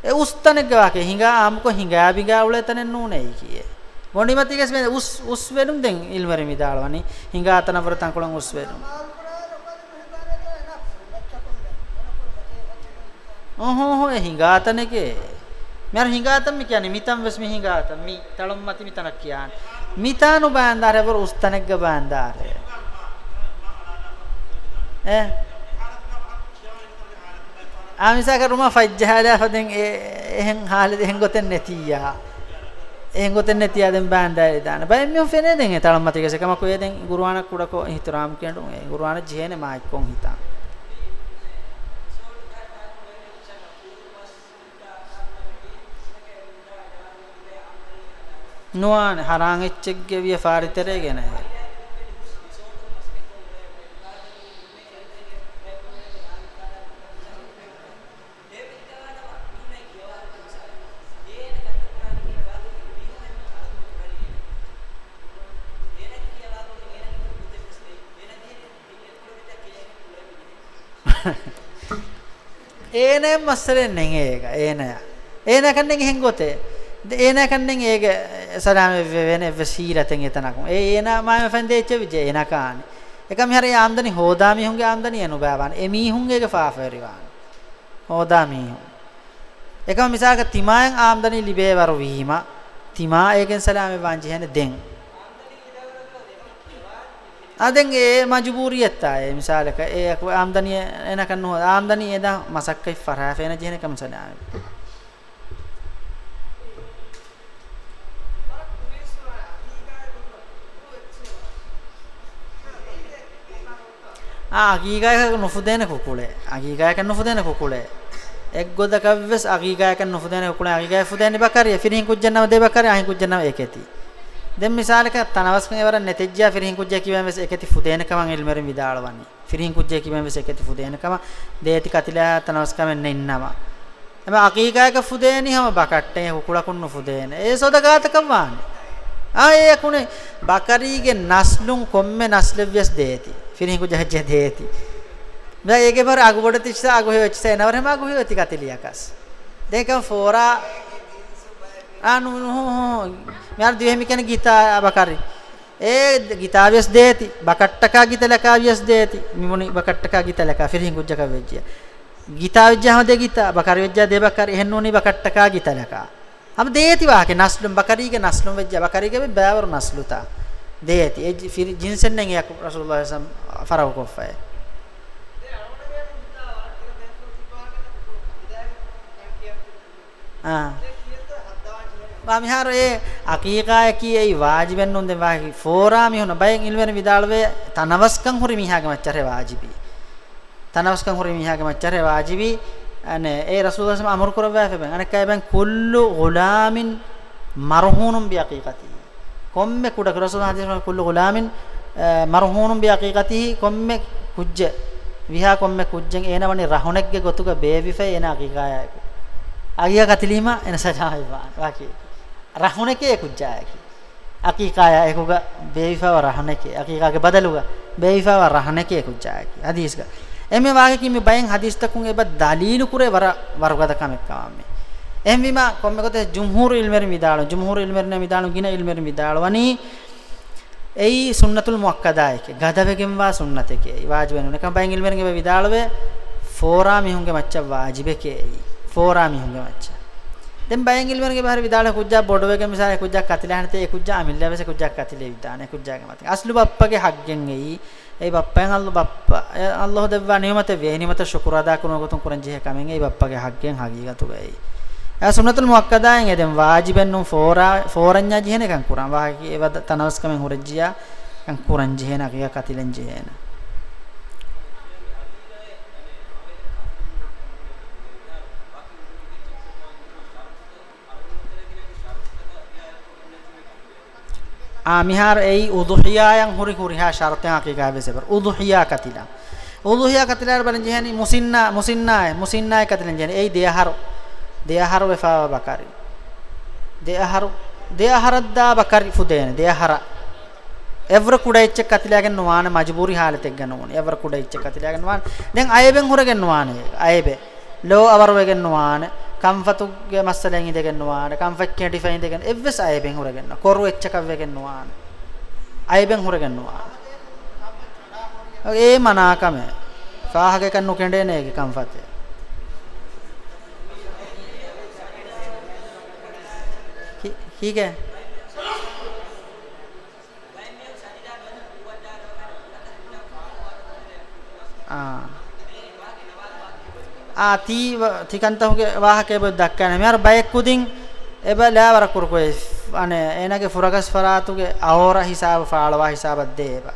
ඒ උස්තනෙක් ගවාකේ හිඟා ආමුක හිඟා බිඟා උලෙතනෙන් නෝනේ කියේ. ගොණිමතිකස් මේ උස් උස් වෙනුම් දැන් ඉල්මරි මිදාලවනි හිඟාතන වරතන් කොලන් උස් වෙනුම්. ඔහො හිඟාතනකේ මර හිඟාතම් මි කියන්නේ මිතම් වෙස් මි හිඟාතම් මි තලම් මති මිතනක් කියන්නේ. මිතානු බෑන්දාර වර උස්තනෙක්ග බෑන්දාර. ඈ? ආමිසක රුම ෆජ්ජහලා ෆදෙන් එහෙන් හාලෙ එහෙන් ගොතෙන් නැතියා එහෙන් ගොතෙන් නැතියා දැන් බෑන්ඩායි දාන බය මෙම් ෆෙනේ දැන් ඒ තලම් මතකසේ කමක් වේ දැන් ගුරුවාන කුඩකෝ හිතරාම් කියනු ඒ ගුරුවාන ජීනේ මායික් කොන් හිතා. නොාන හරාන් එච්චෙක්ගේ විය ෆාරිතරේ ගැන. ඒනේ මස්සරෙන් නෙන් ඒක ඒන ඒන කන්නෙන් හෙන් ගොතේ. ඒන කන්නෙන් ඒක සලාම වෙන වසීරතෙන් එතනක. ඒ ඒන මාම ෆන්දේච්ච විජේ ඒන කානි එකම හැරේ ආම්දනි හෝදා මිහුන්ගේ ආම්දනි එනු බෑවන්. ඒ මිහුන්ගේ ෆාෆරිවාන. හෝදා මිහුන්. එකම මිසාක තිමායන් ආම්දනි ලිබේ වර වීම තිමා ඒකෙන් සලාම වංජි හැන දෙන්. අදෙන් ඒ මජබූරියත් ආයේ මිසාලක. ඒ ආම්දනිය එනකන් නෝ ආම්දනිය එදා මසක්කයි ෆරා ෆේන ජේන කම්සනා ආ අගීගායක නොෆුදේන කුකුලේ. අගීගායක නොෆුදේන කුකුලේ. එක් ගොදකවස් අගීගායක නොෆුදේන කුකුලේ. අගීගාය ෆුදේන බකරිය ෆිරින් කුජ්ජන්නව දෙ බකරිය අහින් කුජ්ජන්නව ඒකෙති. දැන් මිසාලක තනවස්කම එවර නැතෙජ්ජා ෆිරින් කුජ්ජා කිවම වෙස් එකති ෆුදේන කමන් එල්මරින් විදාලවන්නේ. ෆිරින් කුජ්ජා කිවම වෙස් එකති ෆුදේන කම දේති කතිලා තනවස්කම එන්න ඉන්නවා එම අකීකායක ෆුදේනි හැම බකට්ටේ කුකුලා කුන්නු ෆුදේන. ඒ සොදගාතකම් වානේ ආ ඒ කුනේ බකරීගේ නස්ලුන් කොම්මේ නස්ලෙව්‍යස් දේති. ෆිරිහු ජහජ දේති. දැන් ඒකේ පර අගුබඩ තිස්ස අගු හේවච්ච එනවර හැම අගු හේවති කතලියකස්. දෙකම් ෆෝරා anu මෙයාර දිවෙහිම කියන ගීතා බකරි ඒ ගීතාවියස් දේති බකට්ටකා ගීතලකාවියස් දේති මිමුනි බකට්ටකා ගීතලකා ෆිරින් කුජ්ජක වෙජ්ජිය ගීතාවියජ්ජා හොදේ ගීතා බකරි වෙජ්ජා දේ බකරි හෙන්නුනි බකට්ටකා ගීතලකා අම දේති වාකේ නස්ලුම් බකරීග නස්ලුම් වෙජ්ජා බකරීග බෑවර නස්ලුතා දේති ඒ ෆිරි ජින්සෙන් නෙන් යක් රසූලුල්ලාහ සම් ෆරව කොෆය ආ ಬಾಮಿಹಾರ ಏ ಅಕೀಕಾಯ ಕಿ ಏ ವಾಜಿಬೆನ್ ನುಂದೆ ವಾಹಿ ಫೋರಾಮಿ ಹುನ ಬಯಂ ಇಲ್ವೆನ ವಿದಾಳವೆ ತನವಸ್ಕಂ ಹುರಿ ಮಿಹಾಗ ಮಚ್ಚರೆ ವಾಜಿಬಿ ತನವಸ್ಕಂ ಹುರಿ ಮಿಹಾಗ ಮಚ್ಚರೆ ವಾಜಿಬಿ ಅನೆ ಏ ರಸೂಲುಲ್ಲಾಹ ಸಮ ಅಮರ್ ಕುರವೆ ಫೆಬೆನ್ ಅನೆ ಕೈಬೆನ್ ಕುಲ್ಲು ಗುಲಾಮಿನ್ ಮರ್ಹೂನುಂ ಬಿ ಅಕೀಕತಿ ಕೊಮ್ಮೆ ಕುಡ ರಸೂಲುಲ್ಲಾಹ ಹದೀಸ್ ಕುಲ್ಲು ಗುಲಾಮಿನ್ ಮರ್ಹೂನುಂ ಬಿ ಅಕೀಕತಿ ಕೊಮ್ಮೆ ಕುಜ್ಜೆ විහා කොම්මෙ කුජ්ජෙන් එනවනි රහුණෙක්ගේ ගොතුක බේවිෆේ එන අකීකායයි. අගියා කතිලීම එන සජායිවා වාකී. රහුණෙකේ කුජ්ජායකි. අකීකාය එකුග බේවිෆව රහුණෙකේ අකීකාගේ බදලුග බේවිෆව රහුණෙකේ කුජ්ජායකි. හදීස්ගා. එමෙ වාගේ කිමි බයෙන් හදිස් තකුන් එබ දලීලු කුරේ වර වරගත කමෙක්කාමේ එහෙම විම කොම්මෙ කොතේ ජුම්හූර් ඉල්මෙරි මිදාලු ජුම්හූර් ඉල්මෙරි නේ මිදාලු ගින ඉල්මෙරි මිදාලු වනි එයි සුන්නතුල් මුක්කදායක ගදවෙගෙන් වා සුන්නතකේ. වාජිබ වෙනුන කම් බයෙන් ඉල්මෙරිගේ විදාලවේ ෆෝරා මිහුන්ගේ මච්ච වාජිබකේ ෆෝරා මිහුන්ගේ මච්ච දැන් බයෙන් ඉල්මෙරිගේ බහර විදාල කුජ්ජා බොඩවෙගේ මිසාර කුජ්ජා කතිලා හනතේ කුජ්ජා අමිල්ලවසේ කුජ්ජා කතිලේ විදානේ කුජ්ජාගේ මත අස්ලු බප්පගේ හග්ගෙන් එයි. ei bappa allo bappa allah devwa nimate ve nimate shukr ada kuno gotun kuran jehe kamen ei bappa ge haggen hagigatu vei a sunnatul muakkadaen eden wajiben num fora foranya jehene kan kuran wa ki ewa tanawas kamen hurajjiya kan kuran jehena আমিহার এই উদুহিয়ায়াং হুরি হুরিহা শারতেং আকিকা বেসেবার উদুহিয়া কাতিলা উদুহিয়া কাতিলার বান জেহানি মুসিন্না মুসিন্নায় মুসিন্নায় কাতিলেন জেহানি এই দেয়াহার দেয়াহার বেফা বাকারি দেয়াহার ದೇಹರದ್ದಾ Bakary ಫುದೇನೆ ದೇಹರ every ಕೂಡ ಇಚ್ಚೆ ಕತಿಲಾಗೆ ನುವಾನ ಮಜಬೂರಿ ಹಾಲೆ ತೆಗ್ಗನುವನು every ಕೂಡ ಇಚ್ಚೆ ಕತಿಲಾಗೆ ನುವಾನ ದೆಂಗ್ ಅಯಬೆಂಗ್ ಹೊರಗೆ ನುವಾನ ಅಯಬೆ ಲೋ ಅವರವೆಗೆ ನುವಾನೆ ලෝ අවර වෙගෙන නොවාන කම්ෆතුගේ මස්සලෙන් ඉඳගෙනවාන කම්ෆට් කියන ඩිෆයින් ඉඳගෙන එව්වස් අයබෙන් හොරගෙනනවා. කොරු එච්චකක් වෙගෙනවාන අයබෙන් හොරගෙනවාන ඒ මනාකම. සාහගේ කන්නු කෙඬේ නේගේ කම්ෆට් හීගේ. ආ. ati tikantahuge wahake be dakkane me ar bayek kudin eba lawara kurkoe ane enage furagas faratuge ahora hisab faalwa hisab deba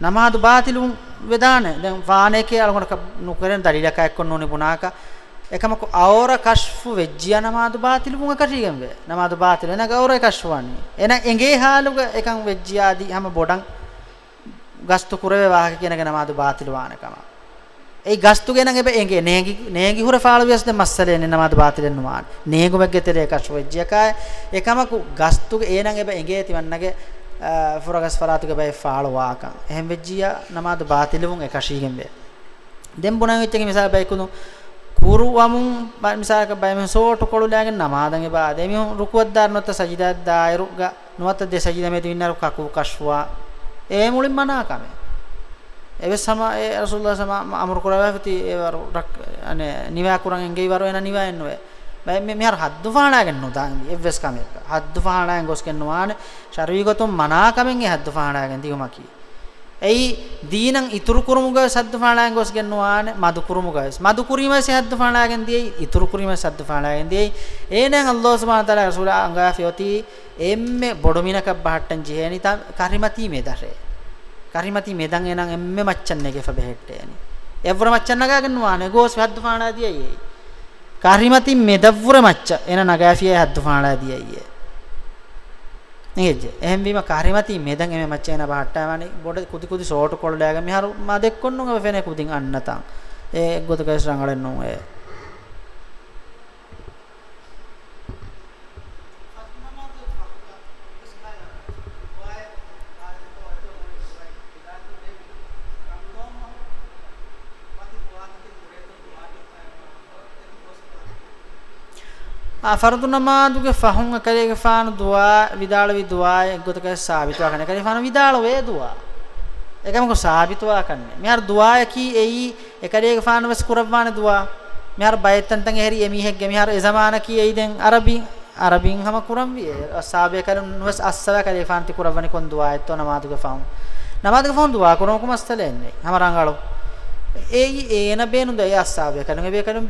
namadu batilun vedane den faaneke algon nukeren dalila ka ekkon nuni bunaka ekamaku ahora kashfu vejjiya namadu batilun akatigem ve namadu batil enage ahora kashfwani ena enge haluga ekan vejjiya adi hama bodan gastu kurave wahake ඒ ගස්තුගේ නම් එබේ එංගේ නේගි නේගි හුර ෆාලවියස් ද මස්සලේ නමාද බාතිලෙන් නුමාන. නේගු මග්ගෙතරේ කෂ්වෙජ්ජකයි එකමකු ගස්තුගේ ඒ නම් එබේ එංගේ තිවන්නගේ ෆුරගස් ෆරාතුගේ බයි ෆාලවාකන් එහෙම් වෙජ්ජියා නමාද බාතිලුන් එකශීගෙන් වේ දෙම් බුණන් වෙච්චගේ මිසල් බයි කුණු කුරු වමුන් මිසාක බයි මෙ Saw two කොළුලාගෙන නමාදන් එබා දෙමි රුකුවත් දාරනොත් සජිදා දායරුග නුවත දෙ සජිදා මෙ දින්නරු කකු කෂ්වා ඒ මුලින් මනාකමේ එවස් සම ඒ රසූලුල්ලාහ සම අමර කරවැති ඒ වර අනේ නිවා කුරන් එංගේ වර වෙන නිවා එන්නේ බයි මේ මෙහර හද්දු ෆාණාගෙන නොදාන් එවස් කමෙක් හද්දු ෆාණාගෙන් ගොස් කෙන්නවාන ශරීගතුම් මනාකමෙන් ඒ හද්දු ෆාණාගෙන් දියුමකි එයි දීනං ඉතුරු කුරුමුග සද්දු ෆාණාගෙන් ගොස් කෙන්නවාන මදු කුරුමුග මදු කුරීම සද්දු ෆාණාගෙන් දියි ඉතුරු කුරීම සද්දු ෆාණාගෙන් දියි ඒනෙන් අල්ලාහ් සුබ්හානහු තාලා රසූලා අංගා ෆියොති එම්මෙ බොඩොමිනක බහට්ටන් ජීහෙනි තා කරිමති මෙදරේ කරිමති මෙදන් එනන් එම්මෙ මච්චන්නේගේ ෆබෙහෙට්ටේනි එවර මච්චන්නගාගෙන නුවානේ ගෝස් හද්දු ෆාණා දියයි කරිමති මෙදවර මච්ච එන නගාෆිය හද්දු ෆාණා දියයි නේද? එහෙන් වීම කරිමති මෙදන් එමෙ මච්ච එන බහට්ටාවනි බොඩ කුදි කුදි සෝට කොල්ලෑග මිහරු මා දෙක්කොන්නුග ෆෙනේ කුදින් අන්නතන් ඒ ගොත කයිස් රංගලෙන් නෝ ඒ a fardu namaduge fahun akalege faanu dua vidala vi dua egotaka sabitwa kanne kale faanu vidala ve dua ekam ko sabitwa kanne mehar dua ki ei ekalege faanu ves kurabwane dua mehar baytan tan ehri emihek ge mehar e zamana ki ei den arabi arabin hama kuram vi sabe kalun ves assawa kale faanu ti kurabwane kon dua etto namaduge faanu namaduge faanu dua kono ko mastalenne hamarangalo ei ena beenun do e assabe kalun e be kalun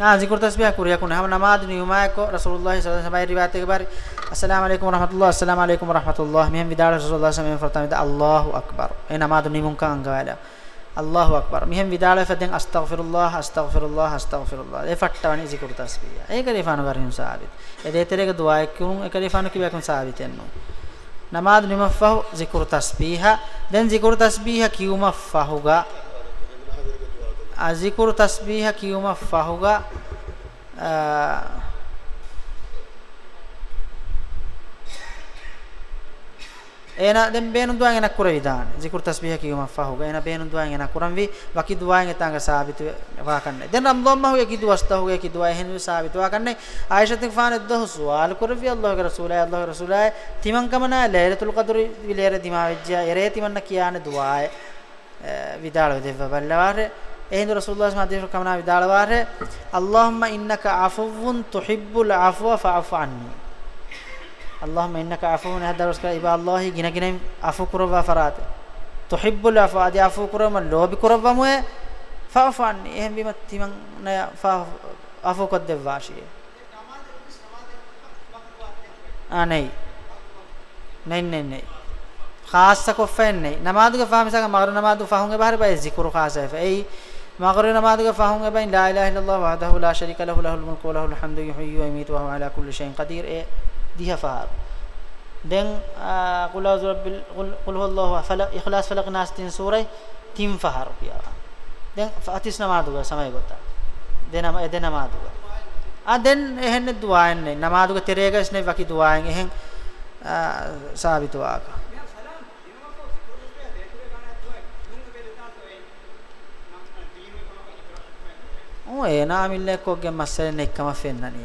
ہاں ذکر تسبیح کریا کو ہم نماز نیما کو رسول اللہ صلی اللہ علیہ وسلم کی روایت کے بارے السلام علیکم ورحمۃ اللہ السلام علیکم ورحمۃ اللہ میں ودا رسول اللہ صلی اللہ علیہ اللہ اکبر اے نماز نیما کا انگا والا اللہ اکبر میں ودا فدین استغفر اللہ استغفر اللہ استغفر اللہ اے فٹا نے ذکر تسبیح اے کرے فانو بارے ثابت اے دے تیرے کی دعا کیوں اے کرے فانو کی بیکن ثابت ہے نو نماز نیما فہ ذکر تسبیح دین ذکر تسبیح کیوں مفہ ہوگا tasbih den zikr tasbih kiuma fahuga azikuru tasbiha kiyuma fahuga ena den beenun duan ena kura vidan zikur tasbiha kiyuma fahuga ena beenun duan ena kuram vi waki duan etanga sabit wa kanne den ramdom mahu yaki duwasta huge ki duan hen sabit wa kanne aisha tin faan eddo sual kurvi allah ke rasul allah rasul timan kamana lailatul qadr vilere dima vejja ere timanna kiyane duan vidal devva ballaware එහෙනම් රසූලුල්ලාහ් මහදීර කමනා විදාලවාර අල්ලාහුම්ම ඉන්නක අෆුවුන් තුහිබ්බුල් අෆව ෆඅෆු අන්නි අල්ලාහුම්ම ඉන්නක අෆුවුන් හදරස් කා ඉබා අල්ලාහි ගිනගින අෆු කුරවා ෆරාත තුහිබ්බුල් අෆව අදී අෆු කුරම ලෝබි කුරවම ෆඅෆු අන්නි එහෙන් බිම තිමන් නය අෆු කොද්දේ වාශිය අනේ නෑ නෑ නෑ خاصة كفين نماذج فهم ساق مغرب نماذج فهم بحر بقى ذكر خاصة فأي مغرب نماز کا فہم ہے بین لا الہ الا اللہ وحدہ لا شریک لہ لہ الملک و لہ الحمد یحیی و یمیت و هو علی کل شیء قدیر اے دیہ فہر دین قل اعوذ برب قل هو الله فلق اخلاص فلق ناس تین سورہ تین فہر پیا دین فاتس نماز کا سمے گتا دین دین نماز کا آ دین එහෙන් දුවායන්නේ නමාදුක තෙරේගස් නේ වකි දුවායන් එහෙන් සාවිතුවාකා aka o ena amille kokge masale ne ikkama fennani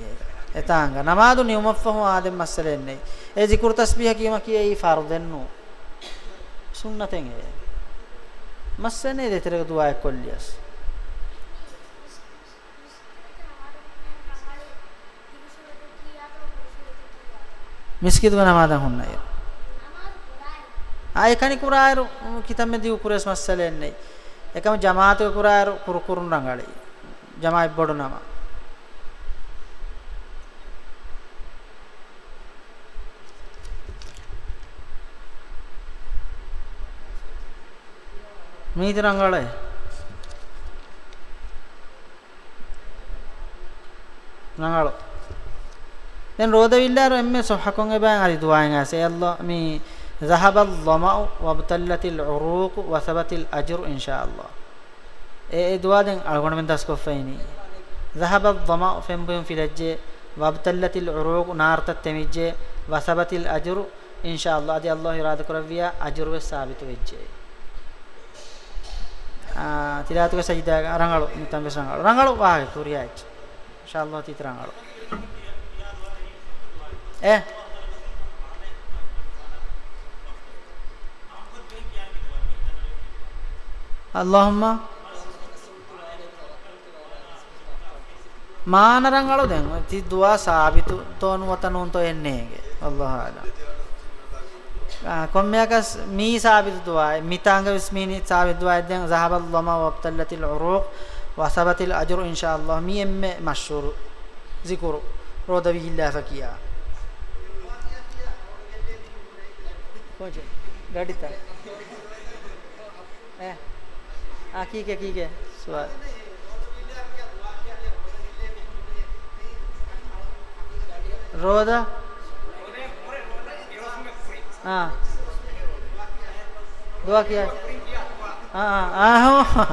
etanga namadu ni umaffahu adem masale ne e zikur tasbih kiyama kiye farden nu sunnaten e masane de tere dua kolliyas miskidu namadan hunna e ay kani kuraaru kitamme diu kures masale ne ekam jamaatu kuraaru kurkurun rangali ජමයි බොඩු නම මීතරංගලයි නංගල දැන් රෝදවිල්ලාර එම්මේ සොහකොන් එබෑන් හරි දුවායන් ඇසේ අල්ලා මේ ذهب الظمأ وابتلت العروق وثبت الأجر إن شاء الله e duwaden algon men das ko feini ذهب الظما فم في وابتلت العروق نار تتمجه وثبت الاجر ان شاء الله ادي الله اراده كربيا اجر ثابت වෙච්චේ ආ තිරාතුක සජිදා රංගලු මිතම් බෙසංගලු රංගලු වාගේ කුරියයිච් ඉන්ෂාල්ලාහ් තිත රංගලු ඈ اللهم මානරං අලෝ දැන් 32 සාබිතු තෝනු වතනොන් තෝ එන්නේගේ අල්ලාහ ආලා කොම්මයකස් මී සාබිතු දුවයි මිතාංග විස්මීනි සාබිතු දුවයි දැන් සහබල්ලම වබ්තල්ලතිල් උරුක් වසබතිල් අජරු ඉන්ෂාඅල්ලාහ. මී එම්මෙ මෂ්හුරු. zikuru rodavi illa fakia කොච්ච ගඩිතා. ඈ. ආ කීක කීක. සුවා Roda. हाँ दुआ किया हाँ हाँ हो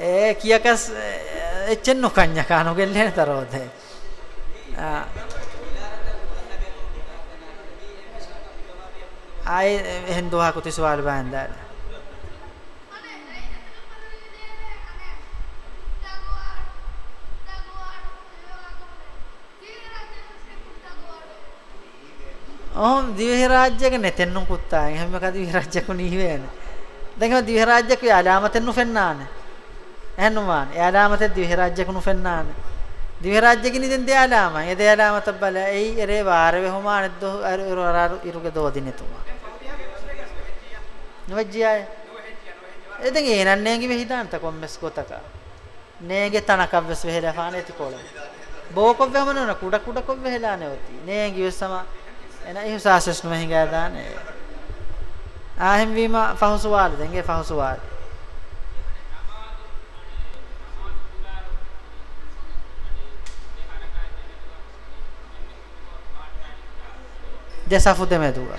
ए किया कस चन्नो कन्या कानो के लेने तरोद है आए हिंदुआ कुछ सवाल बांधा ඔහොම දිවි රාජ්‍යක නෙතෙන්නු කුත්තා. එහෙම කද දිවි රාජ්‍යක නීවේන දැන් දිවි රාජ්‍යක යාලාමතෙන් නුෆෙන්නාන. එහෙනුමාන යාලාමත දිවි රාජ්‍යක නුෆෙන්නාන. දිවි රාජ්‍යක නිදෙන් දයාලාම ඒ දයාලාමත බල එයි එරේ වාරවෙ හොමාන දො ඉරුගේ දෝදිනෙතුමා නොවජ්ජියයි. එදෙන් ඒනන්නේ කිවි හිතාන්ත කොම්මස් කොතක නේගේ තනකවස් වෙහෙලා ෆානේති කොළ බෝකොව්වම නන කුඩ කුඩ කොව් වෙහෙලා නෙවති. නේ ගියසම එන ඉහසාසස් නොහිඟා දානේ ආහෙම් වීම ෆහසුවාල දෙන්ගේ ෆහසුවාල දෙසෆු දෙමෙදුවා.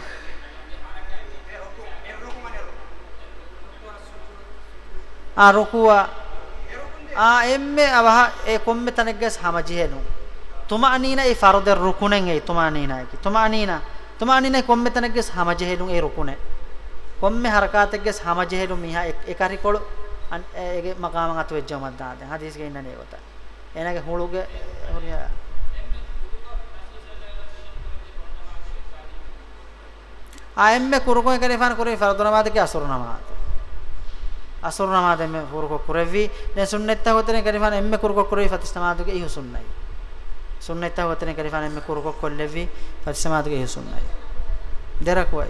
ආ රුකුවා. ආ එම්මේ අවහ ඒ කොම්මෙ තනෙක්ගස් හමජිහෙනු. තුමානීනා ඒ ෆරදර් රුකුනෙන් ඒ තුමානීනා කි තුමානීනා තුමානීනා කොම්මෙ තනෙක්ගස් හමජිහෙනු ඒ රුකුනේ කොම්මෙ හරකාතෙක්ගස් හමජිහෙනු මිහා ඒකරි කොළ ඒගේ මකාමන් අතු වෙජ්ජමත් දාදෙන් හදීස් ගේ ඉන්නනේ කොට එනගේ හුළුගේ හොරියා. ආයෙම්මේ කුරුකෝ කරේ ෆාන කුරේ ෆරදුනමාද කි අසුරුනමාද අසුර නමාද? එම්මෙ කුරුකො කුරෙවි දැන් සුන්නෙත්ත හොතනේ කරිෆාන එම්මෙ කුරුකො කුරෙවි ෆතිස්තමාදුගේ ඉහු සුන්නයි. سنة تا وتن كلفان من كورو كل لفي فالسماد هي سنة درك واي.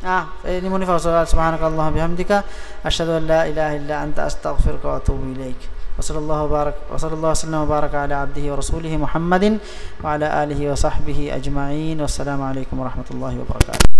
آه نموني فوصل سبحانك اللهم بحمدك. أشهد أن لا إله إلا أنت أستغفرك وأتوب إليك. وصلى الله وبارك وصلى الله وسلم وبارك على عبده ورسوله محمد وعلى آله وصحبه أجمعين. والسلام عليكم ورحمة الله وبركاته.